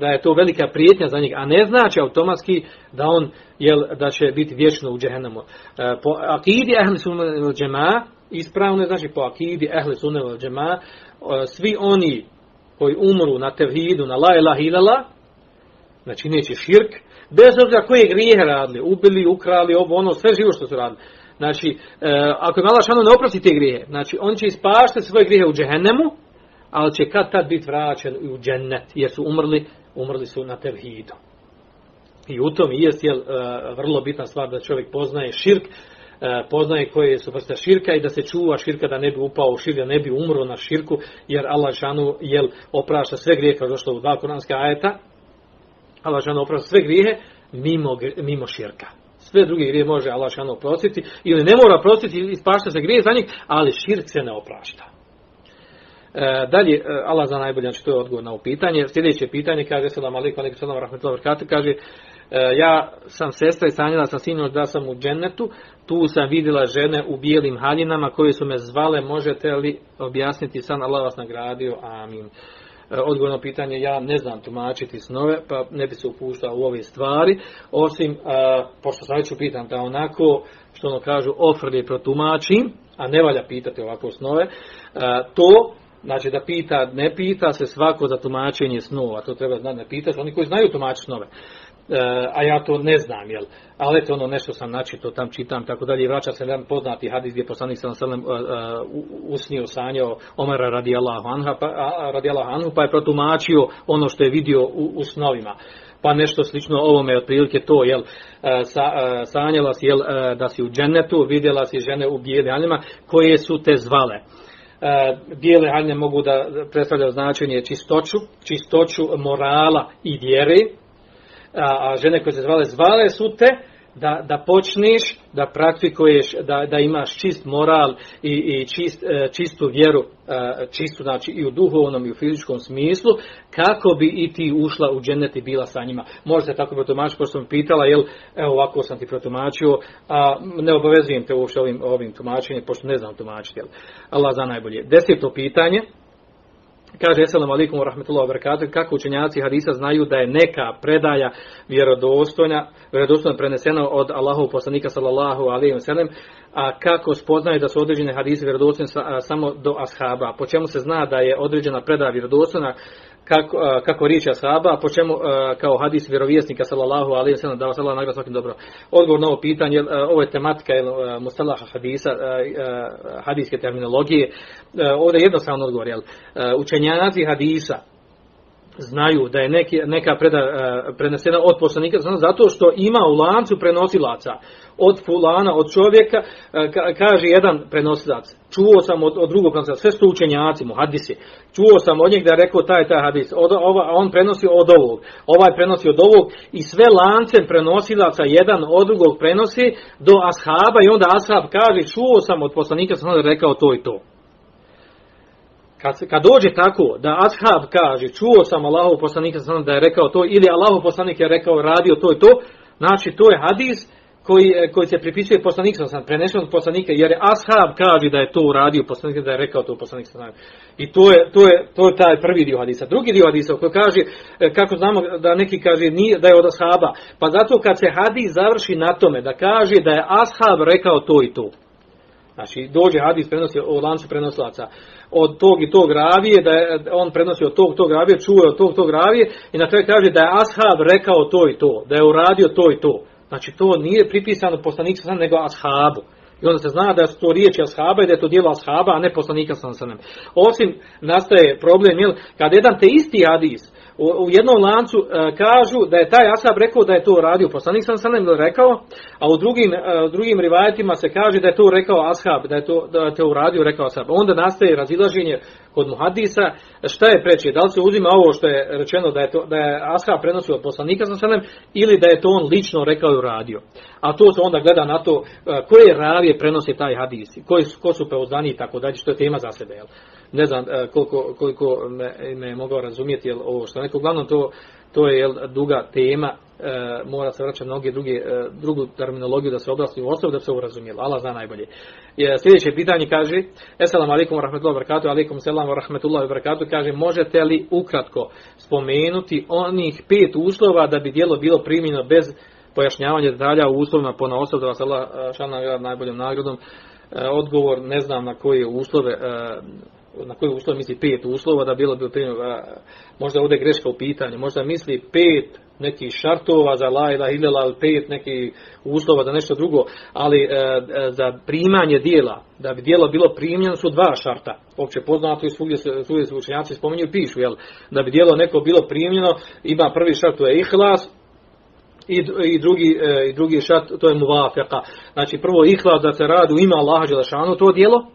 da je to velika prijetnja za njih, a ne znači automatski da on, jel, da će biti vječno u džehennemu. Po akidi ehli sunne džema, ispravno znači po akidi ehli sunne džema, svi oni koji umru na tevhidu, na la ilaha illallah, znači neće širk, Bez obzira koje grijehe radili, ubili, ukrali, ovo, ono, sve živo što su radili. Znači, e, ako je Allah ne oprosti te grijehe, znači, on će ispaštati svoje grijehe u džehennemu, ali će kad tad biti vraćen u džennet, jer su umrli, umrli su na tevhidu. I u tom je jel, e, vrlo bitna stvar da čovjek poznaje širk, e, poznaje koje su vrste širka i da se čuva širka da ne bi upao u širk, da ne bi umro na širku, jer Allah šanu jel, oprašta sve grijehe kao što u dva kuranska ajeta, Allah šano oprosti sve grijehe mimo, mimo širka. Sve druge grije može Allah šano oprostiti ili ne mora oprostiti ili ispašta se grije za njih, ali širk se ne oprašta. E, dalje, e, Allah za najbolje, znači to je odgovor na ovo pitanje. Sljedeće pitanje, kaže Salam Alik, Alik Salam Rahmetullah Vrkati, kaže, e, ja sam sestra i sanjala sam sinoć da sam u džennetu, tu sam vidjela žene u bijelim haljinama koje su me zvale, možete li objasniti san, Allah vas nagradio, amin. E, odgovorno pitanje, ja ne znam tumačiti snove, pa ne bi se upuštao u ove stvari, osim, a, pošto sam već upitan, da onako, što ono kažu, ofrli protumači, a ne valja pitati ovako snove, a, to, znači da pita, ne pita se svako za tumačenje snova, to treba znati, ne pitati, oni koji znaju tumačiti snove. A ja to ne znam, jel? Ali eto ono nešto sam načito, tam čitam, tako dalje, vraća se jedan poznati hadis gdje poslanik sam sallam usnio, sanjao Omara radijallahu anha, pa, radijallahu anhu, pa je protumačio ono što je vidio u, u snovima. Pa nešto slično ovome otprilike to jel? Sa, sanjala si jel da si u džennetu vidjela si žene u bijelim koje su te zvale. Bijele haljne mogu da predstavljaju značenje čistoću, čistoću morala i vjere, a, žene koje se zvale, zvale su te da, da počneš da praktikuješ, da, da imaš čist moral i, i čist, e, čistu vjeru, e, čistu znači i u duhovnom i u fizičkom smislu, kako bi i ti ušla u džennet i bila sa njima. Može se tako protumačiti, pošto sam pitala, jel, evo ovako sam ti protumačio, a ne obavezujem te uopšte ovim, ovim tumačenjem, pošto ne znam tumačiti, jel. Allah za najbolje. Deseto pitanje, Kaže Assalamu alaikum wa rahmatullahi wa barakatuh, kako učenjaci hadisa znaju da je neka predaja vjerodostojna, vjerodostojno prenesena od Allahov poslanika sallallahu alaihi wa sallam, a kako spoznaju da su određene hadise vjerodostojne samo do ashaba. Po čemu se zna da je određena predaja vjerodostojna kako, kako riječi ashaba, po čemu kao hadis vjerovjesnika sallallahu alejhi ve sellem da vas Allah nagrada svakim dobro. Odgovor na ovo pitanje, ovo je tematika mustalaha hadisa, hadiske terminologije. Ovdje je jednostavan odgovor, jel? Učenjaci hadisa znaju da je neki, neka preda, prenesena od poslanika zato što ima u lancu prenosilaca od fulana, od čovjeka, kaže jedan prenosilac, čuo sam od, od drugog prenosilaca, sve su učenjaci mu, hadisi, čuo sam od njeg da je rekao taj, taj hadis, od, ova, on prenosi od ovog, ovaj prenosi od ovog i sve lancem prenosilaca jedan od drugog prenosi do ashaba i onda ashab kaže, čuo sam od poslanika, sam rekao to i to. Kad, kad dođe tako da ashab kaže, čuo sam Allahov poslanika, sam da je rekao to, ili Allahov poslanik je rekao, radio to i to, znači to je hadis, koji, koji se pripisuje poslanik sam prenešen od poslanika jer je ashab kaže da je to uradio poslanik da je rekao to poslanik sam i to je, to je to je taj prvi dio hadisa. Drugi dio hadisa koji kaže e, kako znamo da neki kaže nije da je od ashaba. Pa zato kad se hadis završi na tome da kaže da je ashab rekao to i to. Znači, dođe hadis prenosi o lancu prenosilaca od tog i tog ravije, da je on prenosi od tog tog ravije, čuje od tog tog ravije i na kraju kaže da je ashab rekao to i to, da je uradio to i to. Znači to nije pripisano poslaniku sam nego ashabu. I onda se zna da su to riječi ashaba i da je to dijelo ashaba, a ne poslanika sam. Osim nastaje problem, jel, kad jedan te isti hadis u, jednom lancu e, kažu da je taj ashab rekao da je to radio poslanik sam sam rekao, a u drugim, e, drugim rivajetima se kaže da je to rekao ashab, da je to, da je to uradio rekao ashab. Onda nastaje razilaženje kod muhadisa, šta je preče, da li se uzima ovo što je rečeno da je, to, da je ashab prenosio od poslanika sam sam ili da je to on lično rekao i uradio. A to se onda gleda na to e, koje ravije prenosi taj hadis, koji su, ko su peuzdani i tako dalje, što je tema za sebe. Jel? Ne znam e, koliko, koliko me, me je mogao razumjeti jel, ovo što neko. Uglavnom to, to je jel, duga tema, e, mora se vraćati mnoge druge, e, drugu terminologiju da se oblasti u osobu da se ovo razumijelo. Allah zna najbolje. E, sljedeće pitanje kaže, Esalam alaikum wa rahmatullahi wa barakatuh, alaikum selam wa rahmatullahi wa barakatuh, kaže, možete li ukratko spomenuti onih pet uslova da bi dijelo bilo primjeno bez pojašnjavanja detalja u uslovima po osobu da vas Allah šalna najboljom nagradom. E, odgovor ne znam na koje uslove e, na koje uslove misli pet uslova da bilo bi primjeno možda ovdje greška u pitanju. Možda misli pet neki šartova za la ilaha illallah pet neki uslova za nešto drugo ali e, za primanje dijela da bi dijelo bilo primljeno su dva šarta. Opće poznato i svugdje svugdje se učenjaci spominju pišu jel? Da bi dijelo neko bilo primljeno ima prvi šart to je ihlas I, i drugi e, i drugi šart to je muvafeka. Znači prvo ihlas da se radi u ime Allaha dželešanu to djelo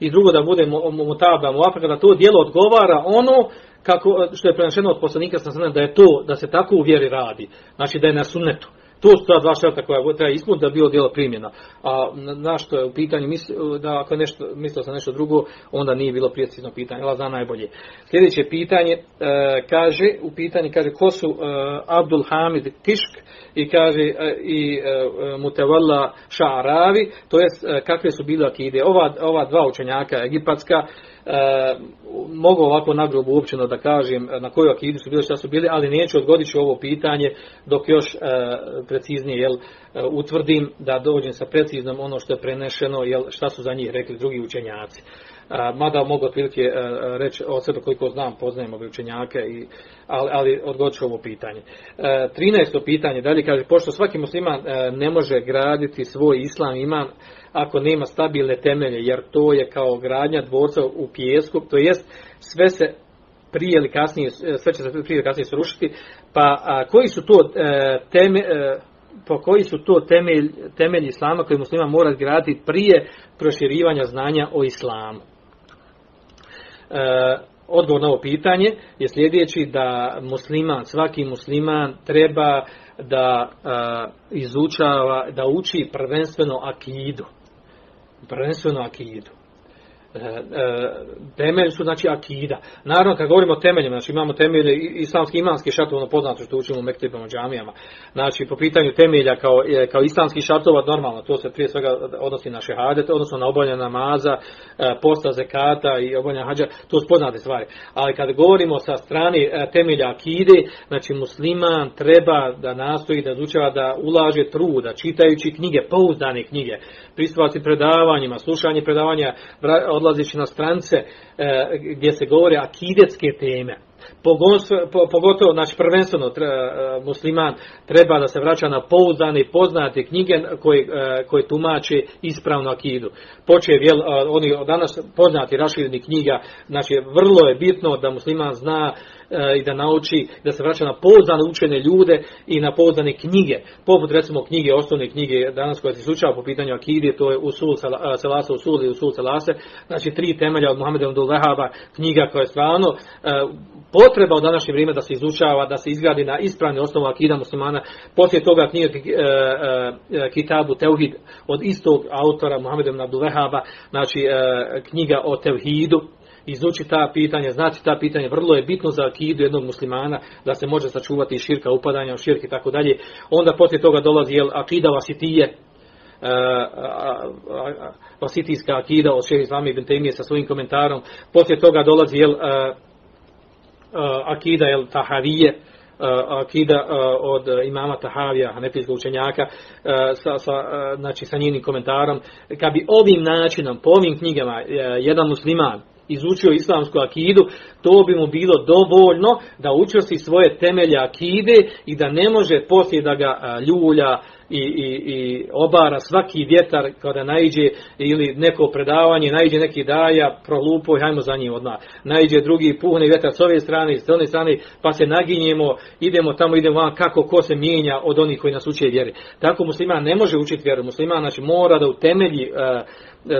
i drugo da bude mutaba muvafeka da to djelo odgovara ono kako što je prenašeno od poslanika sa da je to da se tako u vjeri radi. Znači da je na sunnetu. To su ta dva šarta koja treba ispuniti da bi bilo djelo primjena. A na što je u pitanju, da ako je nešto, mislio sam nešto drugo, onda nije bilo precizno pitanje. Allah zna najbolje. Sljedeće pitanje e, kaže, u pitanju kaže ko su e, Abdul Hamid Kišk i kaže e, i Mutevalla Ša'aravi, to jest kakve su bile akide. Ova, ova dva učenjaka egipatska, e, mogu ovako nagrubo uopćeno da kažem na koju akidu su bili, šta su bili, ali neću odgoditi ću ovo pitanje dok još e, preciznije jel, e, utvrdim da dođem sa preciznom ono što je prenešeno, jel, šta su za njih rekli drugi učenjaci. mada mogu otprilike reći od sebe koliko znam, poznajem ove učenjake, i, ali, ali odgovorit ću ovo pitanje. 13. pitanje, dalje kaže, pošto svaki musliman ne može graditi svoj islam iman ako nema stabilne temelje, jer to je kao gradnja dvorca u pijesku, to jest sve se prije ili kasnije, sve će se prije ili kasnije srušiti, pa a, koji su to e, teme, e, po koji su to temelj, temelji islama koji muslima mora graditi prije proširivanja znanja o islamu? E, odgovor na ovo pitanje je sljedeći da musliman, svaki musliman treba da a, izučava, da uči prvenstveno akidu. Prvenstveno akidu. E, e, temelj su znači akida. Naravno kad govorimo o temeljima, znači imamo temelje islamski imanski šartov, ono poznato što učimo u mektebama džamijama. Znači po pitanju temelja kao, kao islamski šartova normalno, to se prije svega odnosi na šehadet, odnosno na obavljanje namaza, e, posta zekata i obavljanje hađa, to su poznate stvari. Ali kad govorimo sa strane temelja akide, znači musliman treba da nastoji da izučava da ulaže truda, čitajući knjige, pouzdane knjige, pristupati predavanjima, slušanje predavanja, odlazići na strance e, gdje se govore akidetske teme. Pogotovo, znači prvenstveno tre, musliman treba da se vraća na pouzdane i poznate knjige koje, e, koje tumače ispravno akidu. Počev, jel, oni danas poznati rašireni knjiga, znači vrlo je bitno da musliman zna i da nauči da se vraća na pouzdane učene ljude i na pouzdane knjige. Poput recimo knjige, osnovne knjige danas koje se izučava po pitanju akide, to je Usul Selasa Usul i Usul Selase, znači tri temelja od Muhammeda Abdul Wahaba, knjiga koja je stvarno potreba u današnje vrijeme da se izučava, da se izgradi na ispravni osnovu akida muslimana. Poslije toga knjiga Kitabu Teuhid od istog autora Muhammeda Abdul Wahaba, znači knjiga o Teuhidu, izuči ta pitanja, znati ta pitanja, vrlo je bitno za akidu jednog muslimana da se može sačuvati širka upadanja u širk i tako dalje. Onda poslije toga dolazi jel, akida vasitije, vasitijska akida od šeha Islama ibn Taymije sa svojim komentarom. Poslije toga dolazi jel, akida jel, tahavije, akida od imama Tahavija, hanefijskog učenjaka, sa, sa, znači, sa njenim komentarom. Kad bi ovim načinom, po ovim knjigama, jedan musliman izučio islamsku akidu, to bi mu bilo dovoljno da učvrsti svoje temelje akide i da ne može poslije da ga ljulja i, i, i obara svaki vjetar kada naiđe ili neko predavanje, naiđe neki daja, prolupo i hajmo za njim odmah. Naiđe drugi puhne vjetar s ove strane, s one strane, pa se naginjemo, idemo tamo, idemo van, kako ko se mijenja od onih koji nas uče vjeri. Tako musliman ne može učiti vjeru. Musliman znači, mora da utemelji uh,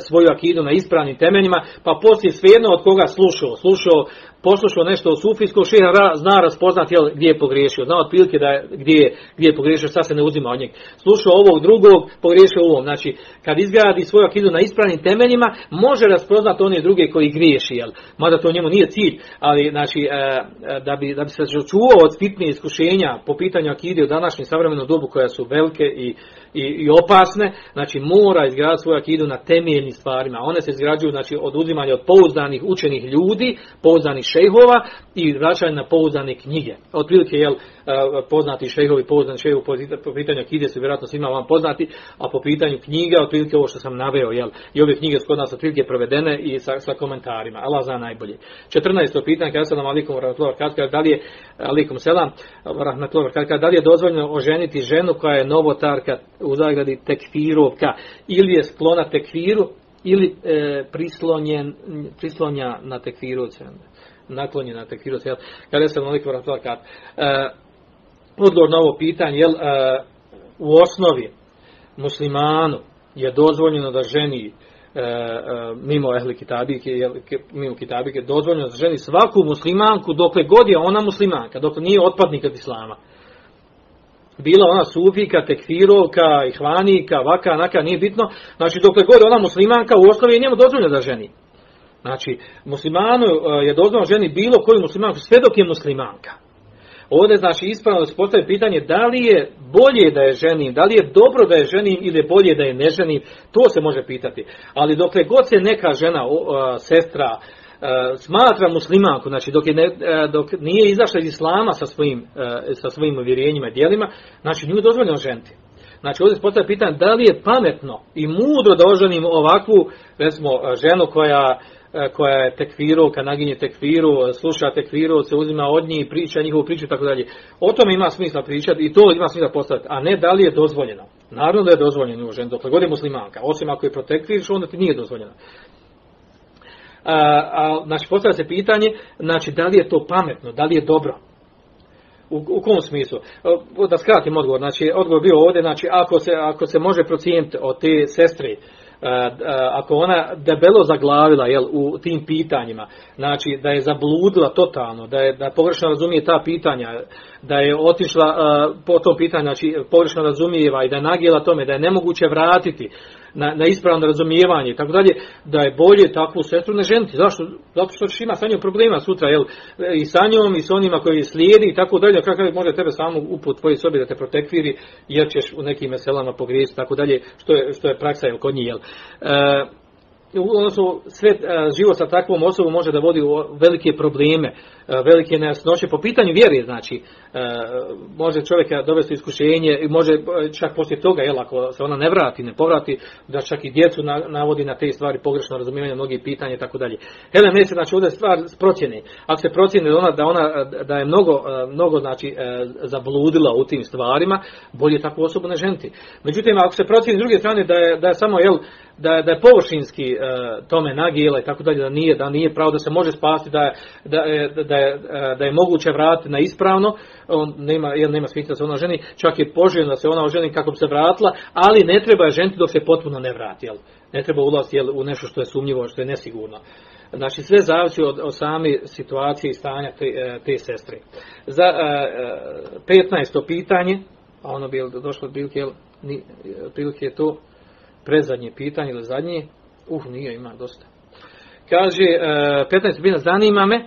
svoju akidu na ispravnim temeljima, pa poslije svejedno od koga slušao, slušao poslušao nešto od sufijskog šeha, zna raspoznati jel, gdje je pogriješio, zna otprilike da je, gdje, je, gdje je pogriješio, sad se ne uzima od njeg. Slušao ovog drugog, pogriješio ovom. Znači, kad izgradi svoju akidu na ispravnim temeljima, može raspoznati one druge koji griješi, jel? Mada to njemu nije cilj, ali znači, e, e, da, bi, da bi se čuvao od fitne iskušenja po pitanju akide u današnjem savremenom dobu koja su velike i, i, i opasne, znači mora izgraditi svoju akidu na temeljnim stvarima. One se izgrađuju znači, od uzimanja od pouzdanih učenih ljudi, pouzdanih šejhova i vraćanje na pouzdane knjige. Od prilike, jel, poznati šejhovi, pouzdani šejhovi po pitanju knjige su vjerojatno svima vam poznati, a po pitanju knjiga, od prilike ovo što sam naveo, jel, i ove knjige su kod nas od prilike provedene i sa, sa komentarima. Allah zna najbolje. 14. pitanje, kada sam alikum rahmatullahi kada da li je, alikum selam, rahmatullahi kada da li je dozvoljeno oženiti ženu koja je novotarka u zagradi tekfirovka ili je sklona tekfiru ili e, prislonjen, prislonja na tekfirovce naklonjen na tekfiru jel, kada se molik vratakat. Odgovor na ovo pitanje, jel, e, u osnovi muslimanu je dozvoljeno da ženi e, e, mimo ehli kitabike, jel, mimo kitabike, dozvoljeno da ženi svaku muslimanku dokle god je ona muslimanka, dokle nije otpadnik od islama. Bila ona sufika, tekfirovka, ihvanika, vaka, naka, nije bitno. Znači, dokle god je ona muslimanka, u osnovi je njemu dozvoljeno da ženi. Znači, muslimanu e, je dozvoljeno ženi bilo koju muslimanku, sve dok je muslimanka. Ovdje znači ispravno da se postavi pitanje da li je bolje da je ženim, da li je dobro da je ženim ili je bolje da je ne ženim, to se može pitati. Ali dokle god se neka žena, sestra, smatra muslimanku, znači dok, je ne, dok nije izašla iz islama sa svojim, sa svojim uvjerenjima i dijelima, znači nju je dozvoljeno ženiti. Znači ovdje se postavlja pitanje da li je pametno i mudro da oženim ovakvu, recimo, ženu koja koja je tekfiru, kad naginje tekfiru, sluša tekfiru, se uzima od njih, priča njihovu priču i tako dalje. O tome ima smisla pričati i to ima smisla postaviti, a ne da li je dozvoljeno. Naravno da je dozvoljeno u ženi, dok god je muslimanka, osim ako je protekviriš, onda ti nije dozvoljeno. A, a, znači, postavlja se pitanje, znači, da li je to pametno, da li je dobro. U, u kom smislu? Da skratim odgovor. Znači, odgovor bio ovdje, znači, ako se, ako se može procijeniti od te sestre, ako ona debelo zaglavila jel, u tim pitanjima, znači da je zabludila totalno, da je da pogrešno razumije ta pitanja, da je otišla po tom pitanju, znači pogrešno razumijeva i da je nagijela tome, da je nemoguće vratiti, na, na ispravno razumijevanje i tako dalje, da je bolje takvu sestru ne ženiti. Zašto? Zato što ćeš ima sa njom problema sutra, jel? I sa njom i s onima koji slijedi i tako dalje. Kako može tebe samo uput tvoje sobi da te protekviri, jer ćeš u nekim meselama pogriješiti, tako dalje, što je, što je praksa jel, kod njih, jel? E, odnosno sve e, život sa takvom osobom može da vodi u velike probleme, e, velike nejasnoće po pitanju vjere, znači e, može čovjeka dovesti iskušenje i može čak poslije toga, jel, ako se ona ne vrati, ne povrati, da čak i djecu navodi na te stvari pogrešno razumijevanje mnogih pitanja i tako dalje. Hele, ne se znači ovdje stvar procjene. Ako se procjene da ona, da ona da je mnogo, mnogo znači zabludila u tim stvarima, bolje takvu osobu ne ženiti. Međutim, ako se procjeni s druge strane da je, da je samo jel, da, da je površinski e, tome nagijela i tako dalje, da nije, da nije pravo da se može spasti, da, da, da, je, da je moguće vratiti na ispravno, on nema, jel, nema smisla da se ona ženi, čak je poželjno da se ona oženi kako bi se vratila, ali ne treba je ženiti dok se potpuno ne vrati, jel? ne treba ulaziti jel, u nešto što je sumnjivo, što je nesigurno. Znači sve zavisi od, od same situacije i stanja te, e, te sestre. Za uh, 15. pitanje, a ono bi došlo bilke, jel, ni, prilike je to, prezadnje pitanje ili zadnje, uh, nije, ima dosta. Kaže, 15 bina, zanima me, e,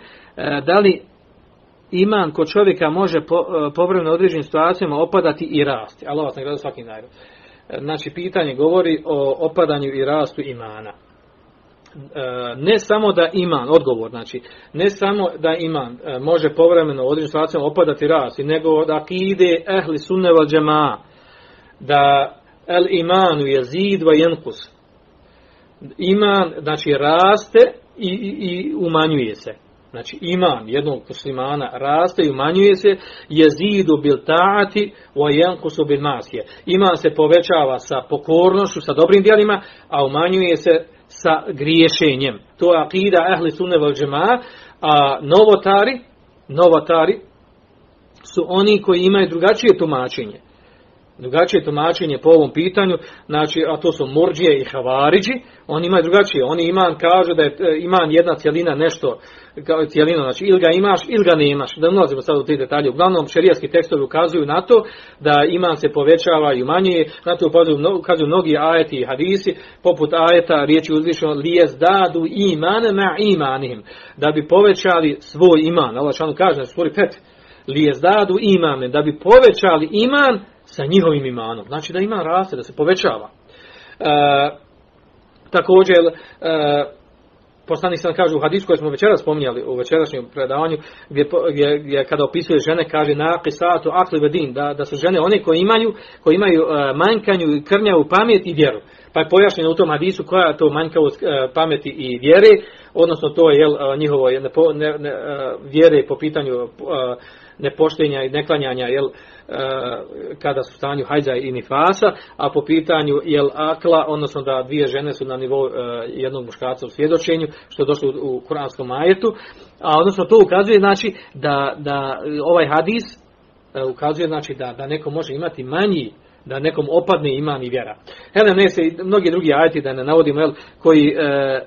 da li iman kod čovjeka može e, povremeno određenim situacijama opadati i rasti. Allah vas nagrada svaki nagrad. E, znači, pitanje govori o opadanju i rastu imana. Ne samo da iman, odgovor, znači, ne samo da iman može povremeno u određenim situacijama opadati i rasti, nego da ide ehli sunne val džema, da el imanu je zid va jenkus. Iman, znači, raste i, i, i umanjuje se. Znači, iman jednog muslimana raste i umanjuje se je zidu bil taati va jenkusu bil masje. Iman se povećava sa pokornošću, sa dobrim dijelima, a umanjuje se sa griješenjem. To je akida ehli sunne val džema, a novotari, novotari su oni koji imaju drugačije tumačenje drugačije tumačenje po ovom pitanju, znači, a to su murđije i havariđi, oni imaju drugačije, oni iman kaže da je e, iman jedna cijelina nešto, kao cijelina, znači ili ga imaš ili ga nemaš, da ulazimo sad u te detalje, uglavnom šerijski tekstovi ukazuju na to da iman se povećava i umanjuje, na to ukazuju mnogi ajeti i hadisi, poput ajeta riječi uzvišeno lijez dadu imane ma imanihim, da bi povećali svoj iman, Allah šanu kaže, svori pet, lijez dadu imane, da bi povećali iman sa njihovim imanom. Znači da ima raste, da se povećava. E, također, e, poslanik sam kaže u hadisku koji smo večera spominjali u večerašnjem predavanju gdje, gdje, kada opisuje žene kaže na qisatu akli vedin da, da su žene one koje imaju koji imaju uh, manjkanju i krnjavu pamet i vjeru pa je pojašnjeno u tom hadisu koja je to manjkavost uh, pameti i vjere odnosno to je jel, uh, njihovo ne, ne, ne, uh, vjere po pitanju nepoštenja i neklanjanja jel, kada su u stanju hađa i nifasa, a po pitanju jel akla, odnosno da dvije žene su na nivou uh, jednog muškarca u svjedočenju, što je došlo u, kuranskom majetu, a odnosno to ukazuje znači da, da ovaj hadis uh, ukazuje znači da, da neko može imati manji da nekom opadne iman i vjera. Hele, ne se i mnogi drugi ajeti da ne navodimo, jel, koji E,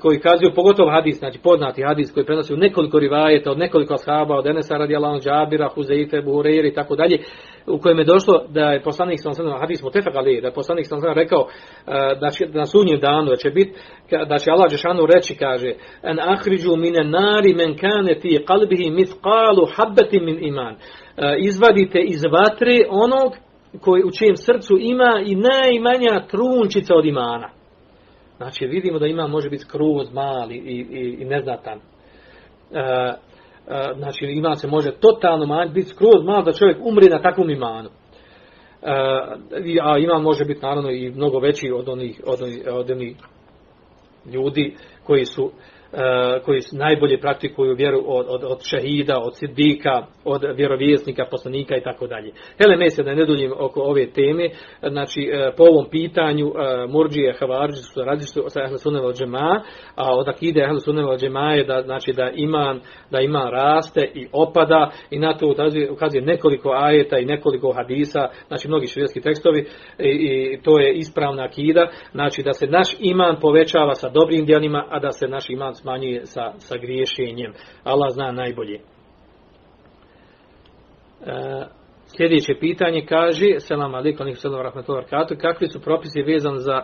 koji kazuju, pogotovo hadis, znači poznati hadis koji prenosi u nekoliko rivajeta, od nekoliko ashaba, od Enesa radijallahu Džabira, Huzeife, Buhureyri i tako dalje, u kojem je došlo da je poslanik sam sam hadis mutefak ali da je poslanik sam sam rekao e, da će na sunnjem danu da će biti da će Allah džeshanu reći kaže an akhriđu mine nari men kane fi qalbihi mithqalu habatin min iman. E, izvadite iz vatre onog koji u čijem srcu ima i najmanja trunčica od imana Znači vidimo da ima može biti skroz mali i, i, i neznatan. E, e, znači iman se može totalno manj, biti skroz mal da čovjek umri na takvom imanu. E, a iman može biti naravno i mnogo veći od onih, od onih, od onih ljudi koji su koji najbolje praktikuju vjeru od, od, od šehida, od sidika, od vjerovjesnika, poslanika i tako dalje. Hele mesija da ne duljim oko ove teme, znači e, po ovom pitanju e, Murđije Havarđi su različiti sa Ahle Sunne džema, a od akide Ahle Sunne džema je da, znači, da iman, da iman raste i opada i na to ukazuje, nekoliko ajeta i nekoliko hadisa, znači mnogi širijetski tekstovi i, i, to je ispravna akida, znači da se naš iman povećava sa dobrim djelima, a da se naš iman smanjuje sa, sa griješenjem. Allah zna najbolje. E, sljedeće pitanje kaže, selam alikum, selam rahmetullahi kakvi su propisi vezani za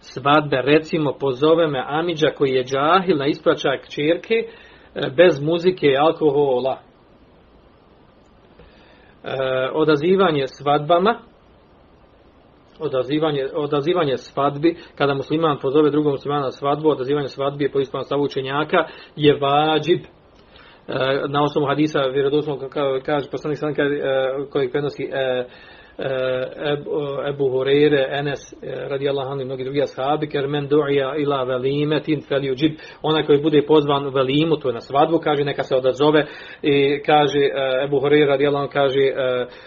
svadbe, recimo pozove me Amidža koji je džahil na ispraćak čerke e, bez muzike i alkohola. E, odazivanje svadbama, odazivanje, odazivanje svadbi, kada musliman pozove drugog muslimana na svadbu, odazivanje svadbi je po ispravnom stavu učenjaka, je vađib. E, na osnovu hadisa vjerodostojnog kaže poslanik sallallahu alejhi koji prenosi e, Ebu Hureyre, Enes eh, radijallahu anhu i mnogi drugi ashabi, ker men du'ija ila velimetin fel juđib, onaj koji bude pozvan u velimu, to je na svadbu, kaže neka se odazove i kaže eh, Ebu Hureyre radijallahu kaže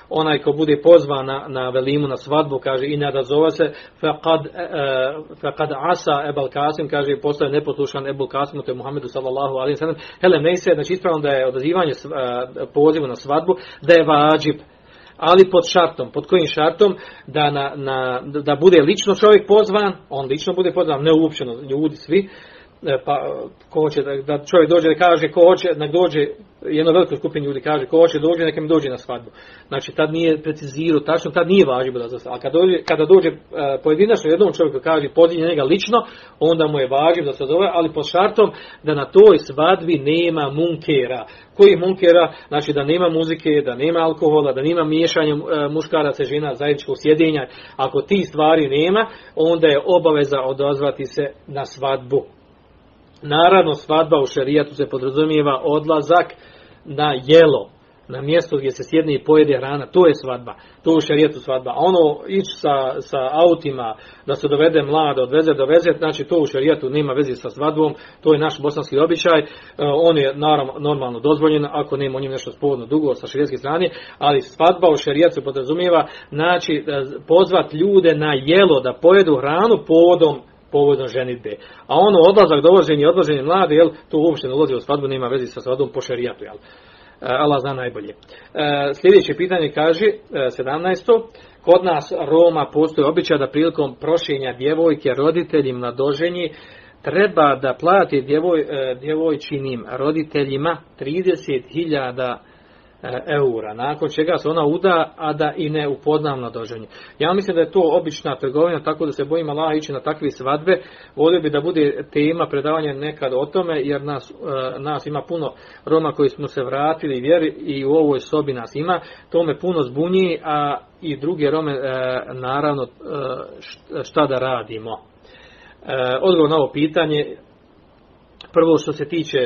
onaj ko bude pozvan na, na velimu, na svadbu, kaže i ne odazove se, faqad, faqad asa Ebal Kasim, kaže postaje neposlušan Ebul Kasimu, to je Muhammedu sallallahu alaihi sallam. Hele, ne se, znači ispravno da je odazivanje pozivu na svadbu, da je vađib, ali pod šartom. Pod kojim šartom? Da, na, na, da bude lično čovjek pozvan, on lično bude pozvan, ne uopćeno ljudi svi, pa ko hoće da, da čovjek dođe da kaže ko hoće nek dođe jedno veliko skupin ljudi kaže ko hoće dođe neka mi dođe na svadbu. Znači tad nije precizirao tačno tad nije važno da za a kada dođe, kada dođe uh, pojedinačno jednom čovjeku kaže podinje njega lično onda mu je važno da se zove ali pod šartom da na toj svadbi nema munkera. Koji munkera? Znači da nema muzike da nema alkohola da nema miješanja uh, muškaraca i žena zajedničkog sjedinja ako ti stvari nema onda je obaveza odazvati se na svadbu Naravno, svadba u šerijatu se podrazumijeva odlazak na jelo, na mjesto gdje se sjedne i pojede hrana, to je svadba, to je u šerijetu svadba. A ono ići sa, sa autima, da se dovede mlada, odveze, doveze, znači to u šerijetu nema veze sa svadbom, to je naš bosanski običaj, e, on je naravno normalno dozvoljen, ako nema o njim nešto spodno dugo sa šerijetske strane, ali svadba u šerijetu se podrazumijeva, znači e, pozvat ljude na jelo, da pojedu hranu povodom povodom ženitbe. A ono odlazak, dovoženje odlaženje mlade, jel, to uopšte ne ulazi u svadbu, nema vezi sa svadbom po šerijatu, jel. E, Allah zna najbolje. E, sljedeće pitanje kaže, 17. E, Kod nas Roma postoji običaj da prilikom prošenja djevojke roditeljima na doženji treba da plati djevoj, djevojčinim roditeljima 30.000 E, eura, nakon čega se ona uda, a da i ne upoznam na doženje. Ja mislim da je to obična trgovina, tako da se bojim Allah ići na takve svadbe. Volio bi da bude tema predavanja nekad o tome, jer nas, e, nas ima puno Roma koji smo se vratili vjeri i u ovoj sobi nas ima. To me puno zbunji, a i druge Rome, e, naravno, šta da radimo. Odgovor na ovo pitanje, prvo što se tiče,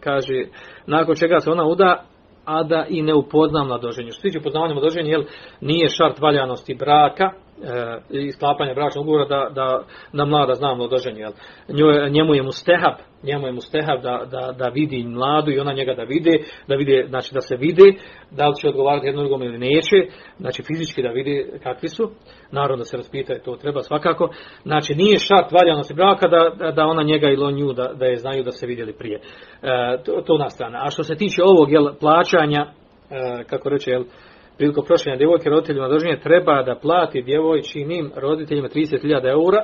kaže, nakon čega se ona uda, a da i ne upoznam mladoženje. Što se tiče poznavanja mladoženja, jel, nije šart valjanosti braka, i sklapanja bračnog ugovora da, da, da mlada zna mladoženje. Jel. Njemu je mustehab, njemu je mustehab da, da, da vidi mladu i ona njega da vide, da vide, znači da se vide, da li će odgovarati jednom drugom ili neće, znači fizički da vidi kakvi su, naravno da se raspitaju, to treba svakako, znači nije šart valjanosti braka da, da ona njega ili on nju da, da je znaju da se vidjeli prije. E, to, to na strana. A što se tiče ovog jel, plaćanja, e, kako reče, jel, prilikom prošljenja djevojke roditeljima doženje treba da plati djevojčinim roditeljima 30.000 eura.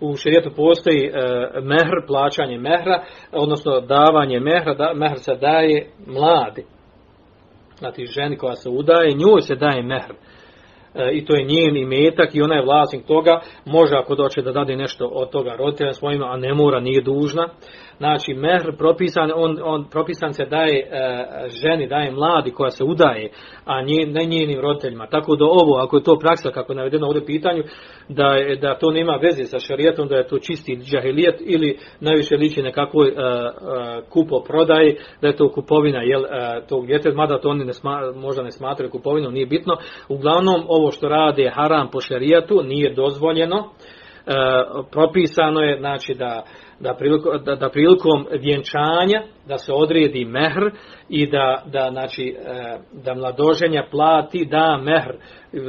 U šerijetu postoji e, mehr, plaćanje mehra, odnosno davanje mehra, da, mehr se daje mladi. Znači ženi koja se udaje, njoj se daje mehr. E, I to je njen imetak i ona je vlasnik toga, može ako doće da dade nešto od toga roditelja svojima, a ne mora, nije dužna. Znači, mehr propisan, on, on propisan se daje e, ženi, daje mladi koja se udaje, a nje, ne njenim roditeljima. Tako da ovo, ako je to praksa, kako je navedeno ovdje pitanju, da, je, da to nema veze sa šarijetom, da je to čisti džahilijet ili najviše liči nekakvoj e, e, kupo prodaji, da je to kupovina jel, e, tog djeteta, mada to oni ne sma, možda ne smatraju kupovinom, nije bitno. Uglavnom, ovo što rade haram po šarijetu nije dozvoljeno, propisano je znači da da, prilikom, da, da prilikom vjenčanja da se odredi mehr i da, da, znači, e, da mladoženja plati da mehr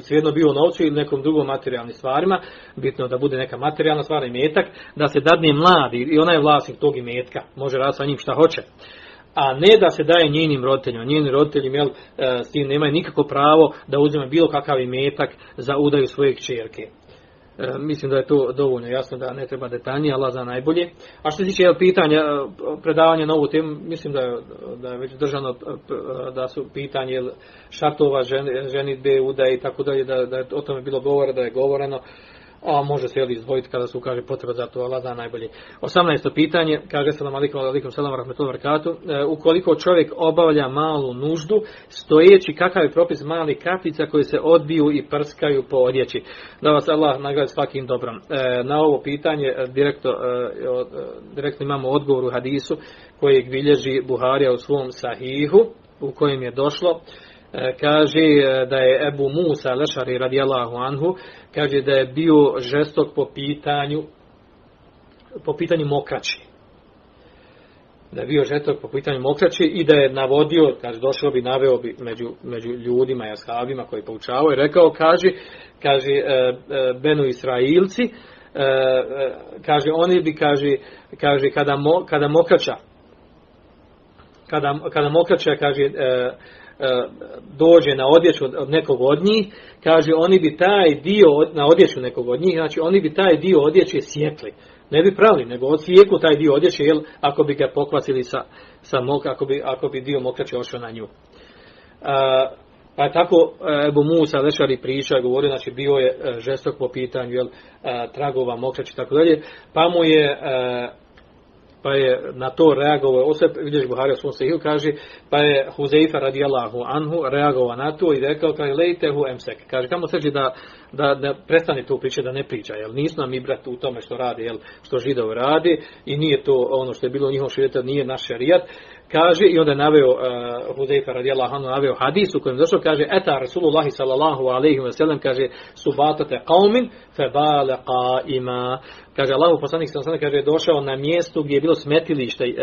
svejedno bio u novcu ili nekom drugom materijalnim stvarima, bitno da bude neka materijalna stvar i metak, da se dadne mladi i ona je vlasnik tog imetka, može raditi sa njim šta hoće a ne da se daje njenim roditeljima. Njeni roditelji jel, e, s tim nemaju nikako pravo da uzme bilo kakav imetak za udaju svoje kćerke. E, mislim da je to dovoljno jasno da ne treba detaljnije, Allah zna najbolje. A što se tiče pitanja, e, predavanja na ovu temu, mislim da je, da je već držano e, da su pitanje šartova ženitbe, udaje i tako dalje, da, da je o tome bilo govora, da je govoreno a može se jeli izdvojiti kada se ukaže potreba za to, Allah zna najbolje. 18. pitanje, kaže salam alikum, alikum salam rahmetullahi barakatu, e, ukoliko čovjek obavlja malu nuždu, stojeći kakav je propis mali kapica koji se odbiju i prskaju po odjeći. Da vas Allah nagradi svakim dobrom. E, na ovo pitanje e, direktno, e, e, direktno imamo odgovor u hadisu kojeg bilježi Buharija u svom sahihu, u kojem je došlo kaže e, da je Ebu Musa Lešari radijallahu anhu, kaže da je bio žestok po pitanju po pitanju mokraći. Da je bio žestok po pitanju mokraći i da je navodio, kaže došao bi, naveo bi među, među ljudima i ashabima koji poučavaju rekao, kaže, kaže e, Benu Israilci, kaže oni bi, kaže, kaže kada, mo, kada mokraća kada, kada mokraća, kaže, E, dođe na odjeću od nekog od njih, kaže oni bi taj dio na odjeću nekog od njih, znači oni bi taj dio odjeće sjekli. Ne bi pravili, nego odsjeku taj dio odjeće, jel, ako bi ga pokvasili sa, sa mok, ako bi, ako bi dio mokraće ošao na nju. A, pa tako Ebu Musa Lešari priča, govori, znači bio je e, žestok po pitanju jel, tragova, mokraće i tako dalje, pa mu je pa je na to reagovao, oseb, vidiš Buhari u svom kaže, pa je Huzeifa radijallahu anhu reagovao na to i rekao, kaže, lejtehu emsek, kaže, kamo seđi da, da, da prestane tu priče, da ne priča, jel, nisu nam i brat u tome što radi, jel, što židov radi, i nije to ono što je bilo u njihovom širijetu, nije naš šarijat, kaže i onda je naveo uh, Huzaifa radijallahu anhu naveo hadis u kojem došao kaže eta Rasulullah sallallahu alejhi ve sellem kaže subatate qaumin fa bala qaima kaže Allahu poslanik sallallahu kaže došao na mjesto gdje je bilo smetilište uh,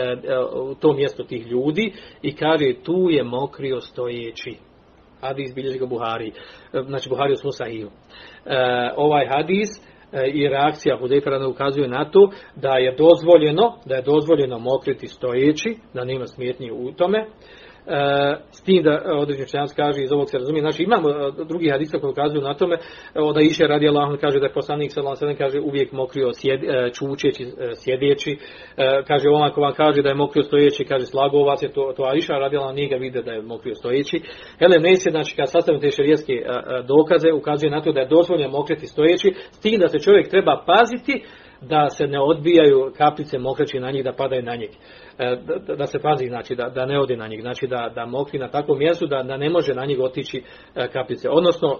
uh, u tom mjestu tih ljudi i kaže tu je mokrio stojeći hadis bilježi ga Buhari znači Buhari u sahiju uh, ovaj hadis i reakcija Hudejfera ukazuje na to da je dozvoljeno da je dozvoljeno mokriti stojeći, da nema smetnje u tome. E, s tim da e, određen kaže iz ovog se razumije. Znači imamo e, drugi hadisa koji ukazuju na tome. Da iše radi Allah kaže da je poslanik sallallahu alejhi kaže uvijek mokrio sjed, čučeći sjedeći. Kaže on ako vam kaže da je mokrio stojeći kaže slago vas je to to Aisha radi Allah nije vide da je mokrio stojeći. Se znači kad sastavimo te dokaze ukazuje na to da je dozvoljeno mokriti stojeći s tim da se čovjek treba paziti da se ne odbijaju kapljice mokraći na njih da padaju na njih. E, da, da se pazi, znači da, da ne odi na njih, znači da, da mokri na takvom mjestu da, da ne može na njih otići e, kapljice. Odnosno, e,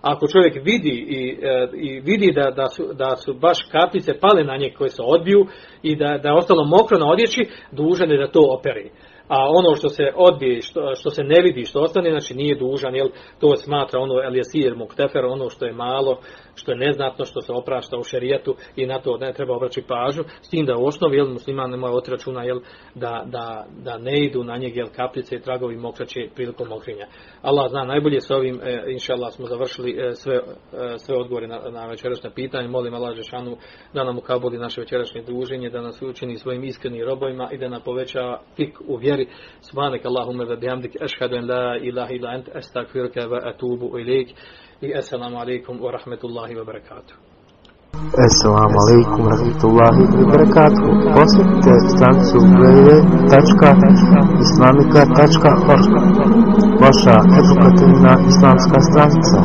ako čovjek vidi i, i vidi da, da, su, da su baš kapljice pale na njih koje se odbiju i da, da je ostalo mokro na odjeći, dužan je da to operi a ono što se odbije, što, što se ne vidi, što ostane, znači nije dužan, jel, to smatra ono elijesir muktefer, ono što je malo, što je neznatno, što se oprašta u šerijetu i na to ne treba obraći pažnju, s tim da u osnovi, jel, musliman ne mora otračuna, jel, da, da, da ne idu na njeg, jel, kapljice i tragovi mokraće prilikom mokrinja. Allah zna najbolje s ovim, e, inša Allah, smo završili e, sve, e, sve odgovore na, na večerašnje pitanje, molim Allah Žešanu da nam ukabuli naše večerašnje druženje, da nas učini svojim iskrenim robovima i da nam poveća pik u vjeri. Subhanak Allahumma wa bihamdik ashhadu an la ilaha illa anta astaghfiruka wa atubu ilayk. I assalamu alaykum wa rahmatullahi wa barakatuh. Assalamu alaikum wa rahmatullahi wa barakatuh. Posjetite stranicu www.islamika.org Vaša edukativna islamska stranica.